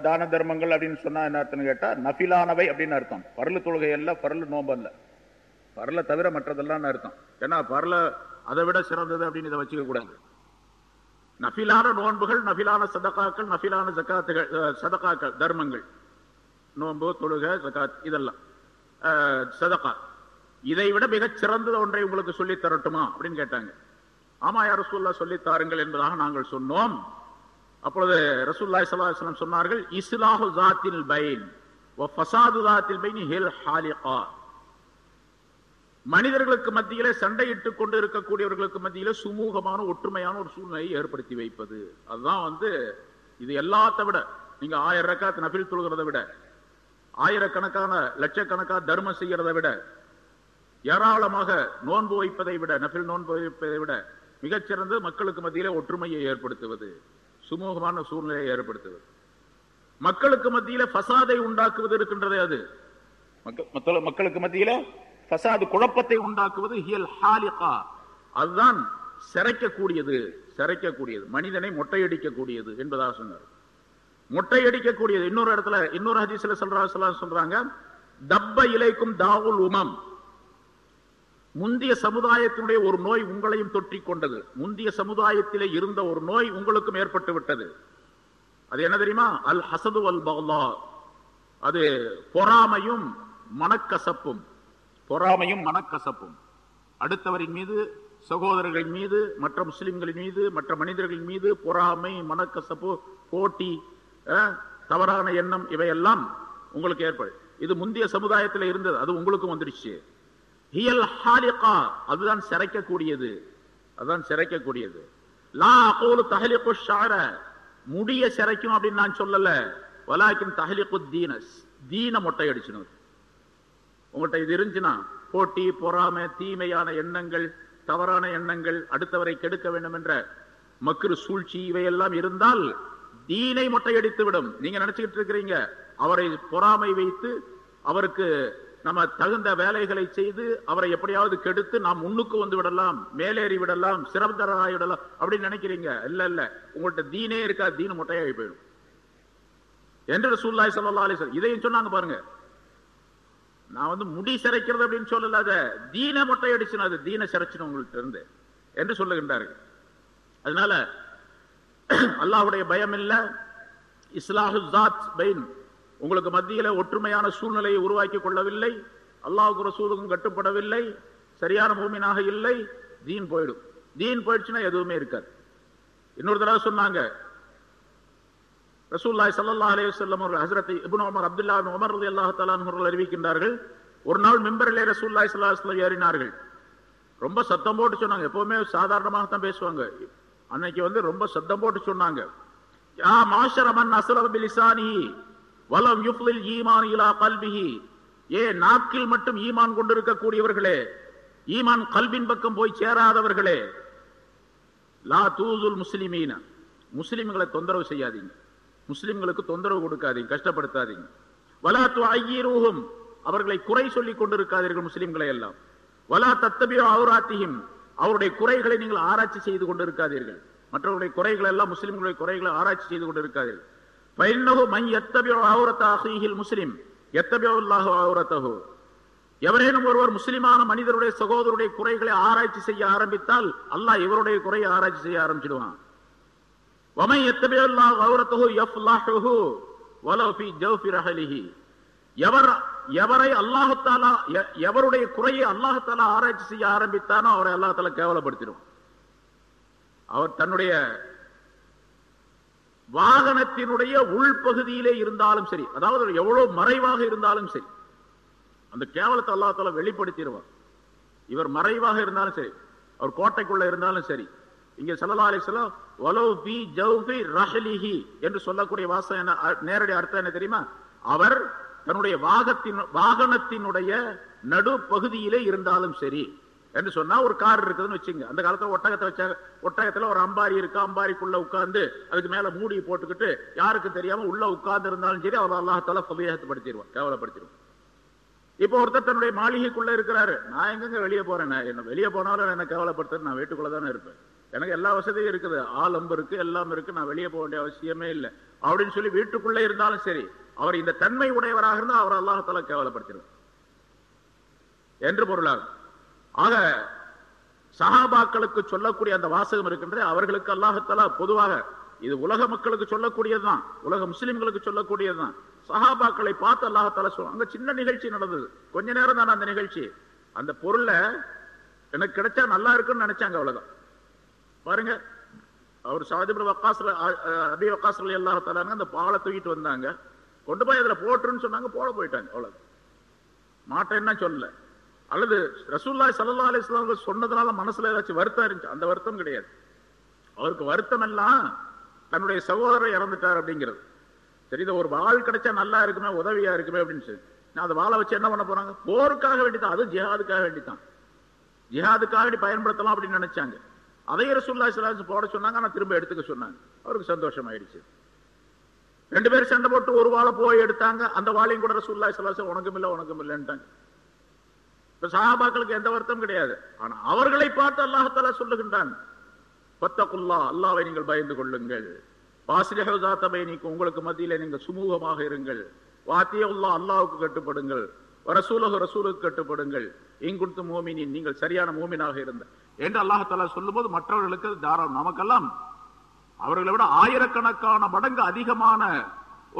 தான தர்மங்கள் அப்படின்னு சொன்னா என்ன அர்த்தம்னு கேட்டா நஃபிலானவை அப்படின்னு அர்த்தம். பரலு தொழுகை அல்ல பரலு நோம்பு அல்ல. பரல தவிர மற்றதெல்லாம் அர்த்தம்? ஏன்னா பரல அதை விட சிறந்தது அப்படின்னு இதை வச்சுக்க கூடாது. நஃபிலான நோன்புகள் நஃபிலான சதகாக்கள் நஃபிலான சக்காத்துகள் அஹ், சதகாக்கள் தர்மங்கள். நோன்பு தொழுக சக்காத் இதெல்லாம். சதகா. இதை விட மிகச் சிறந்தது ஒன்றை உங்களுக்கு சொல்லித் தரட்டுமா? அப்படின்னு கேட்டாங்க. ஆமா யார் ரசூல்லா சொல்லி தாருங்கள் என்பதாக நாங்கள் சொன்னோம். அப்பொழுது ரசூல்லாய் ஸல்லல்லாஹு சொன்னார்கள் இஸ்லாஹு ஜாத்தில் பைன் பைன் மனிதர்களுக்கு மத்தியிலே சண்டையிட்டுக் கொண்டு இருக்கக்கூடியவர்களுக்கு மத்தியிலே சுமூகமான ஒற்றுமையான ஒரு சூழ்நிலையை ஏற்படுத்தி வைப்பது. அதுதான் வந்து இது எல்லாத்த விட நீங்க ஆயிரம் ரக்காத்து நபில் தொழுகிறத விட ஆயிரக்கணக்கான லட்சக்கணக்கான தர்மம் செய்யறதை விட ஏராளமாக நோன்பு வைப்பதை விட நபில் நோன்பு வைப்பதை விட மிகச்சிறந்து மக்களுக்கு மத்தியிலே ஒற்றுமையை ஏற்படுத்துவது சுமூகமான சூழ்நிலையை ஏற்படுத்துவது. மக்களுக்கு மத்தியில பசாதை உண்டாக்குவது இருக்கின்றதே அது. மக்கள்- மத்தள- மக்களுக்கு மத்தியில பசாது குழப்பத்தை உண்டாக்குவது ஹியல் ஹாலிகா. அதுதான் சிறைக்கக்கூடியது சிறைக்கக்கூடியது மனிதனை மொட்டையடிக்கக்கூடியது என்பதாக சொன்னார். மொட்டையடிக்கக்கூடியது. இன்னொரு இடத்துல இன்னொரு ஹதீஸ்ல சொல்றா சொல்ல- சொல்றாங்க தப்ப இலைக்கும் தாவுல் உமம். முந்திய சமுதாயத்தினுடைய ஒரு நோய் உங்களையும் தொற்றி கொண்டது. முந்திய சமுதாயத்திலே இருந்த ஒரு நோய் உங்களுக்கும் ஏற்பட்டு விட்டது. அது என்ன தெரியுமா? அல் ஹசது அல் பக்லா அது பொறாமையும் மனக்கசப்பும். பொறாமையும் மனக்கசப்பும். அடுத்தவரின் மீது சகோதரர்களின் மீது மற்ற முஸ்லிம்களின் மீது மற்ற மனிதர்களின் மீது பொறாமை மனக்கசப்பு போட்டி தவறான எண்ணம் இவையெல்லாம் உங்களுக்கு ஏற்படும் இது முந்தைய சமுதாயத்தில் இருந்தது அது உங்களுக்கும் வந்துடுச்சு. ஹியல் ஹாலிகா அதுதான் சிறைக்கக்கூடியது. அதுதான் சிறைக்கக்கூடியது. லா அகோலு தஹலிகு ஷார முடிய சிறைக்கும் அப்படின்னு நான் சொல்லல. வலாக்கின் தஹலிகு தீனஸ் தீன மொட்டை அடிச்சுனது உங்கள்கிட்ட இது இருந்துச்சுன்னா போட்டி பொறாமை தீமையான எண்ணங்கள் தவறான எண்ணங்கள் அடுத்தவரை கெடுக்க வேண்டும் என்ற மக்ரு சூழ்ச்சி இவையெல்லாம் இருந்தால் தீனை மொட்டையடித்து விடும் நீங்க நினைச்சுக்கிட்டு இருக்கிறீங்க. அவரை பொறாமை வைத்து அவருக்கு நம்ம தகுந்த வேலைகளை செய்து அவரை எப்படியாவது கெடுத்து நாம் முன்னுக்கு வந்து விடலாம் மேலேறி விடலாம் சிரமதராகி விடலாம் அப்படின்னு நினைக்கிறீங்க. இல்ல இல்ல. உங்கள்கிட்ட தீனே இருக்கா தீனு மொட்டையாகி போயிடும். என்று ரசூலுல்லாஹி ஸல்லல்லாஹு இதையும் சொன்னாங்க பாருங்க. நான் வந்து முடி சிறைக்கிறது அப்படின்னு சொல்லல தீன மொட்டை அடிச்சுனா அது தீன சிறைச்சுன்னு உங்கள்கிட்ட இருந்து என்று சொல்லுகின்றார்கள். அதனால அல்லாஹ்வுடைய பயம் இல்ல இஸ்லாஹு ஜாத் பைன். உங்களுக்கு மத்தியில ஒற்றுமையான சூழ்நிலையை உருவாக்கி கொள்ளவில்லை. அல்லாஹ்வுக்கு ரசூலுக்கும் கட்டுப்படவில்லை. சரியான பூமினாக இல்லை. தீன் போயிடும். தீன் போயிடுச்சுன்னா எதுவுமே இருக்காது. இன்னொரு தடவை சொன்னாங்க. ரசூல்லாய் சல்லா அலே வஸல்லம் அவர்கள் ஹஜ்ரத் இபுன் உமர் அப்துல்லாஹ் உமர் ரதி அல்லா தலான் அவர்கள் அறிவிக்கின்றார்கள். ஒரு நாள் மிம்பரிலே ரசூல்லாய் சல்லா அலைஹி ஏறினார்கள். ரொம்ப சத்தம் போட்டு சொன்னாங்க. எப்பவுமே சாதாரணமாக தான் பேசுவாங்க. அன்னைக்கு வந்து ரொம்ப சத்தம் போட்டு சொன்னாங்க. யா மாஷரமன் அஸ்லம வலம் யுஃப்லில் ஈமான் இலா கல்பிஹி. ஏ நாக்கில் மட்டும் ஈமான் கொண்டிருக்கக்கூடியவர்களே ஈமான் கல்வின் பக்கம் போய் சேராதவர்களே. லா தூதுல் முஸ்லிமீன. முஸ்லிம்களை தொந்தரவு செய்யாதீங்க. முஸ்லிம்களுக்கு தொந்தரவு கொடுக்காதீங்க கஷ்டப்படுத்தாதீங்க. வலா துஐயீருஹும். அவர்களை குறை சொல்லிக் கொண்டிருக்காதீர்கள் முஸ்லிம்களை எல்லாம். வலா தத்தபியோ அவுராத்தியும் அவருடைய குறைகளை நீங்கள் ஆராய்ச்சி செய்து கொண்டு இருக்காதீர்கள் மற்றவருடைய குறைகள் எல்லாம் முஸ்லிம்களுடைய குறைகளை ஆராய்ச்சி செய்து கொண்டு இருக்காதீர்கள் பயின்னகு மை எத்தபியோ ஆவரத்தாகில் முஸ்லிம் எத்தபியோல்லாஹு ஆவரத்தகு எவரேனும் ஒருவர் முஸ்லிமான மனிதருடைய சகோதருடைய குறைகளை ஆராய்ச்சி செய்ய ஆரம்பித்தால் அல்லாஹ் இவருடைய குறையை ஆராய்ச்சி செய்ய ஆரம்பிச்சிடுவான். வமை எத்தபியோல்லாஹு ஆவரத்தகு எஃப் லாஹு வலோ ஃபி ஜவ் ஃபி எவர் எவரை அல்லாஹத்தாலா எவருடைய குறையை அல்லாஹத்தாலா ஆராய்ச்சி செய்ய ஆரம்பித்தானோ அவரை அல்லாஹத்தாலா கேவலப்படுத்திடும் அவர் தன்னுடைய வாகனத்தினுடைய உள்பகுதியிலே இருந்தாலும் சரி அதாவது எவ்வளவு மறைவாக இருந்தாலும் சரி அந்த கேவலத்தை அல்லாஹத்தால வெளிப்படுத்திடுவார். இவர் மறைவாக இருந்தாலும் சரி அவர் கோட்டைக்குள்ள இருந்தாலும் சரி இங்க சல்லா அலிஸ்லாம் வலோ பி ஜௌஃபி ரஹலிஹி என்று சொல்லக்கூடிய வாசம் என்ன நேரடி அர்த்தம் என்ன தெரியுமா? அவர் தன்னுடைய வாகத்தின் வாகனத்தினுடைய நடு பகுதியிலே இருந்தாலும் சரி. என்று சொன்னா ஒரு கார் இருக்குதுன்னு வச்சுங்க. அந்த காலத்துல ஒட்டகத்தை வச்சாங்க ஒட்டகத்துல ஒரு அம்பாரி இருக்கு அம்பாரிக்குள்ள உட்கார்ந்து அதுக்கு மேல மூடி போட்டுக்கிட்டு யாருக்கும் தெரியாம உள்ள உட்கார்ந்து இருந்தாலும் சரி அவர் அல்லாஹால பதவியகப்படுத்திடுவான் கேவலப்படுத்திடுவான். இப்போ ஒருத்தர் தன்னுடைய மாளிகைக்குள்ள இருக்கிறாரு. நான் எங்கெங்க வெளியே போறேன்? என்ன வெளியே போனாலும் என்ன கேவலப்படுத்துறது? நான் வீட்டுக்குள்ள தானே இருப்பேன். எனக்கு எல்லா வசதியும் இருக்குது. ஆள் இருக்கு எல்லாம் இருக்கு. நான் வெளியே போக வேண்டிய அவசியமே இல்லை. அப்படின்னு சொல்லி வீட்டுக்குள்ளே இருந்தாலும் சரி அவர் இந்த தன்மை உடையவராக இருந்தால் அவர் அல்லாஹால கேவலப்படுத்தினார் என்று பொருளாகும். ஆக சஹாபாக்களுக்கு சொல்லக்கூடிய அந்த வாசகம் இருக்கின்றது அவர்களுக்கு அல்லாஹத்தாலா பொதுவாக இது உலக மக்களுக்கு சொல்லக்கூடியதுதான் உலக முஸ்லிம்களுக்கு சொல்லக்கூடியதுதான். சஹாபாக்களை பார்த்து அல்லாஹத்தாலா சொல்ல அங்க சின்ன நிகழ்ச்சி நடந்தது. கொஞ்ச நேரம் தானே அந்த நிகழ்ச்சி. அந்த பொருளை எனக்கு கிடைச்சா நல்லா இருக்குன்னு நினைச்சாங்க அவ்வளவுதான். பாருங்க அவர் சாதிபுர வக்காசுல அபி வக்காசுல எல்லாத்தாலாங்க அந்த பாலை தூக்கிட்டு வந்தாங்க. கொண்டு போய் அதில் போட்டுருன்னு சொன்னாங்க போட போயிட்டாங்க அவ்வளவு மாட்டேன்னா சொல்லல? அல்லது ரசூல்லாய் சல்லா அலிஸ்லாம் சொன்னதுனால மனசுல ஏதாச்சும் வருத்தம் இருந்துச்சு? அந்த வருத்தம் கிடையாது. அவருக்கு வருத்தம் எல்லாம் தன்னுடைய சகோதரர் இறந்துட்டார் அப்படிங்கிறது. சரி இதை ஒரு வாள் கிடைச்சா நல்லா இருக்குமே உதவியா இருக்குமே அப்படின்னு சொல்லி. நான் அந்த வாழை வச்சு என்ன பண்ண போறாங்க? போருக்காக வேண்டிதான் அது ஜிஹாதுக்காக வேண்டித்தான். ஜிஹாதுக்காக வேண்டி பயன்படுத்தலாம் அப்படின்னு நினைச்சாங்க. அதே ரசூல்லா சிலாஸ் போட சொன்னாங்க ஆனா திரும்ப எடுத்துக்க சொன்னாங்க. அவருக்கு சந்தோஷம் ஆயிடுச்சு ரெண்டு பேரும் சண்டை போட்டு ஒரு வாழை போய் எடுத்தாங்க. அந்த வாழையும் கூட ரசூல்லா சிலாஸ் உனக்கும் இல்லை உனக்கும் இல்லைன்ட்டாங்க. இப்ப சஹாபாக்களுக்கு எந்த வருத்தம் கிடையாது. ஆனா அவர்களை பார்த்து அல்லாஹால சொல்லுகின்றான் பத்தகுல்லா அல்லாவை நீங்கள் பயந்து கொள்ளுங்கள். வாசிலிஹாத்தபைனிக்கு உங்களுக்கு மத்தியில நீங்கள் சுமூகமாக இருங்கள். வாத்தியுல்லா அல்லாவுக்கு கட்டுப்படுங்கள். ரசூலக ரசூலுக்கு கட்டுப்படுங்கள். இங்குடுத்து மோமினின் நீங்கள் சரியான மோமினாக இருந்த என்று அல்லாஹால சொல்லும் போது மற்றவர்களுக்கு தாராளம். நமக்கெல்லாம் அவர்களை விட ஆயிரக்கணக்கான மடங்கு அதிகமான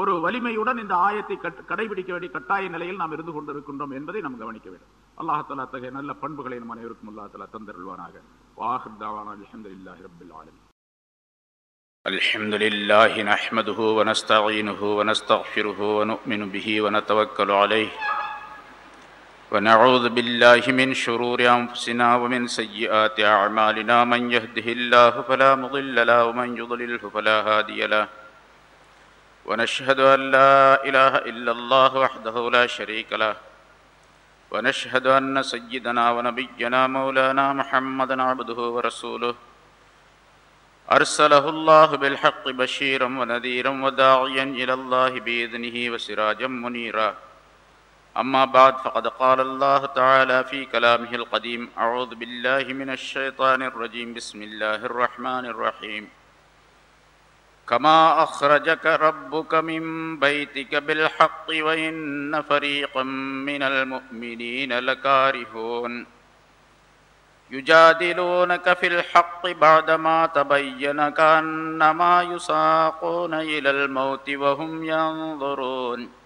ஒரு வலிமையுடன் இந்த ஆயத்தை கடைபிடிக்க வேண்டிய கட்டாய நிலையில் நாம் இருந்து கொண்டிருக்கின்றோம் என்பதை நாம் கவனிக்க வேண்டும் அல்லாஹால அத்தகைய நல்ல பண்புகளை நம் அனைவருக்கும் அல்லாஹால தந்தருள்வானாக வாஹர் தாவானா அலமதுல்லாஹி ரபில் ஆலமீன் الحمد لله نحمده ونستعينه ونستغفره ونؤمن به ونتوكل عليه ونعوذ بالله من شرور أنفسنا ومن سيئات أعمالنا. من يهده الله فلا مضل له ومن يضلله فلا هادي له. ونشهد أن لا إله إلا الله وحده لا شريك له. ونشهد أن سيدنا ونبينا مولانا محمدا عبده ورسوله. أرسله الله بالحق بشيرا ونذيرا وداعيا إلى الله بإذنه وسراجا منيرا. أما بعد فقد قال الله تعالى في كلامه القديم أعوذ بالله من الشيطان الرجيم بسم الله الرحمن الرحيم. كما أخرجك ربك من بيتك بالحق وإن فريقا من المؤمنين لكارهون. يجادلونك في الحق بعدما تبين كأنما يساقون إلى الموت وهم ينظرون.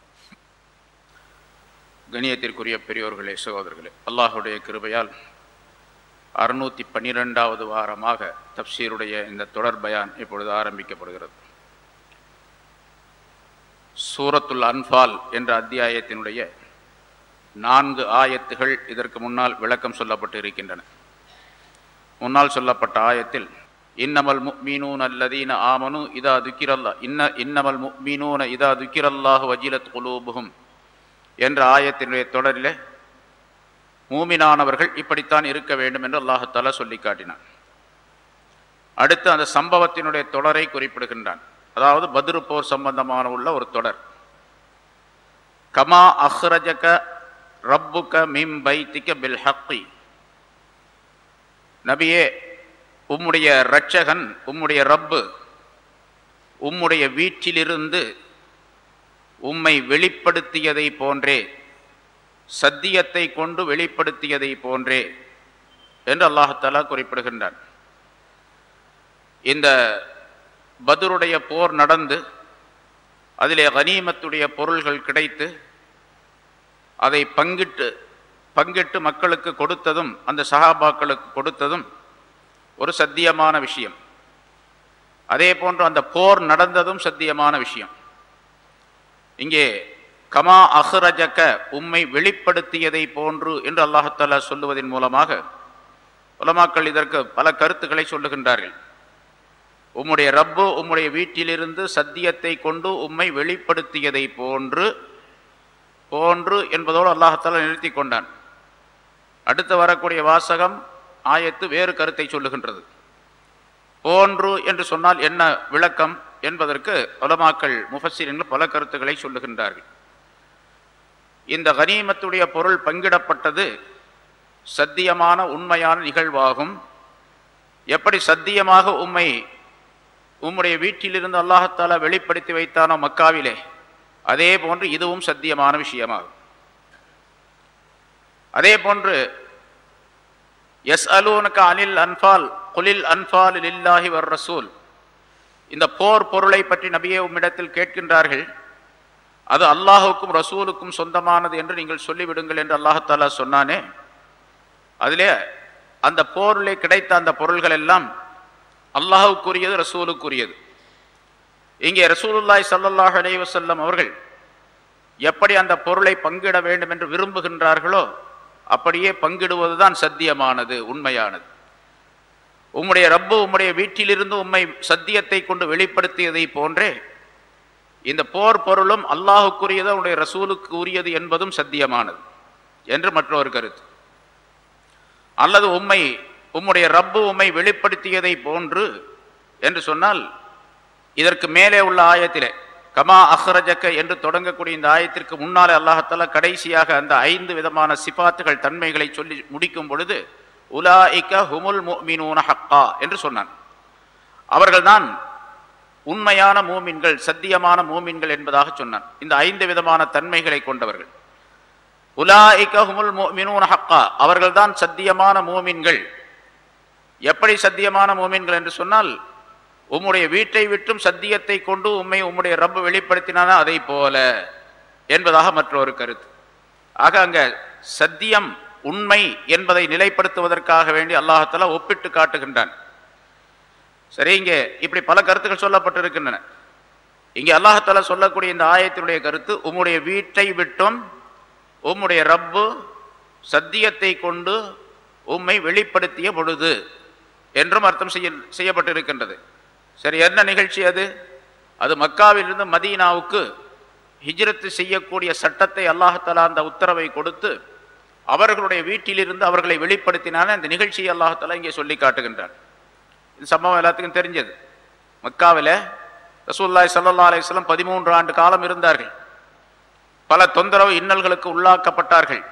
கணியத்திற்குரிய பெரியோர்களே சகோதரர்களே அல்லாஹுடைய கிருபையால் அறுநூற்றி பன்னிரெண்டாவது வாரமாக தப்சீருடைய இந்த தொடர் பயான் இப்பொழுது ஆரம்பிக்கப்படுகிறது. சூரத்துல் அன்பால் என்ற அத்தியாயத்தினுடைய நான்கு ஆயத்துகள் இதற்கு முன்னால் விளக்கம் சொல்லப்பட்டு இருக்கின்றன முன்னால் சொல்லப்பட்ட ஆயத்தில் இன்னமல் முக்மீனூன் அல்லதீன ஆமனு இதா துக்கிரல்லா இன்ன இன்னமல் முக்மீனூன இதா துக்கிரல்லாஹு வஜிலத் குலூபுகும் என்ற ஆயத்தினுடைய தொடரில் மூமினானவர்கள் இப்படித்தான் இருக்க வேண்டும் என்று அல்லாஹால சொல்லி காட்டினான். அடுத்து அந்த சம்பவத்தினுடைய தொடரை குறிப்பிடுகின்றான். அதாவது பதிரு போர் சம்பந்தமான உள்ள ஒரு தொடர். கமா அஹ்ரஜக ரப்புக மிம் பைத்திக பில் ஹக்கி. நபியே உம்முடைய இரட்சகன் உம்முடைய ரப்பு உம்முடைய வீட்டிலிருந்து உம்மை வெளிப்படுத்தியதை போன்றே சத்தியத்தை கொண்டு வெளிப்படுத்தியதை போன்றே என்று அல்லாஹாலா குறிப்பிடுகின்றான். இந்த பதுருடைய போர் நடந்து அதிலே கனீமத்துடைய பொருள்கள் கிடைத்து அதை பங்கிட்டு பங்கிட்டு மக்களுக்கு கொடுத்ததும் அந்த சஹாபாக்களுக்கு கொடுத்ததும் ஒரு சத்தியமான விஷயம். அதே போன்று அந்த போர் நடந்ததும் சத்தியமான விஷயம். இங்கே கமா அஹ்ரஜக்க உம்மை வெளிப்படுத்தியதை போன்று என்று அல்லாஹாலா சொல்லுவதன் மூலமாக உலமாக்கள் இதற்கு பல கருத்துக்களை சொல்லுகின்றார்கள். உம்முடைய ரப்பு உம்முடைய வீட்டிலிருந்து சத்தியத்தை கொண்டு உம்மை வெளிப்படுத்தியதை போன்று போன்று என்பதோடு அல்லாஹத்தாலா நிறுத்தி கொண்டான். அடுத்து வரக்கூடிய வாசகம் ஆயத்து வேறு கருத்தை சொல்லுகின்றது. போன்று என்று சொன்னால் என்ன விளக்கம்? என்பதற்கு உலமாக்கள் முஃபஸ்ஸிரின்கள் பல கருத்துக்களை சொல்லுகின்றார்கள். இந்த கனீமத்துடைய பொருள் பங்கிடப்பட்டது சத்தியமான உண்மையான நிகழ்வாகும். எப்படி சத்தியமாக உண்மை உம்முடைய வீட்டிலிருந்து அல்லாஹத்தாலா வெளிப்படுத்தி வைத்தானோ மக்காவிலே அதே போன்று இதுவும் சத்தியமான விஷயமாகும். அதே போன்று எஸ் அலூனுக்கு அனில் அன்பால் குலில் அன்பால் லில்லாஹி வர் ரசூல் இந்த போர் பொருளை பற்றி நபியே உம்மிடத்தில் கேட்கின்றார்கள். அது அல்லாஹுக்கும் ரசூலுக்கும் சொந்தமானது என்று நீங்கள் சொல்லிவிடுங்கள் என்று அல்லாஹாலா சொன்னானே. அதிலே அந்த போரிலே கிடைத்த அந்த பொருள்கள் எல்லாம் அல்லாஹுக்குரியது ரசூலுக்குரியது. இங்கே ரசூலுல்லாய் சல்லாஹ் அலைஹி வஸல்லம் அவர்கள் எப்படி அந்த பொருளை பங்கிட வேண்டும் என்று விரும்புகின்றார்களோ அப்படியே பங்கிடுவதுதான் சத்தியமானது உண்மையானது. உம்முடைய ரப்பு உம்முடைய வீட்டிலிருந்து உம்மை சத்தியத்தை கொண்டு வெளிப்படுத்தியதை போன்றே இந்த போர் பொருளும் அல்லாஹுக்குரியது உன்னுடைய ரசூலுக்கு உரியது என்பதும் சத்தியமானது என்று மற்றொரு கருத்து. அல்லது உம்மை உம்முடைய ரப்பு உம்மை வெளிப்படுத்தியதை போன்று என்று சொன்னால் இதற்கு மேலே உள்ள ஆயத்திலே கமா அஹ்ரஜக்க என்று தொடங்கக்கூடிய இந்த ஆயத்திற்கு முன்னாலே அல்லாஹத்தாலா கடைசியாக அந்த ஐந்து விதமான சிபாத்துகள் தன்மைகளை சொல்லி முடிக்கும் பொழுது உலாஇக்க ஹுமுல் முஃமினூன ஹக்கா என்று சொன்னான். அவர்கள்தான் உண்மையான மூமின்கள் சத்தியமான மூமின்கள் என்பதாக சொன்னான். இந்த ஐந்து விதமான தன்மைகளை கொண்டவர்கள். உலாஇக்க ஹுமுல் முஃமினூன ஹக்கா அவர்கள்தான் சத்தியமான மூமின்கள். எப்படி சத்தியமான மூமின்கள் என்று சொன்னால் உம்முடைய வீட்டை விட்டும் சத்தியத்தை கொண்டு உம்மை உம்முடைய ரப்பு வெளிப்படுத்தினான அதை போல என்பதாக மற்றொரு கருத்து. ஆக அங்க சத்தியம் உண்மை என்பதை நிலைப்படுத்துவதற்காக வேண்டி அல்லாஹத்தால ஒப்பிட்டு காட்டுகின்றான். சரி இங்கே இப்படி பல கருத்துக்கள் சொல்லப்பட்டிருக்கின்றன. இங்கே அல்லாஹத்தால சொல்லக்கூடிய இந்த ஆயத்தினுடைய கருத்து உம்முடைய வீட்டை விட்டும் உம்முடைய ரப்பு சத்தியத்தை கொண்டு உம்மை வெளிப்படுத்திய பொழுது என்றும் அர்த்தம் செய்ய செய்யப்பட்டிருக்கின்றது. சரி என்ன நிகழ்ச்சி அது? அது மக்காவிலிருந்து மதீனாவுக்கு ஹிஜ்ரத்து செய்யக்கூடிய சட்டத்தை அல்லாஹாலா அந்த உத்தரவை கொடுத்து அவர்களுடைய வீட்டிலிருந்து அவர்களை வெளிப்படுத்தினாலே இந்த நிகழ்ச்சியை அல்லாஹாலா இங்கே சொல்லி காட்டுகின்றான். இந்த சம்பவம் எல்லாத்துக்கும் தெரிஞ்சது. மக்காவில் ரசூல்லாய் சல்லா அலிஸ்லாம் பதிமூன்று ஆண்டு காலம் இருந்தார்கள். பல தொந்தரவு இன்னல்களுக்கு உள்ளாக்கப்பட்டார்கள்.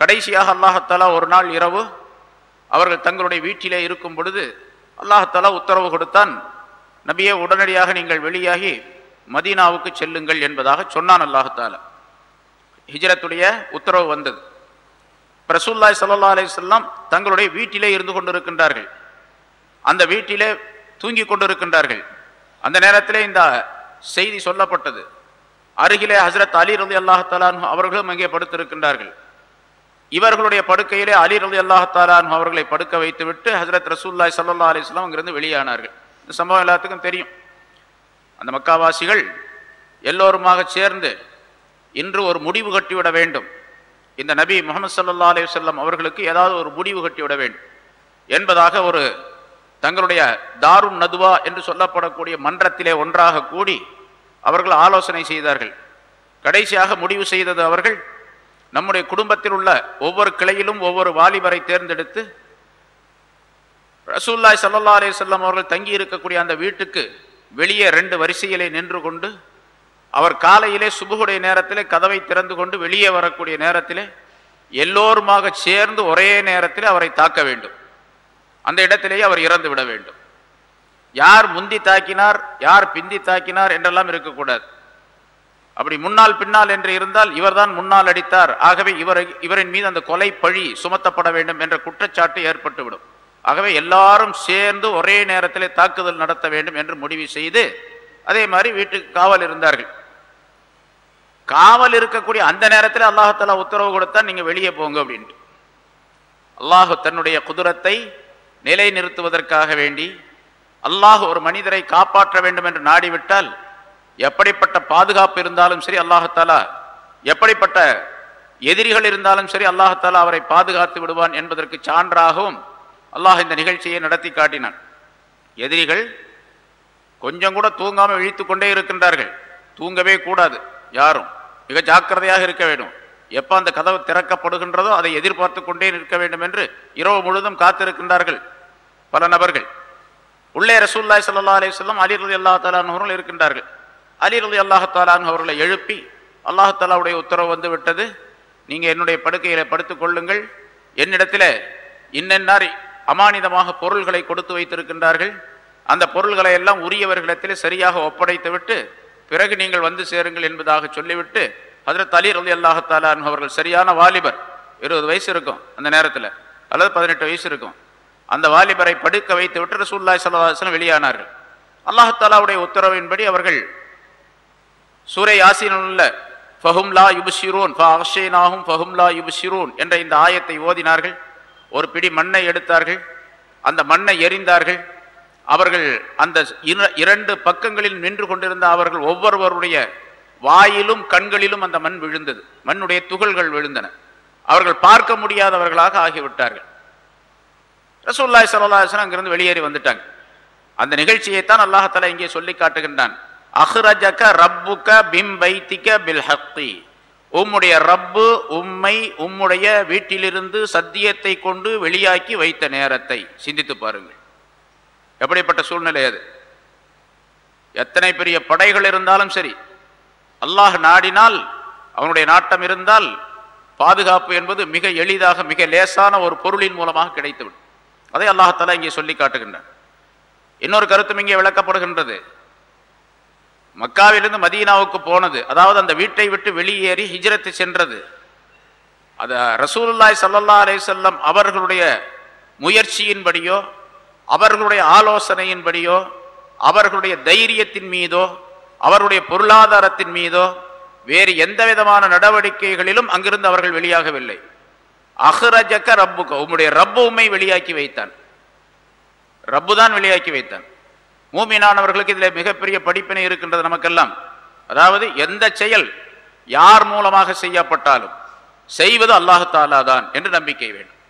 கடைசியாக அல்லாஹத்தாலா ஒரு நாள் இரவு அவர்கள் தங்களுடைய வீட்டிலே இருக்கும் பொழுது அல்லாஹத்தாலா உத்தரவு கொடுத்தான் நபியே உடனடியாக நீங்கள் வெளியாகி மதீனாவுக்கு செல்லுங்கள் என்பதாக சொன்னான் அல்லாஹத்தாலா ஹிஜரத்துடைய உத்தரவு வந்தது. பிரசுல்லாய் சல்லா அலிஸ்லாம் தங்களுடைய வீட்டிலே இருந்து கொண்டிருக்கின்றார்கள். அந்த வீட்டிலே தூங்கி கொண்டிருக்கின்றார்கள். அந்த நேரத்திலே இந்த செய்தி சொல்லப்பட்டது. அருகிலே ஹசரத் அலி ரலி அல்லாஹாலான் அவர்களும் அங்கே படுத்திருக்கின்றார்கள். இவர்களுடைய படுக்கையிலே அலி ரலி அல்லாஹாலான் அவர்களை படுக்க வைத்துவிட்டு ஹசரத் ரசூல்லாய் சல்லா அலிஸ்லாம் அங்கிருந்து வெளியானார்கள். இந்த சம்பவம் எல்லாத்துக்கும் தெரியும். அந்த மக்காவாசிகள் எல்லோருமாக சேர்ந்து இன்று ஒரு முடிவு கட்டிவிட வேண்டும். இந்த நபி முகமது சல்லா அலி வல்லம் அவர்களுக்கு ஏதாவது ஒரு முடிவு கட்டிவிட வேண்டும். என்பதாக ஒரு தங்களுடைய தாருன் நதுவா என்று சொல்லப்படக்கூடிய மன்றத்திலே ஒன்றாக கூடி அவர்கள் ஆலோசனை செய்தார்கள். கடைசியாக முடிவு செய்தது அவர்கள் நம்முடைய குடும்பத்தில் உள்ள ஒவ்வொரு கிளையிலும் ஒவ்வொரு வாலிபரை தேர்ந்தெடுத்து ரசூல்லாய் சல்லா அலி சொல்லம் அவர்கள் தங்கி இருக்கக்கூடிய அந்த வீட்டுக்கு வெளியே ரெண்டு வரிசையிலே நின்று கொண்டு அவர் காலையிலே சுபுகுடைய நேரத்திலே கதவை திறந்து கொண்டு வெளியே வரக்கூடிய நேரத்திலே எல்லோருமாக சேர்ந்து ஒரே நேரத்தில் அவரை தாக்க வேண்டும். அந்த இடத்திலேயே அவர் இறந்து விட வேண்டும். யார் முந்தி தாக்கினார் யார் பிந்தி தாக்கினார் என்றெல்லாம் இருக்கக்கூடாது. அப்படி முன்னால் பின்னால் என்று இருந்தால் இவர்தான் முன்னால் அடித்தார். ஆகவே இவரை இவரின் மீது அந்த கொலை பழி சுமத்தப்பட வேண்டும் என்ற குற்றச்சாட்டு ஏற்பட்டுவிடும். ஆகவே எல்லாரும் சேர்ந்து ஒரே நேரத்தில் தாக்குதல் நடத்த வேண்டும் என்று முடிவு செய்து அதே மாதிரி வீட்டுக்கு காவல் இருந்தார்கள். காவல் இருக்கக்கூடிய அந்த நேரத்தில் அல்லாஹாலா உத்தரவு கொடுத்தா நீங்க வெளியே போங்க அப்படின்ட்டு. அல்லாஹு தன்னுடைய குதிரத்தை நிலைநிறுத்துவதற்காக வேண்டி அல்லாஹ் ஒரு மனிதரை காப்பாற்ற வேண்டும் என்று நாடிவிட்டால் எப்படிப்பட்ட பாதுகாப்பு இருந்தாலும் சரி அல்லாஹாலா எப்படிப்பட்ட எதிரிகள் இருந்தாலும் சரி அல்லாஹாலா அவரை பாதுகாத்து விடுவான் என்பதற்கு சான்றாகவும் அல்லாஹ் இந்த நிகழ்ச்சியை நடத்தி காட்டினான். எதிரிகள் கொஞ்சம் கூட தூங்காமல் இழித்து கொண்டே இருக்கின்றார்கள். தூங்கவே கூடாது யாரும். மிக ஜாக்கிரதையாக இருக்க வேண்டும். எப்போ அந்த கதவு திறக்கப்படுகின்றதோ அதை எதிர்பார்த்து கொண்டே நிற்க வேண்டும் என்று இரவு முழுதும் காத்திருக்கின்றார்கள் பல நபர்கள். உள்ளே ரசூல்லாய் சல்லா அலிஸ்லாம் அலி ரதி அல்லா தாலான் அவர்கள் இருக்கின்றார்கள். அலி ரதி அல்லாஹ் அவர்களை எழுப்பி அல்லாஹாலாவுடைய உத்தரவு வந்து விட்டது. நீங்கள் என்னுடைய படுக்கையில் படுத்துக்கொள்ளுங்கள் என்னிடத்தில் இன்னென்னார் அமானிதமாக பொருள்களை கொடுத்து வைத்திருக்கின்றார்கள். அந்த பொருள்களை எல்லாம் உரியவர்களிடத்தில் சரியாக ஒப்படைத்து விட்டு பிறகு நீங்கள் வந்து சேருங்கள் என்பதாக சொல்லிவிட்டு ஹதரத் அலி ரலி அல்லாஹாலான் அவர்கள் சரியான வாலிபர். இருபது வயசு இருக்கும் அந்த நேரத்தில் அல்லது பதினெட்டு வயசு இருக்கும். அந்த வாலிபரை படுக்க வைத்து விட்டு ரசூல்லாய் சல்லாஹம் வெளியானார்கள். அல்லாஹாலாவுடைய உத்தரவின்படி அவர்கள் சூரை யாசினுள்ள ஃபஹும்லா யுபுஷிரூன் ஃபஹும் லா யுபுஷிரூன் என்ற இந்த ஆயத்தை ஓதினார்கள். ஒரு பிடி மண்ணை எடுத்தார்கள். அந்த மண்ணை எரிந்தார்கள். அவர்கள் அந்த இரண்டு பக்கங்களில் நின்று கொண்டிருந்த அவர்கள் ஒவ்வொருவருடைய வாயிலும் கண்களிலும் அந்த மண் விழுந்தது. மண்ணுடைய துகள்கள் விழுந்தன. அவர்கள் பார்க்க முடியாதவர்களாக ஆகிவிட்டார்கள். ரசூல்லாய் சல்லாஹன் அங்கிருந்து வெளியேறி வந்துட்டாங்க. அந்த நிகழ்ச்சியைத்தான் அல்லாஹால இங்கே சொல்லி காட்டுகின்றான். அஹ்ரஜக ரப்புக பிம் பைத்திக பில் ஹக்தி உம்முடைய ரப்பு உம்மை உம்முடைய வீட்டிலிருந்து சத்தியத்தை கொண்டு வெளியாக்கி வைத்த நேரத்தை. சிந்தித்து பாருங்கள். எப்படிப்பட்ட சூழ்நிலை அது? எத்தனை பெரிய படைகள் இருந்தாலும் சரி அல்லாஹ் நாடினால் அவனுடைய நாட்டம் இருந்தால் பாதுகாப்பு என்பது மிக எளிதாக மிக லேசான ஒரு பொருளின் மூலமாக கிடைத்துவிடும். அதை அல்லாஹத்தால இங்கே சொல்லி காட்டுகின்றான். இன்னொரு கருத்தும் இங்கே விளக்கப்படுகின்றது. மக்காவிலிருந்து மதீனாவுக்கு போனது அதாவது அந்த வீட்டை விட்டு வெளியேறி ஹிஜ்ரத்து சென்றது. அது ரசூலுல்லாய் சல்லல்லா செல்லம் அவர்களுடைய முயற்சியின்படியோ அவர்களுடைய ஆலோசனையின்படியோ அவர்களுடைய தைரியத்தின் மீதோ அவருடைய பொருளாதாரத்தின் மீதோ வேறு எந்த விதமான நடவடிக்கைகளிலும் அங்கிருந்து அவர்கள் வெளியாகவில்லை. அஹ்ரஜக்க ரப்புக்க உம்முடைய ரப்பு உண்மை வெளியாக்கி வைத்தான். ரப்பு தான் வெளியாக்கி வைத்தான். மூமினானவர்களுக்கு இதில் மிகப்பெரிய படிப்பினை இருக்கின்றது நமக்கெல்லாம். அதாவது எந்த செயல் யார் மூலமாக செய்யப்பட்டாலும் செய்வது அல்லாஹாலா தான் என்று நம்பிக்கை வேண்டும்.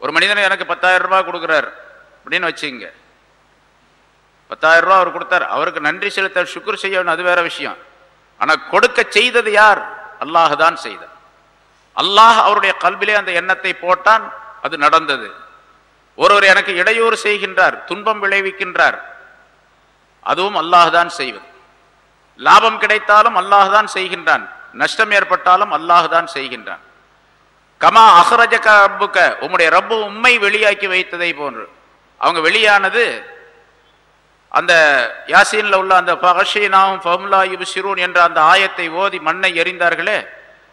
ஒரு மனிதன் எனக்கு பத்தாயிரம் ரூபாய் கொடுக்குறார். அப்படின்னு வச்சுங்க. பத்தாயிரம் ரூபாய் அவர் கொடுத்தார். அவருக்கு நன்றி செலுத்த சுக்குர் செய்ய அது வேற விஷயம். ஆனா கொடுக்க செய்தது யார்? அல்லாஹ் தான் செய்தார். அல்லாஹ் அவருடைய கல்விலே அந்த எண்ணத்தை போட்டான் அது நடந்தது. ஒருவர் எனக்கு இடையூறு செய்கின்றார் துன்பம் விளைவிக்கின்றார் அதுவும் அல்லாஹ் தான் செய்வது. லாபம் கிடைத்தாலும் அல்லாஹ் தான் செய்கின்றான் நஷ்டம் ஏற்பட்டாலும் அல்லாஹ் தான் செய்கின்றான். கமா அஹ்ரஜக ரப்புக்க உம்முடைய ரப்பு உண்மை வெளியாக்கி வைத்ததை போன்று. அவங்க வெளியானது அந்த யாசீனில் உள்ள அந்த பகஷீனாவும் ஃபம்லா சிறூன் என்ற அந்த ஆயத்தை ஓதி மண்ணை எறிந்தார்களே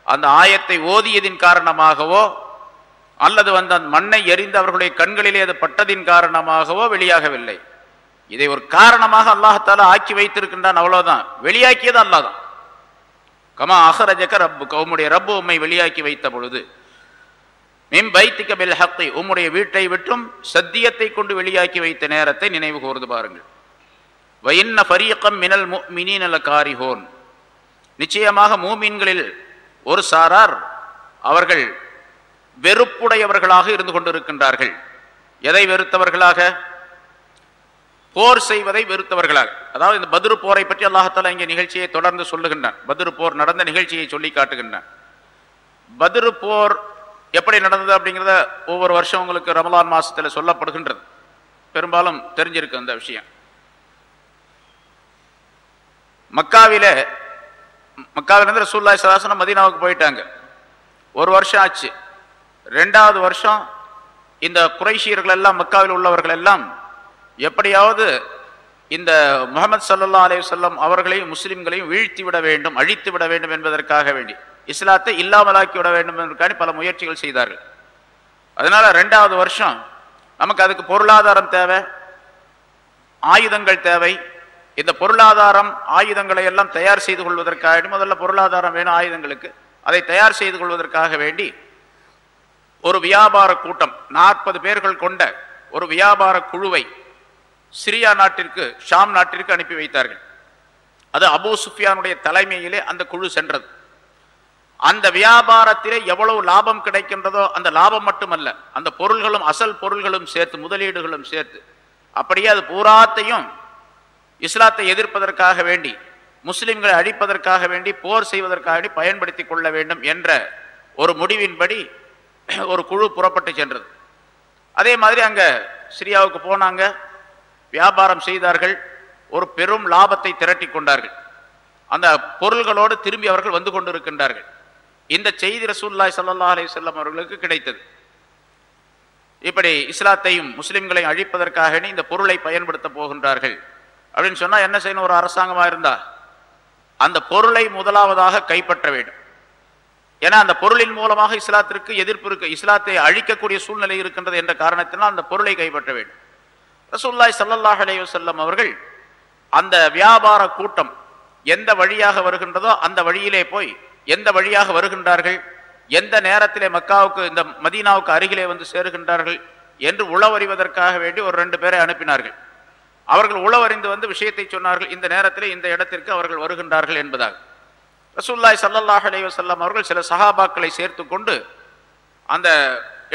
அந்த ஆயத்தை ஓதியதின் காரணமாகவோ அல்லது வந்து அந்த மண்ணை எறிந்து அவர்களுடைய கண்களிலே அது பட்டதின் காரணமாகவோ வெளியாகவில்லை. இதை ஒரு காரணமாக அல்லாஹால ஆக்கி வைத்திருக்கின்றான் அவ்வளோதான் வெளியாக்கியது அல்லாதான் கமா அஹரஜக ரப்பு கவுமுடைய ரப்பு உம்மை வெளியாக்கி வைத்த பொழுது மிம் பைத்திக்க பில் ஹக்கை உம்முடைய வீட்டை விட்டும் சத்தியத்தை கொண்டு வெளியாக்கி வைத்த நேரத்தை நினைவு கூர்ந்து பாருங்கள். வயின்ன ஃபரீகம் மினல் மினிநல காரிஹோன். நிச்சயமாக மூமீன்களில் ஒரு சாரார் அவர்கள் வெறுப்புடையவர்களாக இருந்து கொண்டிருக்கின்றார்கள். எதை வெறுத்தவர்களாக? போர் செய்வதை வெறுத்தவர்களாக. அதாவது இந்த பதிரு போரை பற்றி அல்லாஹத்தாலா இங்கே நிகழ்ச்சியை தொடர்ந்து சொல்லுகின்றான். பதிரு போர் நடந்த நிகழ்ச்சியை சொல்லி காட்டுகின்றான். பதிரு போர் எப்படி நடந்தது அப்படிங்கிறத ஒவ்வொரு வருஷம் உங்களுக்கு ரமலான் மாசத்துல சொல்லப்படுகின்றது. பெரும்பாலும் தெரிஞ்சிருக்கு அந்த விஷயம். மக்காவில மக்காவிலேருந்து ரசூல்லாய் சதாசனம் மதீனாவுக்கு போயிட்டாங்க. ஒரு வருஷம் ஆச்சு. ரெண்டாவது வருஷம் இந்த குறைஷியர்கள் எல்லாம் மக்காவில் உள்ளவர்கள் எல்லாம் எப்படியாவது இந்த முகமது சல்லா அலே சொல்லம் அவர்களையும் முஸ்லிம்களையும் வீழ்த்தி விட வேண்டும் அழித்து விட வேண்டும் என்பதற்காக வேண்டி. இஸ்லாத்தை இல்லாமலாக்கி விட வேண்டும் என்பதற்காக பல முயற்சிகள் செய்தார்கள். அதனால ரெண்டாவது வருஷம் நமக்கு அதுக்கு பொருளாதாரம் தேவை ஆயுதங்கள் தேவை. இந்த பொருளாதாரம் ஆயுதங்களை எல்லாம் தயார் செய்து கொள்வதற்காக முதல்ல பொருளாதாரம் வேணும் ஆயுதங்களுக்கு. அதை தயார் செய்து கொள்வதற்காக வேண்டி ஒரு வியாபார கூட்டம் நாற்பது பேர்கள் கொண்ட ஒரு வியாபார குழுவை சிரியா நாட்டிற்கு ஷாம் நாட்டிற்கு அனுப்பி வைத்தார்கள். அது அபு சுஃபியானுடைய தலைமையிலே அந்த குழு சென்றது. அந்த வியாபாரத்திலே எவ்வளவு லாபம் கிடைக்கின்றதோ அந்த லாபம் மட்டுமல்ல அந்த பொருள்களும் அசல் பொருள்களும் சேர்த்து முதலீடுகளும் சேர்த்து. அப்படியே அது பூராத்தையும் இஸ்லாத்தை எதிர்ப்பதற்காக வேண்டி முஸ்லிம்களை அழிப்பதற்காக வேண்டி போர் செய்வதற்காக வேண்டி பயன்படுத்தி கொள்ள வேண்டும் என்ற ஒரு முடிவின்படி ஒரு குழு புறப்பட்டு சென்றது. அதே மாதிரி அங்கே சிரியாவுக்கு போனாங்க. வியாபாரம் செய்தார்கள். ஒரு பெரும் லாபத்தை திரட்டி கொண்டார்கள். அந்த பொருள்களோடு திரும்பி அவர்கள் வந்து கொண்டிருக்கின்றார்கள். இந்த செய்தி ரசூல்லாய் சல்லா அலி சொல்லம் அவர்களுக்கு கிடைத்தது. இப்படி இஸ்லாத்தையும் முஸ்லிம்களையும் அழிப்பதற்காக இந்த பொருளை பயன்படுத்த போகின்றார்கள். அப்படின்னு சொன்னால் என்ன செய்யணும்? ஒரு அரசாங்கமாக இருந்தா அந்த பொருளை முதலாவதாக கைப்பற்ற வேண்டும். ஏன்னா அந்த பொருளின் மூலமாக இஸ்லாத்திற்கு எதிர்ப்பு இருக்கு. இஸ்லாத்தை அழிக்கக்கூடிய சூழ்நிலை இருக்கின்றது என்ற காரணத்தினால் அந்த பொருளை கைப்பற்ற வேண்டும். ரசூல்லாய் சல்லல்லாஹ் அலைஹி வஸல்லம் அவர்கள் அந்த வியாபார கூட்டம் எந்த வழியாக வருகின்றதோ அந்த வழியிலே போய் எந்த வழியாக வருகின்றார்கள்? எந்த நேரத்திலே மக்காவுக்கு இந்த மதீனாவுக்கு அருகிலே வந்து சேருகின்றார்கள்? என்று உளவறிவதற்காக வேண்டி ஒரு ரெண்டு பேரை அனுப்பினார்கள். அவர்கள் உளவறிந்து வந்து விஷயத்தை சொன்னார்கள். இந்த நேரத்தில் இந்த இடத்திற்கு அவர்கள் வருகின்றார்கள் என்பதாக ரசூல்லாய் சல்லாஹ் அலைஹி அவர்கள் சில சஹாபாக்களை சேர்த்து கொண்டு அந்த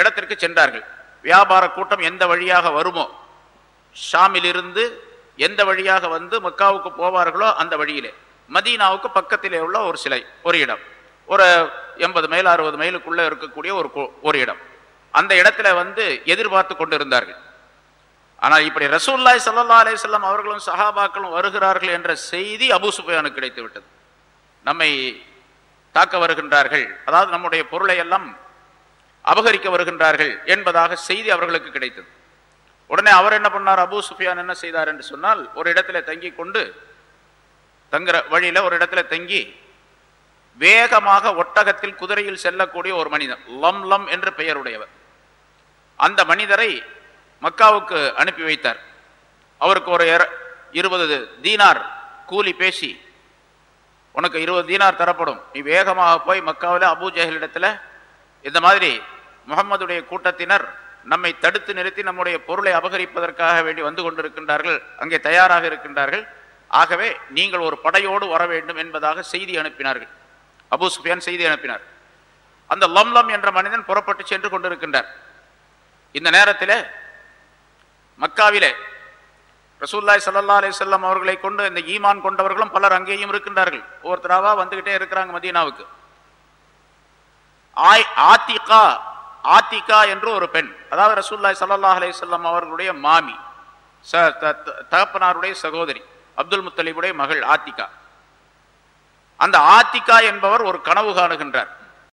இடத்திற்கு சென்றார்கள். வியாபார கூட்டம் எந்த வழியாக வருமோ ஷாமிலிருந்து எந்த வழியாக வந்து மக்காவுக்கு போவார்களோ அந்த வழியிலே. மதீனாவுக்கு பக்கத்திலே உள்ள ஒரு சிலை ஒரு இடம். ஒரு எண்பது மைல் அறுபது மைலுக்குள்ளே இருக்கக்கூடிய ஒரு ஒரு இடம். அந்த இடத்துல வந்து எதிர்பார்த்து கொண்டிருந்தார்கள். ஆனால் இப்படி ரசூல்லாய் சல்லா அலைஹி அவர்களும் சஹாபாக்களும் வருகிறார்கள் என்ற செய்தி அபூ சுஃபியானுக்கு கிடைத்து விட்டது. நம்மை தாக்க வருகின்றார்கள். அதாவது நம்முடைய பொருளை எல்லாம் அபகரிக்க வருகின்றார்கள் என்பதாக செய்தி அவர்களுக்கு கிடைத்தது. உடனே அவர் என்ன பண்ணார்? அபூ சுஃபியான் என்ன செய்தார் என்று சொன்னால் ஒரு இடத்துல தங்கி கொண்டு தங்குற வழியில் ஒரு இடத்துல தங்கி வேகமாக ஒட்டகத்தில் குதிரையில் செல்லக்கூடிய ஒரு மனிதன் லம் லம் என்று பெயருடையவர். அந்த மனிதரை மக்காவுக்கு அனுப்பி வைத்தார். அவருக்கு ஒரு இருபது தீனார் கூலி பேசி உனக்கு இருபது தீனார் தரப்படும். நீ வேகமாக போய் மக்காவில் அபூ ஜஹலிடத்துல இந்த மாதிரி முகம்மதுடைய கூட்டத்தினர் நம்மை தடுத்து நிறுத்தி நம்முடைய பொருளை அபகரிப்பதற்காக வேண்டி வந்து கொண்டிருக்கின்றார்கள். அங்கே தயாராக இருக்கின்றார்கள். ஆகவே நீங்கள் ஒரு படையோடு வர வேண்டும் என்பதாக செய்தி அனுப்பினார்கள். அபு சுஃபியான் செய்தி அனுப்பினார். அந்த லம் லம் என்ற மனிதன் புறப்பட்டு சென்று கொண்டிருக்கின்றார். இந்த நேரத்தில் மக்காவிலே ரசூல்லாய் சல்லா அலி சொல்லம் அவர்களை கொண்டு இந்த ஈமான் கொண்டவர்களும் பலர் அங்கேயும் இருக்கின்றார்கள். ஒவ்வொருத்தராவா வந்துகிட்டே இருக்கிறாங்க மதீனாவுக்கு. ஆய் ஆத்திகா ஆத்திகா என்று ஒரு பெண் அதாவது ரசூல்லாய் சல்லா அலி சொல்லம் அவர்களுடைய மாமி ச த- தகப்பனாருடைய சகோதரி. அப்துல் முத்தலீபுடைய மகள் ஆத்திகா. அந்த ஆத்திகா என்பவர் ஒரு கனவு காணுகின்றார்.